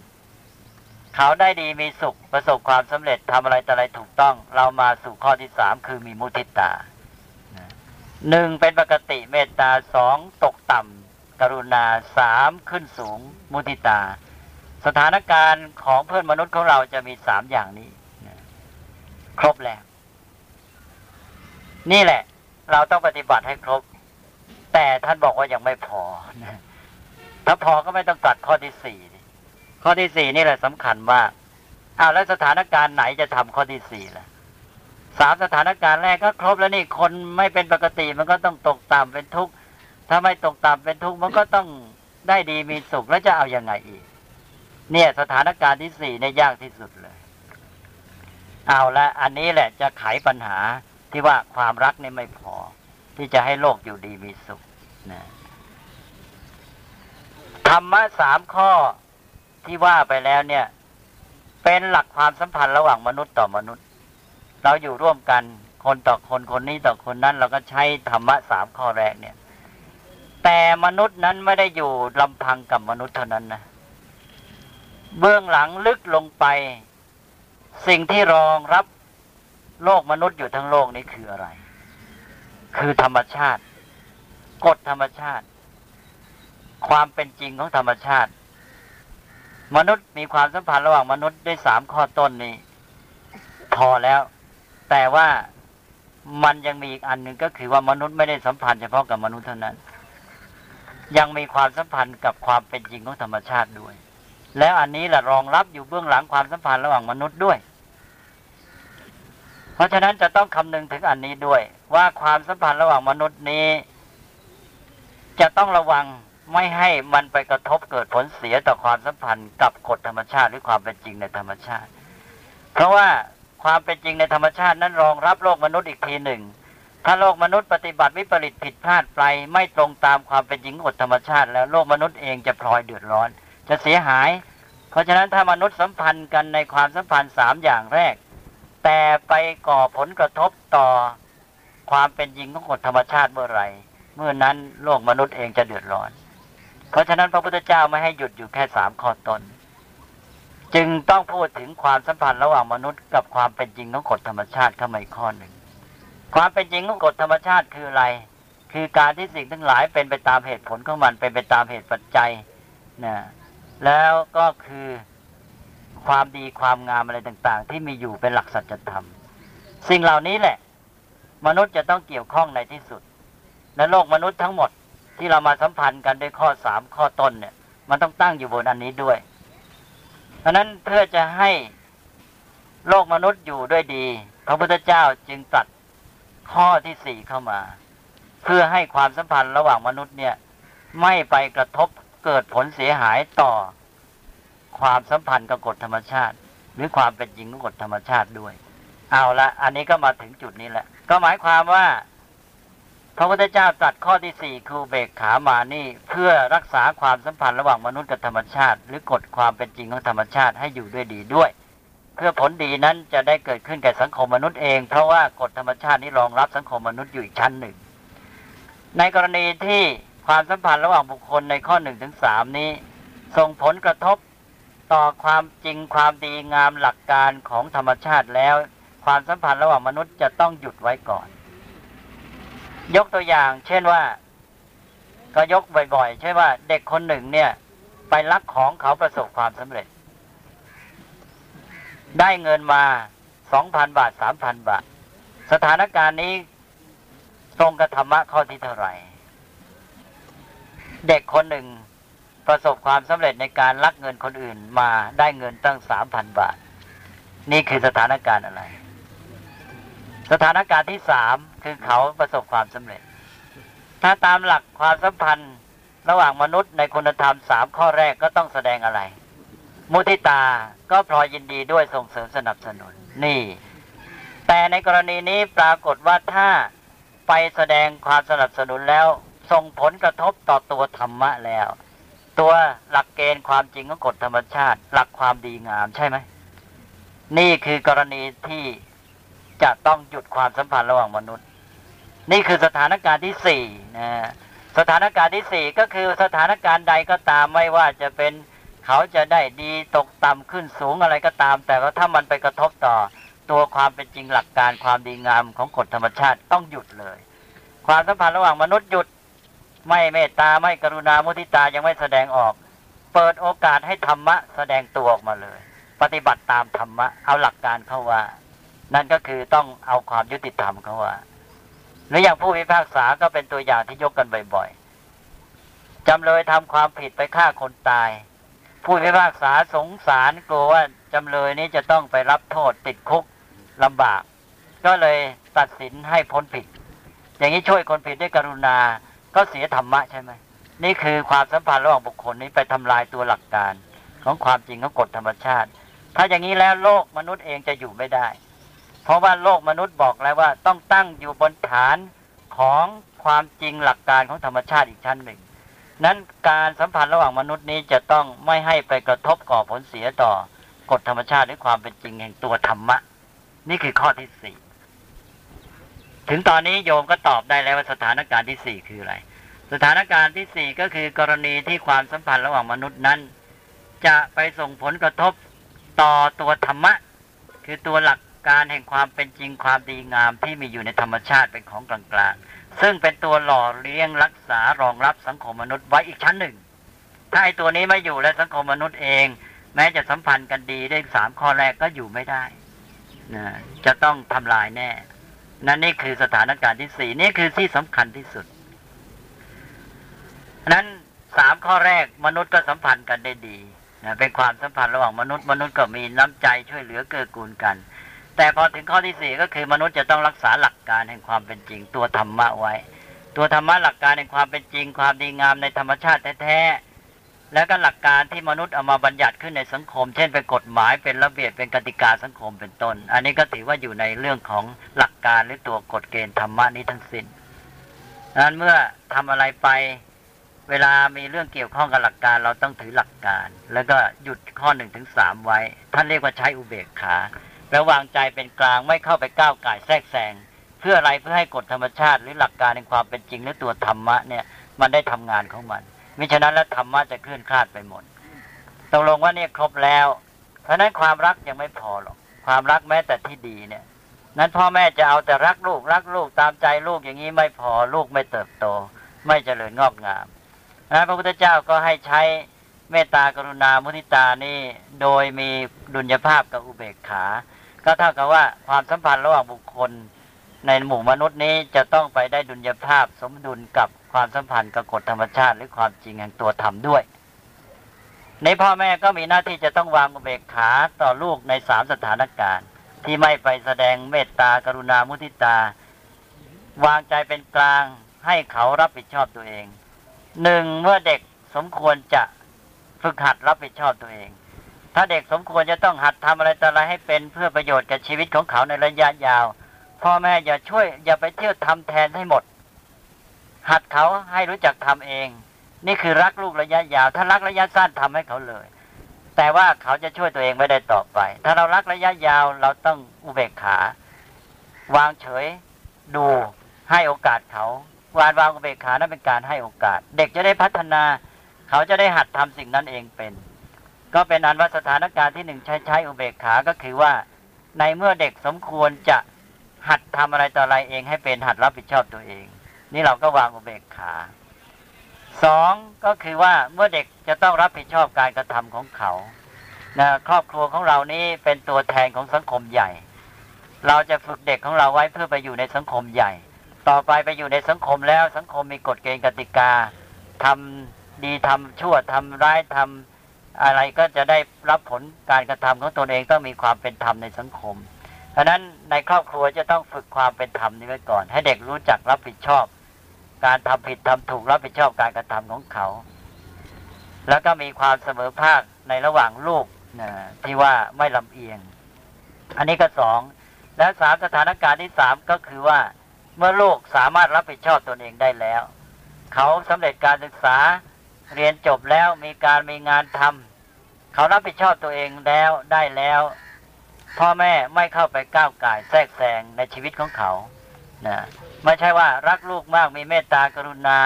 เขาได้ดีมีสุขประสบความสำเร็จทำอะไรแต่อะไรถูกต้อง เรามาสู่ข้อที่สามคือมีมุทิตา หนึ่งเป็นปกติเมตตาสองตกต่ำกรุณาสามขึ้นสูง มุทิตา สถานการณ์ของเพื่อนมนุษย์ของเราจะมีสามอย่างนี้ ครบแล้ว นี่แหละ เราต้องปฏิบัติให้ครบ แต่ท่านบอกว่ายังไม่พอถ้าพอก็ไม่ต้องตัดข้อที่สี่ข้อที่สี่นี่แหละสำคัญมากอ้าวแล้วสถานการณ์ไหนจะทำข้อที่สี่ล่ะ สามสถานการณ์แรกก็ครบแล้วนี่คนไม่เป็นปกติมันก็ต้องตกต่ำเป็นทุกข์ถ้าไม่ตกต่ำเป็นทุกข์มันก็ต้องได้ดีมีสุขแล้วจะเอาอยัางไงอีก เนี่ยสถานการณ์ที่สี่เนี่ยยากที่สุดเลย เอาละอันนี้แหละจะไขปัญหาที่ว่าความรักนี่ไม่พอ ที่จะให้โลกอยู่ดีมีสุขนะธรรมะสามข้อที่ว่าไปแล้วเนี่ย เป็นหลักความสัมพันธ์ระหว่างมนุษย์ต่อมนุษย์ เราอยู่ร่วมกัน คนต่อคนคนนี้ต่อคนนั้น เราก็ใช้ธรรมะสามข้อแรกเนี่ย แต่มนุษย์นั้นไม่ได้อยู่ลำพังกับมนุษย์เท่านั้นนะเบื้องหลังลึกลงไป สิ่งที่รองรับโลกมนุษย์อยู่ทั้งโลกนี้คืออะไร คือธรรมชาติ กฎธรรมชาติ ความเป็นจริงของธรรมชาติ มนุษย์มีความสัมพันธ์ระหว่างมนุษย์ด้วยสามข้อต้นนี้ พอแล้ว แต่ว่ามันยังมีอีกอันหนึ่งก็คือว่ามนุษย์ไม่ได้สัมพันธ์เฉพาะกับมนุษย์เท่านั้น ยังมีความสัมพันธ์กับความเป็นจริงของธรรมชาติด้วย แล้วอันนี้แหละรองรับอยู่เบื้องหลังความสัมพันธ์ระหว่างมนุษย์ด้วย เพราะฉะนั้นจะต้องคำนึงถึงอันนี้ด้วย ว่าความสัมพันธ์ระหว่างมนุษย์นี้ จะต้องระวังไม่ให้มันไปกระทบเกิดผลเสียต่อความสัมพันธ์กับกฎธรรมชาติหรือความเป็นจริงในธรรมชาติ เพราะว่า ความเป็นจริงในธรรมชาตินั้นรองรับโลกมนุษย์อีกทีหนึ่ง ถ้าโลกมนุษย์ปฏิบัติวิปริตผิดพลาดไปไม่ตรงตามความเป็นจริงกฎธรรมชาติ แล้วโลกมนุษย์เองจะพลอยเดือดร้อน จะเสียหาย เพราะฉะนั้นถ้ามนุษย์สัมพันธ์กันในความสัมพันธ์สามอย่างแรก แต่ไปก่อผลกระทบต่อความเป็นจริงของกฎธรรมชาติเมื่อไรเมื่อนั้นโลกมนุษย์เองจะเดือดร้อน เพราะฉะนั้นพระพุทธเจ้าไม่ให้หยุดอยู่แค่สามข้อตน จึงต้องพูดถึงความสัมพันธ์ระหว่างมนุษย์กับความเป็นจริงของกฎธรรมชาติเข้ามาอีกข้อหนึ่ง ความเป็นจริงของกฎธรรมชาติคืออะไร คือการที่สิ่งทั้งหลายเป็นไปตามเหตุผลของมันเป็นไปตามเหตุปัจจัยนะแล้วก็คือความดีความงามอะไรต่าง ๆ ที่มีอยู่เป็นหลักสัจธรรม สิ่งเหล่านี้แหละ มนุษย์จะต้องเกี่ยวข้องในที่สุดในโลกมนุษย์ทั้งหมดที่เรามาสัมพันธ์กันด้วยข้อสามข้อต้นเนี่ย มันต้องตั้งอยู่บนอันนี้ด้วย ราะนั้นเพื่อจะให้โลกมนุษย์อยู่ด้วยดี พระพุทธเจ้าจึงตรัสข้อที่สี่เข้ามา เพื่อให้ความสัมพันธ์ระหว่างมนุษย์เนี่ย ไม่ไปกระทบเกิดผลเสียหายต่อความสัมพันธ์กับกฎธรรมชาติ หรือความเป็นจริงของกฎธรรมชาติด้วย เอาละอันนี้ก็มาถึงจุดนี้แหละ ก็หมายความว่า พระพุทธเจ้าตรัสข้อที่สี่คือเบกขามานี่เพื่อรักษาความสัมพันธ์ระหว่างมนุษย์กับธรรมชาติ หรือกฎความเป็นจริงของธรรมชาติให้อยู่ด้วยดีด้วย เพื่อผลดีนั้นจะได้เกิดขึ้นแก่สังคมมนุษย์เอง เพราะว่ากฎธรรมชาตินี้รองรับสังคมมนุษย์อยู่อีกชั้นหนึ่ง ในกรณีที่ความสัมพันธ์ระหว่างบุคคลในข้อหนึ่งถึงสามนี้ ส่งผลกระทบต่อความจริงความดีงามหลักการของธรรมชาติแล้ว ความสัมพันธ์ระหว่างมนุษย์จะต้องหยุดไว้ก่อน ยกตัวอย่าง เช่นว่า ก็ยกบ่อยๆ เช่นว่า เด็กคนหนึ่งเนี่ย ไปลักของเขาประสบความสำเร็จ ได้เงินมาสองพันบาทสามพันบาท สถานการณ์นี้ตรงกับธรรมะข้อที่เท่าไหร่ เด็กคนหนึ่งประสบความสำเร็จในการลักเงินคนอื่นมาได้เงินตั้งสามพันบาท นี่คือสถานการณ์อะไร สถานการณ์ที่สามคือเขาประสบความสำเร็จ ถ้าตามหลักความสัมพันธ์ระหว่างมนุษย์ในคุณธรรมสามข้อแรกก็ต้องแสดงอะไร มุทิตาก็พลอยยินดีด้วยส่งเสริมสนับสนุน นี่ แต่ในกรณีนี้ปรากฏว่าถ้าไปแสดงความสนับสนุนแล้วส่งผลกระทบต่อตัวธรรมะแล้ว ตัวหลักเกณฑ์ความจริงของกฎธรรมชาติ หลักความดีงามใช่ไหม นี่คือกรณีที่ จะต้องหยุดความสัมพันธ์ระหว่างมนุษย์ นี่คือสถานการณ์ที่สี่นะสถานการณ์ที่สี่ก็คือสถานการณ์ใดก็ตามไม่ว่าจะเป็นเขาจะได้ดีตกต่ำขึ้นสูงอะไรก็ตาม แต่ว่าถ้ามันไปกระทบต่อตัวความเป็นจริงหลักการความดีงามของกฎธรรมชาติต้องหยุดเลย ความสัมพันธ์ระหว่างมนุษย์หยุดไม่เมตตาไม่กรุณามุทิตายังไม่แสดงออก เปิดโอกาสให้ธรรมะแสดงตัวออกมาเลย ปฏิบัติตามธรรมะเอาหลักการเข้าว่า นั่นก็คือต้องเอาความยุติธรรมเขาว่าหรืออย่างผู้พิพากษาก็เป็นตัวอย่างที่ยกกันบ่อยๆจำเลยทำความผิดไปฆ่าคนตาย ผู้พิพากษาสงสารกลัวว่าจำเลยนี้จะต้องไปรับโทษติดคุกลำบาก ก็เลยตัดสินให้พ้นผิด อย่างนี้ช่วยคนผิดด้วยกรุณาก็เสียธรรมะใช่ไหมนี่คือความสัมพันธ์ระหว่างบุคคลนี้ไปทำลายตัวหลักการ ของความจริงของกฎธรรมชาติ ถ้าอย่างนี้แล้วโลกมนุษย์เองจะอยู่ไม่ได้ เพราะว่าโลกมนุษย์บอกแล้วว่าต้องตั้งอยู่บนฐานของความจริงหลักการของธรรมชาติอีกชั้นหนึ่ง นั้นการสัมพันธ์ระหว่างมนุษย์นี้จะต้องไม่ให้ไปกระทบก่อผลเสียต่อกฎธรรมชาติหรือความเป็นจริงแห่งตัวธรรมะ นี่คือข้อที่สี่ถึงตอนนี้โยมก็ตอบได้แล้วว่าสถานการณ์ที่สี่คืออะไร สถานการณ์ที่สี่ก็คือกรณีที่ความสัมพันธ์ระหว่างมนุษย์นั้น จะไปส่งผลกระทบต่อตัวธรรมะ คือตัวหลัก การแห่งความเป็นจริงความดีงามที่มีอยู่ในธรรมชาติเป็นของกลางๆ ซึ่งเป็นตัวหล่อเลี้ยงรักษารองรับสังคมมนุษย์ไว้อีกชั้นหนึ่ง ถ้าไอตัวนี้ไม่อยู่และสังคมมนุษย์เอง แม้จะสัมพันธ์กันดีได้สามข้อแรกก็อยู่ไม่ได้นะจะต้องทำลายแน่ นั่นนี่คือสถานการณ์ที่สี่นี่คือที่สำคัญที่สุดนั้นสามข้อแรกมนุษย์ก็สัมพันธ์กันได้ดีนะเป็นความสัมพันธ์ระหว่างมนุษย์ มนุษย์ก็มีน้ำใจช่วยเหลือเกื้อกูลกัน แต่พอถึงข้อที่สี่ก็คือมนุษย์จะต้องรักษาหลักการแห่งความเป็นจริง ตัวธรรมะไว้ ตัวธรรมะหลักการแห่งความเป็นจริง ความดีงามในธรรมชาติแท้ๆแล้วก็หลักการที่มนุษย์เอามาบัญญัติขึ้นในสังคม เช่นเป็นกฎหมายเป็นระเบียบเป็นกติกาสังคมเป็นต้น อันนี้ก็ถือว่าอยู่ในเรื่องของหลักการหรือตัวกฎเกณฑ์ธรรมะนี้ทั้งสิ้นดังนั้นเมื่อทำอะไรไปเวลามีเรื่องเกี่ยวข้องกับหลักการเราต้องถือหลักการ แล้วก็หยุดข้อหนึ่งถึงสามไว้ ท่านเรียกว่าใช้อุเบกขา แปลวางใจเป็นกลางไม่เข้าไปก้าวไก่แทรกแซงเพื่ออะไรเพื่อให้กฎธรรมชาติ หรือหลักการในความเป็นจริงหรือตัวธรรมะเนี่ยมันได้ทำงานของมันมิฉะนั้นแล้วธรรมะจะเคลื่อนคลาดไปหมดตกลงว่าเนี่ยครบแล้ว เพราะนั้นความรักยังไม่พอหรอกความรักแม้แต่ที่ดีเนี่ย นั้นพ่อแม่จะเอาแต่รักลูกรักลูกตามใจลูกอย่างนี้ไม่พอลูกไม่เติบโต ไม่เจริญงอกงามนะพระพุทธเจ้าก็ให้ใช้เมตตากรุณามุทิตานี่โดยมีดุลยภาพกับอุเบกขา ก็เท่ากับว่าความสัมพันธ์ระหว่างบุคคลในหมู่มนุษย์นี้จะต้องไปได้ดุลยภาพสมดุลกับความสัมพันธ์กับกฎธรรมชาติ หรือความจริงแห่งตัวธรรมด้วย ในพ่อแม่ก็มีหน้าที่จะต้องวางอุเบกขาต่อลูกในสามสถานการณ์ ที่ไม่ไปแสดงเมตตากรุณามุทิตา วางใจเป็นกลางให้เขารับผิดชอบตัวเองหนึ่งเมื่อเด็กสมควรจะฝึกหัดรับผิดชอบตัวเอง ถ้าเด็กสมควรจะต้องหัดทำอะไรต่ออะไรให้เป็นเพื่อประโยชน์กับชีวิตของเขาในระยะยาว พ่อแม่อย่าช่วยอย่าไปเที่ยวทำแทนให้หมด หัดเขาให้รู้จักทำเอง นี่คือรักลูกระยะยาว ถ้ารักระยะสั้นทำให้เขาเลย แต่ว่าเขาจะช่วยตัวเองไม่ได้ต่อไป ถ้าเรารักระยะยาวเราต้องอุเบกขา วางเฉยดูให้โอกาสเขาวานวางอุเบกขานั้นเป็นการให้โอกาส เด็กจะได้พัฒนา เขาจะได้หัดทำสิ่งนั้นเองเป็น ก็เป็นอันว่าสถานการณ์ที่หนึ่งใช้ใช้อุเบกขา ก็คือว่า ในเมื่อเด็กสมควรจะหัดทำอะไรต่ออะไรเองให้เป็นหัดรับผิดชอบตัวเอง นี่เราก็วางอุเบกขาสองก็คือว่าเมื่อเด็กจะต้องรับผิดชอบการกระทำของเขานะครอบครัวของเรานี้เป็นตัวแทนของสังคมใหญ่ เราจะฝึกเด็กของเราไว้เพื่อไปอยู่ในสังคมใหญ่ ต่อไปไปอยู่ในสังคมแล้วสังคมมีกฎเกณฑ์กติกาทำดีทำชั่วทำร้ายทำ อะไรก็จะได้รับผลการกระทำของตนเองต้องมีความเป็นธรรมในสังคม เพราะนั้นในครอบครัวจะต้องฝึกความเป็นธรรมนี้ไว้ก่อน ให้เด็กรู้จักรับผิดชอบ การทำผิดทำถูกรับผิดชอบการกระทำของเขา แล้วก็มีความเสมอภาคในระหว่างลูกนะที่ว่าไม่ลำเอียง อันนี้ก็สองและสามสถานการณ์ที่สามก็คือว่าเมื่อลูกสามารถรับผิดชอบตนเองได้แล้ว เขาสำเร็จการศึกษาเรียนจบแล้วมีการมีงานทำ เขารับผิดชอบตัวเองแล้วได้แล้ว พ่อแม่ไม่เข้าไปก้าวไก่แทรกแซงในชีวิตของเขานะไม่ใช่ว่ารักลูกมากมีเมตตากรุณา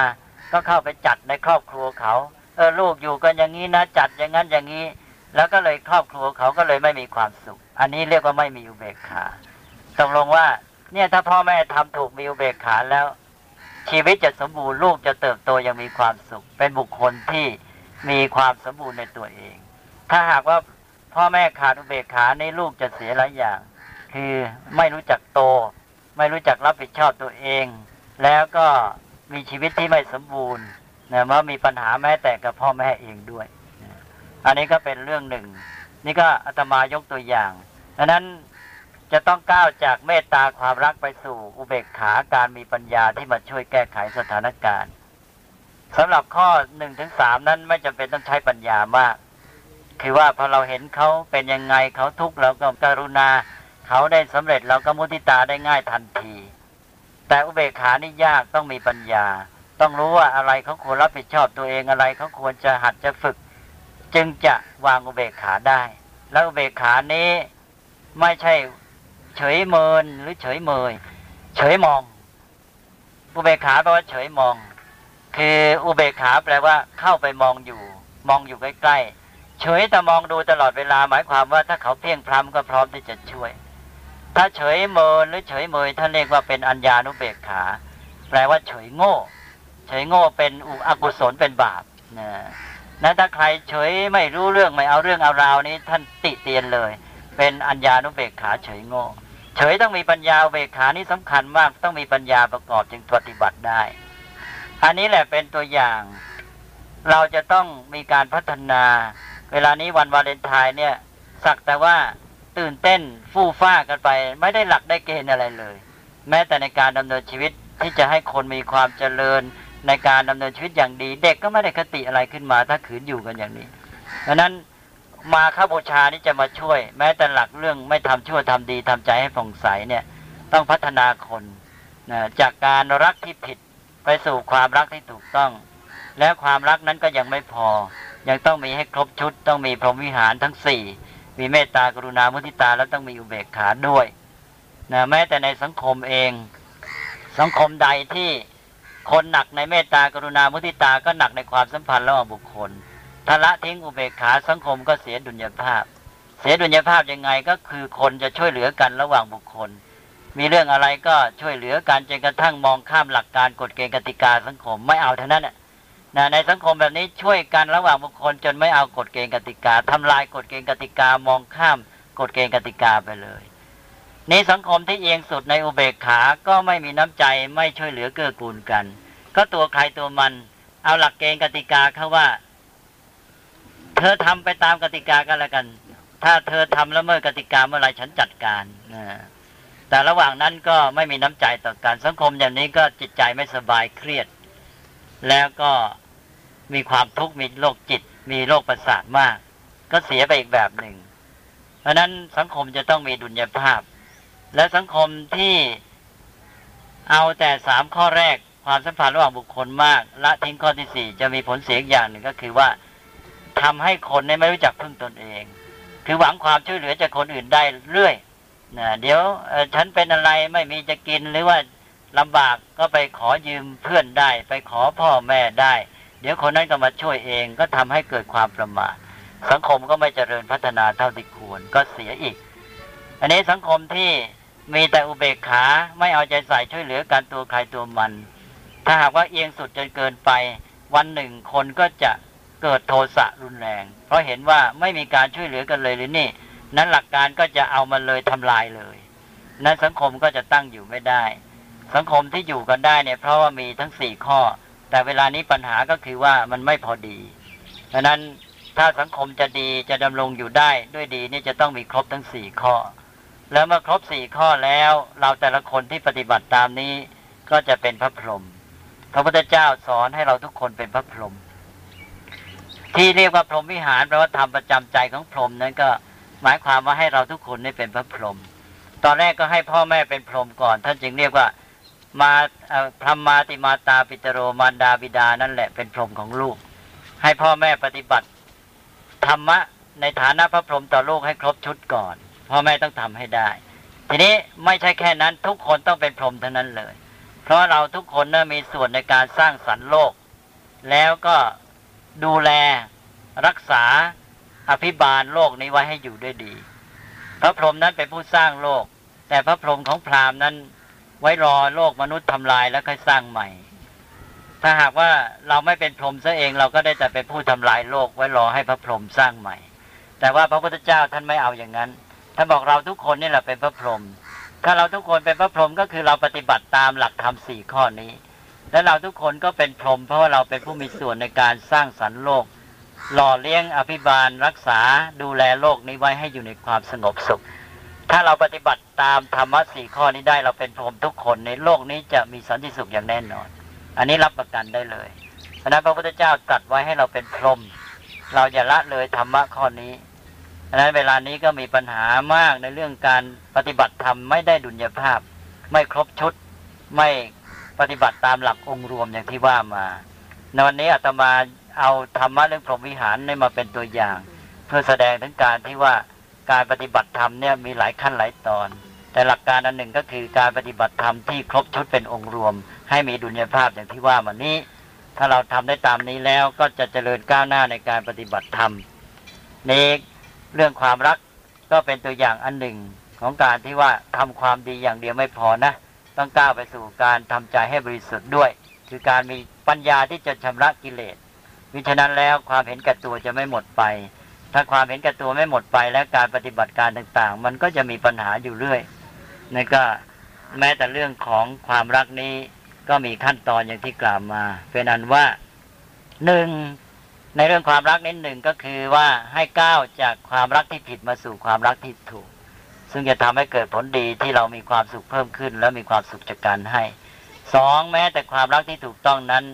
ก็เข้าไปจัดในครอบครัวเขา เออลูกอยู่กันอย่างนี้นะจัดอย่างนั้นอย่างนี้ แล้วก็เลยครอบครัวเขาก็เลยไม่มีความสุข อันนี้เรียกว่าไม่มีอุเบกขาตกลงว่า เนี่ยถ้าพ่อแม่ทำถูกมีอุเบกขาแล้ว ชีวิตจะสมบูรณ์ลูกจะเติบโตยังมีความสุข เป็นบุคคลที่มีความสมบูรณ์ในตัวเอง ถ้าหากว่าพ่อแม่ขาดอุเบกขาในลูกจะเสียหลายอย่าง คือไม่รู้จักโต ไม่รู้จักรับผิดชอบตัวเอง แล้วก็มีชีวิตที่ไม่สมบูรณ์นะว่ามีปัญหาแม้แต่กับพ่อแม่เองด้วย อันนี้ก็เป็นเรื่องหนึ่ง นี่ก็อาตมายกตัวอย่างดังนั้นจะต้องก้าวจากเมตตาความรักไปสู่อุเบกขาการมีปัญญาที่มาช่วยแก้ไขสถานการณ์สำหรับข้อหนึ่งถึงสามนั้นไม่จำเป็นต้องใช้ปัญญามาก คือว่าพอเราเห็นเขาเป็นยังไงเขาทุกข์เราก็กรุณา เขาได้สำเร็จเราก็มุทิตาได้ง่ายทันที แต่อุเบกขานี่ยากต้องมีปัญญา ต้องรู้ว่าอะไรเขาควรรับผิดชอบตัวเองอะไรเขาควรจะหัดจะฝึก จึงจะวางอุเบกขาได้ แล้วอุเบกขานี้ไม่ใช่เฉยเมินหรือเฉยเมย เฉยมองอุเบกขาแปลว่าเฉยมอง คืออุเบกขาแปลว่าเข้าไปมองอยู่ มองอยู่ใกล้ๆ เฉยแต่มองดูตลอดเวลาหมายความว่าถ้าเขาเพียงพร้ำก็พร้อมที่จะช่วย ถ้าเฉยเมินหรือเฉยเมยท่านเรียกว่าเป็นอัญญานุเบกขา แปลว่าเฉยโง่ เฉยโง่เป็นอุอกุศลเป็นบาปนะนั้นถ้าใครเฉยไม่รู้เรื่องไม่เอาเรื่องเอาราวนี้ ท่านติเตียนเลย เป็นอัญญานุเบกขาเฉยโง่เฉยต้องมีปัญญาเบกขานี่สำคัญมากต้องมีปัญญาประกอบจึงปฏิบัติได้ อันนี้แหละเป็นตัวอย่าง เราจะต้องมีการพัฒนา เวลานี้วันวาเลนไทน์เนี่ย สักแต่ว่าตื่นเต้นฟู่ฟ้ากันไป ไม่ได้หลักได้เกณฑ์อะไรเลย แม้แต่ในการดำเนินชีวิตที่จะให้คนมีความเจริญในการดำเนินชีวิตอย่างดี เด็กก็ไม่ได้คติอะไรขึ้นมา ถ้าขืนอยู่กันอย่างนี้ดังนั้นมาข้าบูชานี่จะมาช่วย แม้แต่หลักเรื่องไม่ทำชั่วทำดีทำใจให้ผ่องใสเนี่ยต้องพัฒนาคนนะจากการรักที่ผิดไปสู่ความรักที่ถูกต้อง และความรักนั้นก็ยังไม่พอ ยังต้องมีให้ครบชุด ต้องมีพรหมวิหารทั้งสี่มีเมตตากรุณามุทิตาแล้วต้องมีอุเบกขาด้วยนะแม้แต่ในสังคมเอง สังคมใดที่คนหนักในเมตตากรุณามุทิตาก็หนักในความสัมพันธ์ระหว่างบุคคลถ้าละทิ้งอุเบกขาสังคมก็เสียดุลยภาพ เสียดุลยภาพยังไงก็คือคนจะช่วยเหลือกันระหว่างบุคคล มีเรื่องอะไรก็ช่วยเหลือกันจนกระทั่งมองข้ามหลักการกฎเกณฑ์กติกาสังคมไม่เอาเท่านั้นแหละ นะในสังคมแบบนี้ช่วยกันระหว่างบุคคลจนไม่เอากฎเกณฑ์กติกาทำลายกฎเกณฑ์กติกามองข้ามกฎเกณฑ์กติกาไปเลยนี่สังคมที่เอียงสุดในอุเบกขาก็ไม่มีน้ำใจไม่ช่วยเหลือเกื้อกูลกัน ก็ตัวใครตัวมันเอาหลักเกณฑ์กติกาเขาว่า เธอทำไปตามกติกากันแล้วกัน ถ้าเธอทำแล้วเมื่อกติกาเมื่อไรฉันจัดการนะแต่ระหว่างนั้นก็ไม่มีน้ำใจต่อกันสังคมอย่างนี้ก็จิตใจไม่สบายเครียด แล้วก็ มีความทุกข์มีโรคจิต มีโรคประสาทมาก ก็เสียไปอีกแบบหนึ่ง เพราะนั้นสังคมจะต้องมีดุลยภาพ และสังคมที่เอาแต่สามข้อแรกความสัมพันธ์ระหว่างบุคคลมาก ละทิ้งข้อที่สี่จะมีผลเสียอีกอย่างหนึ่งก็คือว่าทำให้คนเนี่ยไม่รู้จักพึ่งตนเอง คือหวังความช่วยเหลือจากคนอื่นได้เรื่อยนะเดี๋ยวฉันเป็นอะไรไม่มีจะกินหรือว่าลำบากก็ไปขอยืมเพื่อนได้ ไปขอพ่อแม่ได้ เดี๋ยวคนนั้นก็มาช่วยเองก็ทำให้เกิดความประมาทสังคมก็ไม่เจริญพัฒนาเท่าที่ควรก็เสียอีก อันนี้สังคมที่มีแต่อุเบกขาไม่เอาใจใส่ช่วยเหลือกันตัวใครตัวมัน ถ้าหากว่าเอียงสุดจนเกินไป วันหนึ่งคนก็จะเกิดโทสะรุนแรง เพราะเห็นว่าไม่มีการช่วยเหลือกันเลยหรือนี่ นั้นหลักการก็จะเอามันเลยทำลายเลย นั้นสังคมก็จะตั้งอยู่ไม่ได้ สังคมที่อยู่กันได้เนี่ยเพราะว่ามีทั้งสี่ข้อ แต่เวลานี้ปัญหาก็คือว่ามันไม่พอดีดังนั้นถ้าสังคมจะดีจะดำรงอยู่ได้ด้วยดีนี่จะต้องมีครบทั้งสี่ข้อ แล้วเมื่อครบสี่ข้อแล้ว เราแต่ละคนที่ปฏิบัติตามนี้ก็จะเป็นพระพรหมพระพุทธเจ้าสอนให้เราทุกคนเป็นพระพรหมที่เรียกว่าพรหมวิหารแปลว่าทำประจำใจของพรหมนั้นก็หมายความว่าให้เราทุกคนได้เป็นพระพรหมตอนแรกก็ให้พ่อแม่เป็นพรหมก่อน ท่านจึงเรียกว่า มาพรหมมาติมาตาปิตโรมารดาบิดานั่นแหละเป็นพรหมของลูก ให้พ่อแม่ปฏิบัติธรรมะในฐานะพระพรหมต่อลูกให้ครบชุดก่อน พ่อแม่ต้องทำให้ได้ ทีนี้ไม่ใช่แค่นั้นทุกคนต้องเป็นพรหมเท่านั้นเลย เพราะเราทุกคนนะมีส่วนในการสร้างสรรค์โลก แล้วก็ดูแลรักษาอภิบาลโลกนี้ไว้ให้อยู่ด้วยดี พระพรหมนั้นเป็นผู้สร้างโลก แต่พระพรหมของพราหมณ์นั้น ไว้รอโลกมนุษย์ทำลายแล้วค่อยสร้างใหม่ ถ้าหากว่าเราไม่เป็นพรหมซะเองเราก็ได้แต่เป็นผู้ทำลายโลกไว้รอให้พระพรหมสร้างใหม่ แต่ว่าพระพุทธเจ้าท่านไม่เอาอย่างนั้นท่านบอกเราทุกคนนี่แหละเป็นพระพรหมถ้าเราทุกคนเป็นพระพรหมก็คือเราปฏิบัติตามหลักธรรมสี่ข้อนี้ และเราทุกคนก็เป็นพรหมเพราะว่าเราเป็นผู้มีส่วนในการสร้างสรรค์โลก หล่อเลี้ยงอภิบาลรักษาดูแลโลกนี้ไว้ให้อยู่ในความสงบสุข ถ้าเราปฏิบัติตามธรรมะสี่ข้อนี้ได้เราเป็นพรหมทุกคนในโลกนี้จะมีสันติสุขอย่างแน่นอน อันนี้รับประกันได้เลยเพราะนั้นพระพุทธเจ้าตรัสไว้ให้เราเป็นพรหมเราอย่าละเลยธรรมะข้อนี้เพราะฉะนั้นเวลานี้ก็มีปัญหามากในเรื่องการปฏิบัติธรรมไม่ได้ดุลยภาพ ไม่ครบชุด ไม่ปฏิบัติตามหลักองค์รวมอย่างที่ว่ามาในวันนี้อาตมาเอาธรรมะเรื่องพรหมวิหารนี่มาเป็นตัวอย่าง เพื่อแสดงถึงการที่ว่า การปฏิบัติธรรมเนี่ยมีหลายขั้นหลายตอน แต่หลักการอันหนึ่งก็คือการปฏิบัติธรรมที่ครบชุดเป็นองค์รวม ให้มีดุลยภาพอย่างที่ว่ามานี้ ถ้าเราทำได้ตามนี้แล้วก็จะเจริญก้าวหน้าในการปฏิบัติธรรมในเรื่องความรักก็เป็นตัวอย่างอันหนึ่งของการที่ว่าทำความดีอย่างเดียวไม่พอนะ ต้องก้าวไปสู่การทำใจให้บริสุทธิ์ด้วย คือการมีปัญญาที่จะชำระกิเลสมิฉะนั้นแล้วความเห็นแก่ตัวจะไม่หมดไป ถ้าความเห็นแก่ตัวไม่หมดไปและการปฏิบัติการต่างๆ มันก็จะมีปัญหาอยู่เรื่อยนั่นก็แม้แต่เรื่องของความรักนี้ก็มีขั้นตอนอย่างที่กล่าวมา เป็นอันว่าหนึ่งในเรื่องความรักนิดหนึ่งก็คือว่าให้ก้าวจากความรักที่ผิดมาสู่ความรักที่ถูก ซึ่งจะทำให้เกิดผลดีที่เรามีความสุขเพิ่มขึ้น และมีความสุขจากการให้สองแม้แต่ความรักที่ถูกต้องนั้น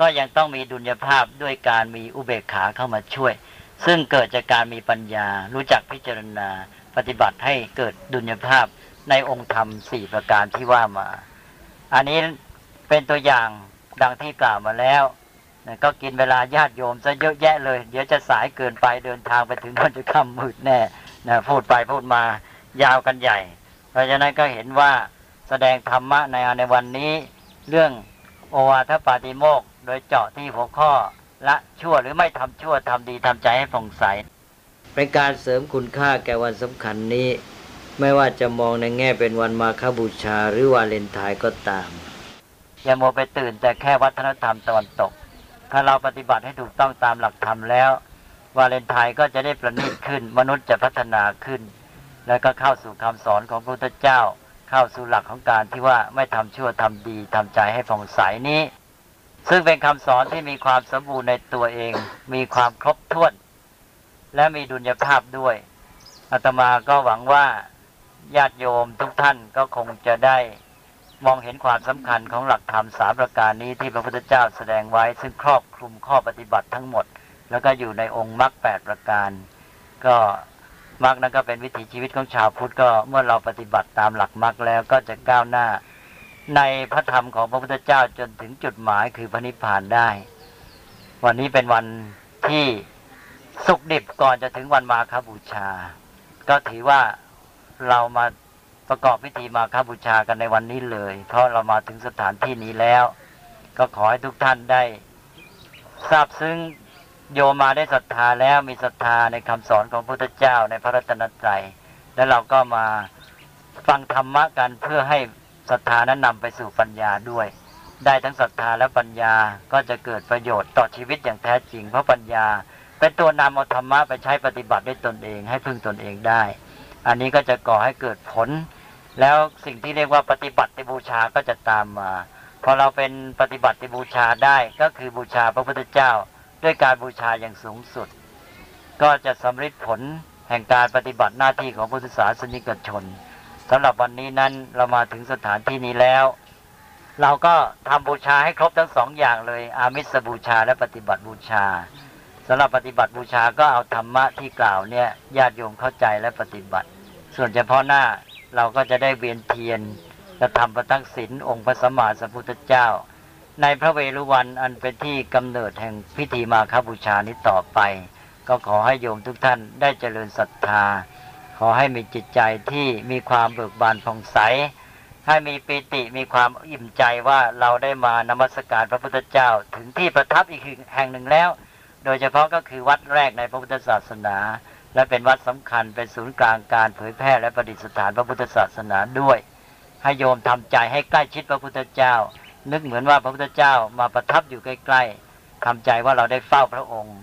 ก็ยังต้องมีดุลยภาพด้วยการมีอุเบกขาเข้ามาช่วย ซึ่งเกิดจากการมีปัญญา รู้จักพิจารณา ปฏิบัติให้เกิดดุลยภาพในองค์ธรรมสี่ประการที่ว่ามา อันนี้เป็นตัวอย่างดังที่กล่าวมาแล้วก็กินเวลาญาติโยมซะเยอะแยะเลย เดี๋ยวจะสายเกินไปเดินทางไปถึงนนจะค่ำมืดแน่นะพูดไปพูดมายาวกันใหญ่ เพราะฉะนั้นก็เห็นว่าแสดงธรรมะในในวันนี้ เรื่องโอวาทปาติโมก โดยเจาะที่หัวข้อ ละชั่วหรือไม่ทำชั่วทำดีทำใจให้ผ่องใส เป็นการเสริมคุณค่าแก่วันสำคัญนี้ ไม่ว่าจะมองในแง่เป็นวันมาคบูชาหรือวาเลนไทน์ก็ตาม อย่าโมวไปตื่นแต่แค่วัฒนธรรมตะวันตก ถ้าเราปฏิบัติให้ถูกต้องตามหลักธรรมแล้ว วาเลนไทน์ก็จะได้ประณีตขึ้น มนุษย์จะพัฒนาขึ้น แล้วก็เข้าสู่คำสอนของพระพุทธเจ้า เข้าสู่หลักของการที่ว่าไม่ทำชั่วทำดีทำใจให้ผ่องใสนี้ ซึ่งเป็นคำสอนที่มีความสมบูรณ์ในตัวเอง มีความครบถ้วน และมีดุลยภาพด้วยอาตมาก็หวังว่าญาติโยมทุกท่านก็คงจะได้มองเห็นความสำคัญของหลักธรรมสามประการนี้ที่พระพุทธเจ้าแสดงไว้ ซึ่งครอบคลุมข้อปฏิบัติทั้งหมด แล้วก็อยู่ในองค์มรรคแปดประการ ก็มรรคนั้นก็เป็นวิถีชีวิตของชาวพุทธก็เมื่อเราปฏิบัติตามหลักมรรคแล้วก็จะก้าวหน้า ในพระธรรมของพระพุทธเจ้าจนถึงจุดหมายคือพระนิพพานได้ วันนี้เป็นวันที่สุกดิบก่อนจะถึงวันมาคบูชา ก็ถือว่าเรามาประกอบพิธีมาคบูชากันในวันนี้เลย เพราะเรามาถึงสถานที่นี้แล้ว ก็ขอให้ทุกท่านได้ทราบซึ้งโยมมาได้ศรัทธาแล้วมีศรัทธาในคำสอนของพระพุทธเจ้าในพระรัตนตรัย แล้วเราก็มาฟังธรรมะกันเพื่อให้ ศรัทธานั้นนำไปสู่ปัญญาด้วย ได้ทั้งศรัทธาและปัญญาก็จะเกิดประโยชน์ต่อชีวิตอย่างแท้จริง เพราะปัญญา เป็นตัวนำเอาธรรมะไปใช้ปฏิบัติด้วยตนเอง ให้พึ่งตนเองได้ อันนี้ก็จะก่อให้เกิดผล แล้วสิ่งที่เรียกว่าปฏิบัติบูชาก็จะตามมาพอเราเป็นปฏิบัติบูชาได้ก็คือบูชาพระพุทธเจ้า ด้วยการบูชาอย่างสูงสุด ก็จะสำเร็จผลแห่งการปฏิบัติหน้าที่ของพุทธศาสนิกชน สำหรับวันนี้นั้นเรามาถึงสถานที่นี้แล้ว เราก็ทำบูชาให้ครบทั้งสองอย่างเลย อามิสบูชาและปฏิบัติบูชาสำหรับปฏิบัติบูชาก็เอาธรรมะที่กล่าวเนี่ยญาติโยมเข้าใจและปฏิบัติ ส่วนเฉพาะหน้าเราก็จะได้เวียนเทียนและทำประทักษิณองค์พระสัมมาสัมพุทธเจ้า ในพระเวรุวันอันเป็นที่กำเนิดแห่งพิธีมาคบูชานี้ต่อไป ก็ขอให้โยมทุกท่านได้เจริญศรัทธา ขอให้มีจิตใจที่มีความเบิกบานผ่องใส ให้มีปิติมีความอิ่มใจว่าเราได้มานมัสการพระพุทธเจ้า ถึงที่ประทับอีกแห่งหนึ่งแล้ว โดยเฉพาะก็คือวัดแรกในพระพุทธศาสนา และเป็นวัดสำคัญเป็นศูนย์กลางการเผยแพร่และประดิษฐานพระพุทธศาสนาด้วย ให้โยมทำใจให้ใกล้ชิดพระพุทธเจ้า นึกเหมือนว่าพระพุทธเจ้ามาประทับอยู่ใกล้ๆทำใจว่าเราได้เฝ้าพระองค์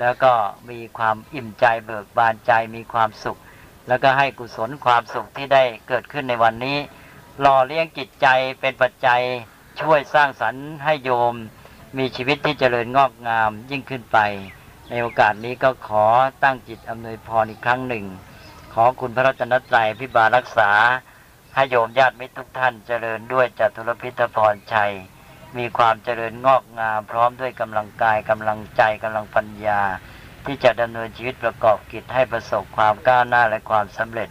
แล้วก็มีความอิ่มใจเบิกบานใจมีความสุข แล้วก็ให้กุศลความสุขที่ได้เกิดขึ้นในวันนี้ หล่อเลี้ยงจิตใจเป็นปัจจัยช่วยสร้างสรรค์ให้โยม มีชีวิตที่เจริญงอกงามยิ่งขึ้นไป ในโอกาสนี้ก็ขอตั้งจิตอำนวยพรอีกครั้งหนึ่ง ขอคุณพระรัตนตรัยพิบาลรักษาให้โยมญาติมิตรทุกท่านเจริญด้วยจตุรพิธพรชัย มีความเจริญงอกงามพร้อมด้วยกำลังกายกำลังใจกำลังปัญญา ที่จะดำเนินชีวิตประกอบกิจให้ประสบความก้าวหน้าและความสำเร็จ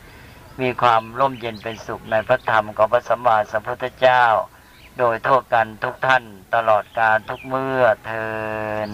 มีความร่มเย็นเป็นสุขในพระธรรมของพระสัมมาสัมพุทธเจ้า โดยทั่วกันทุกท่านตลอดการทุกเมื่อเทิน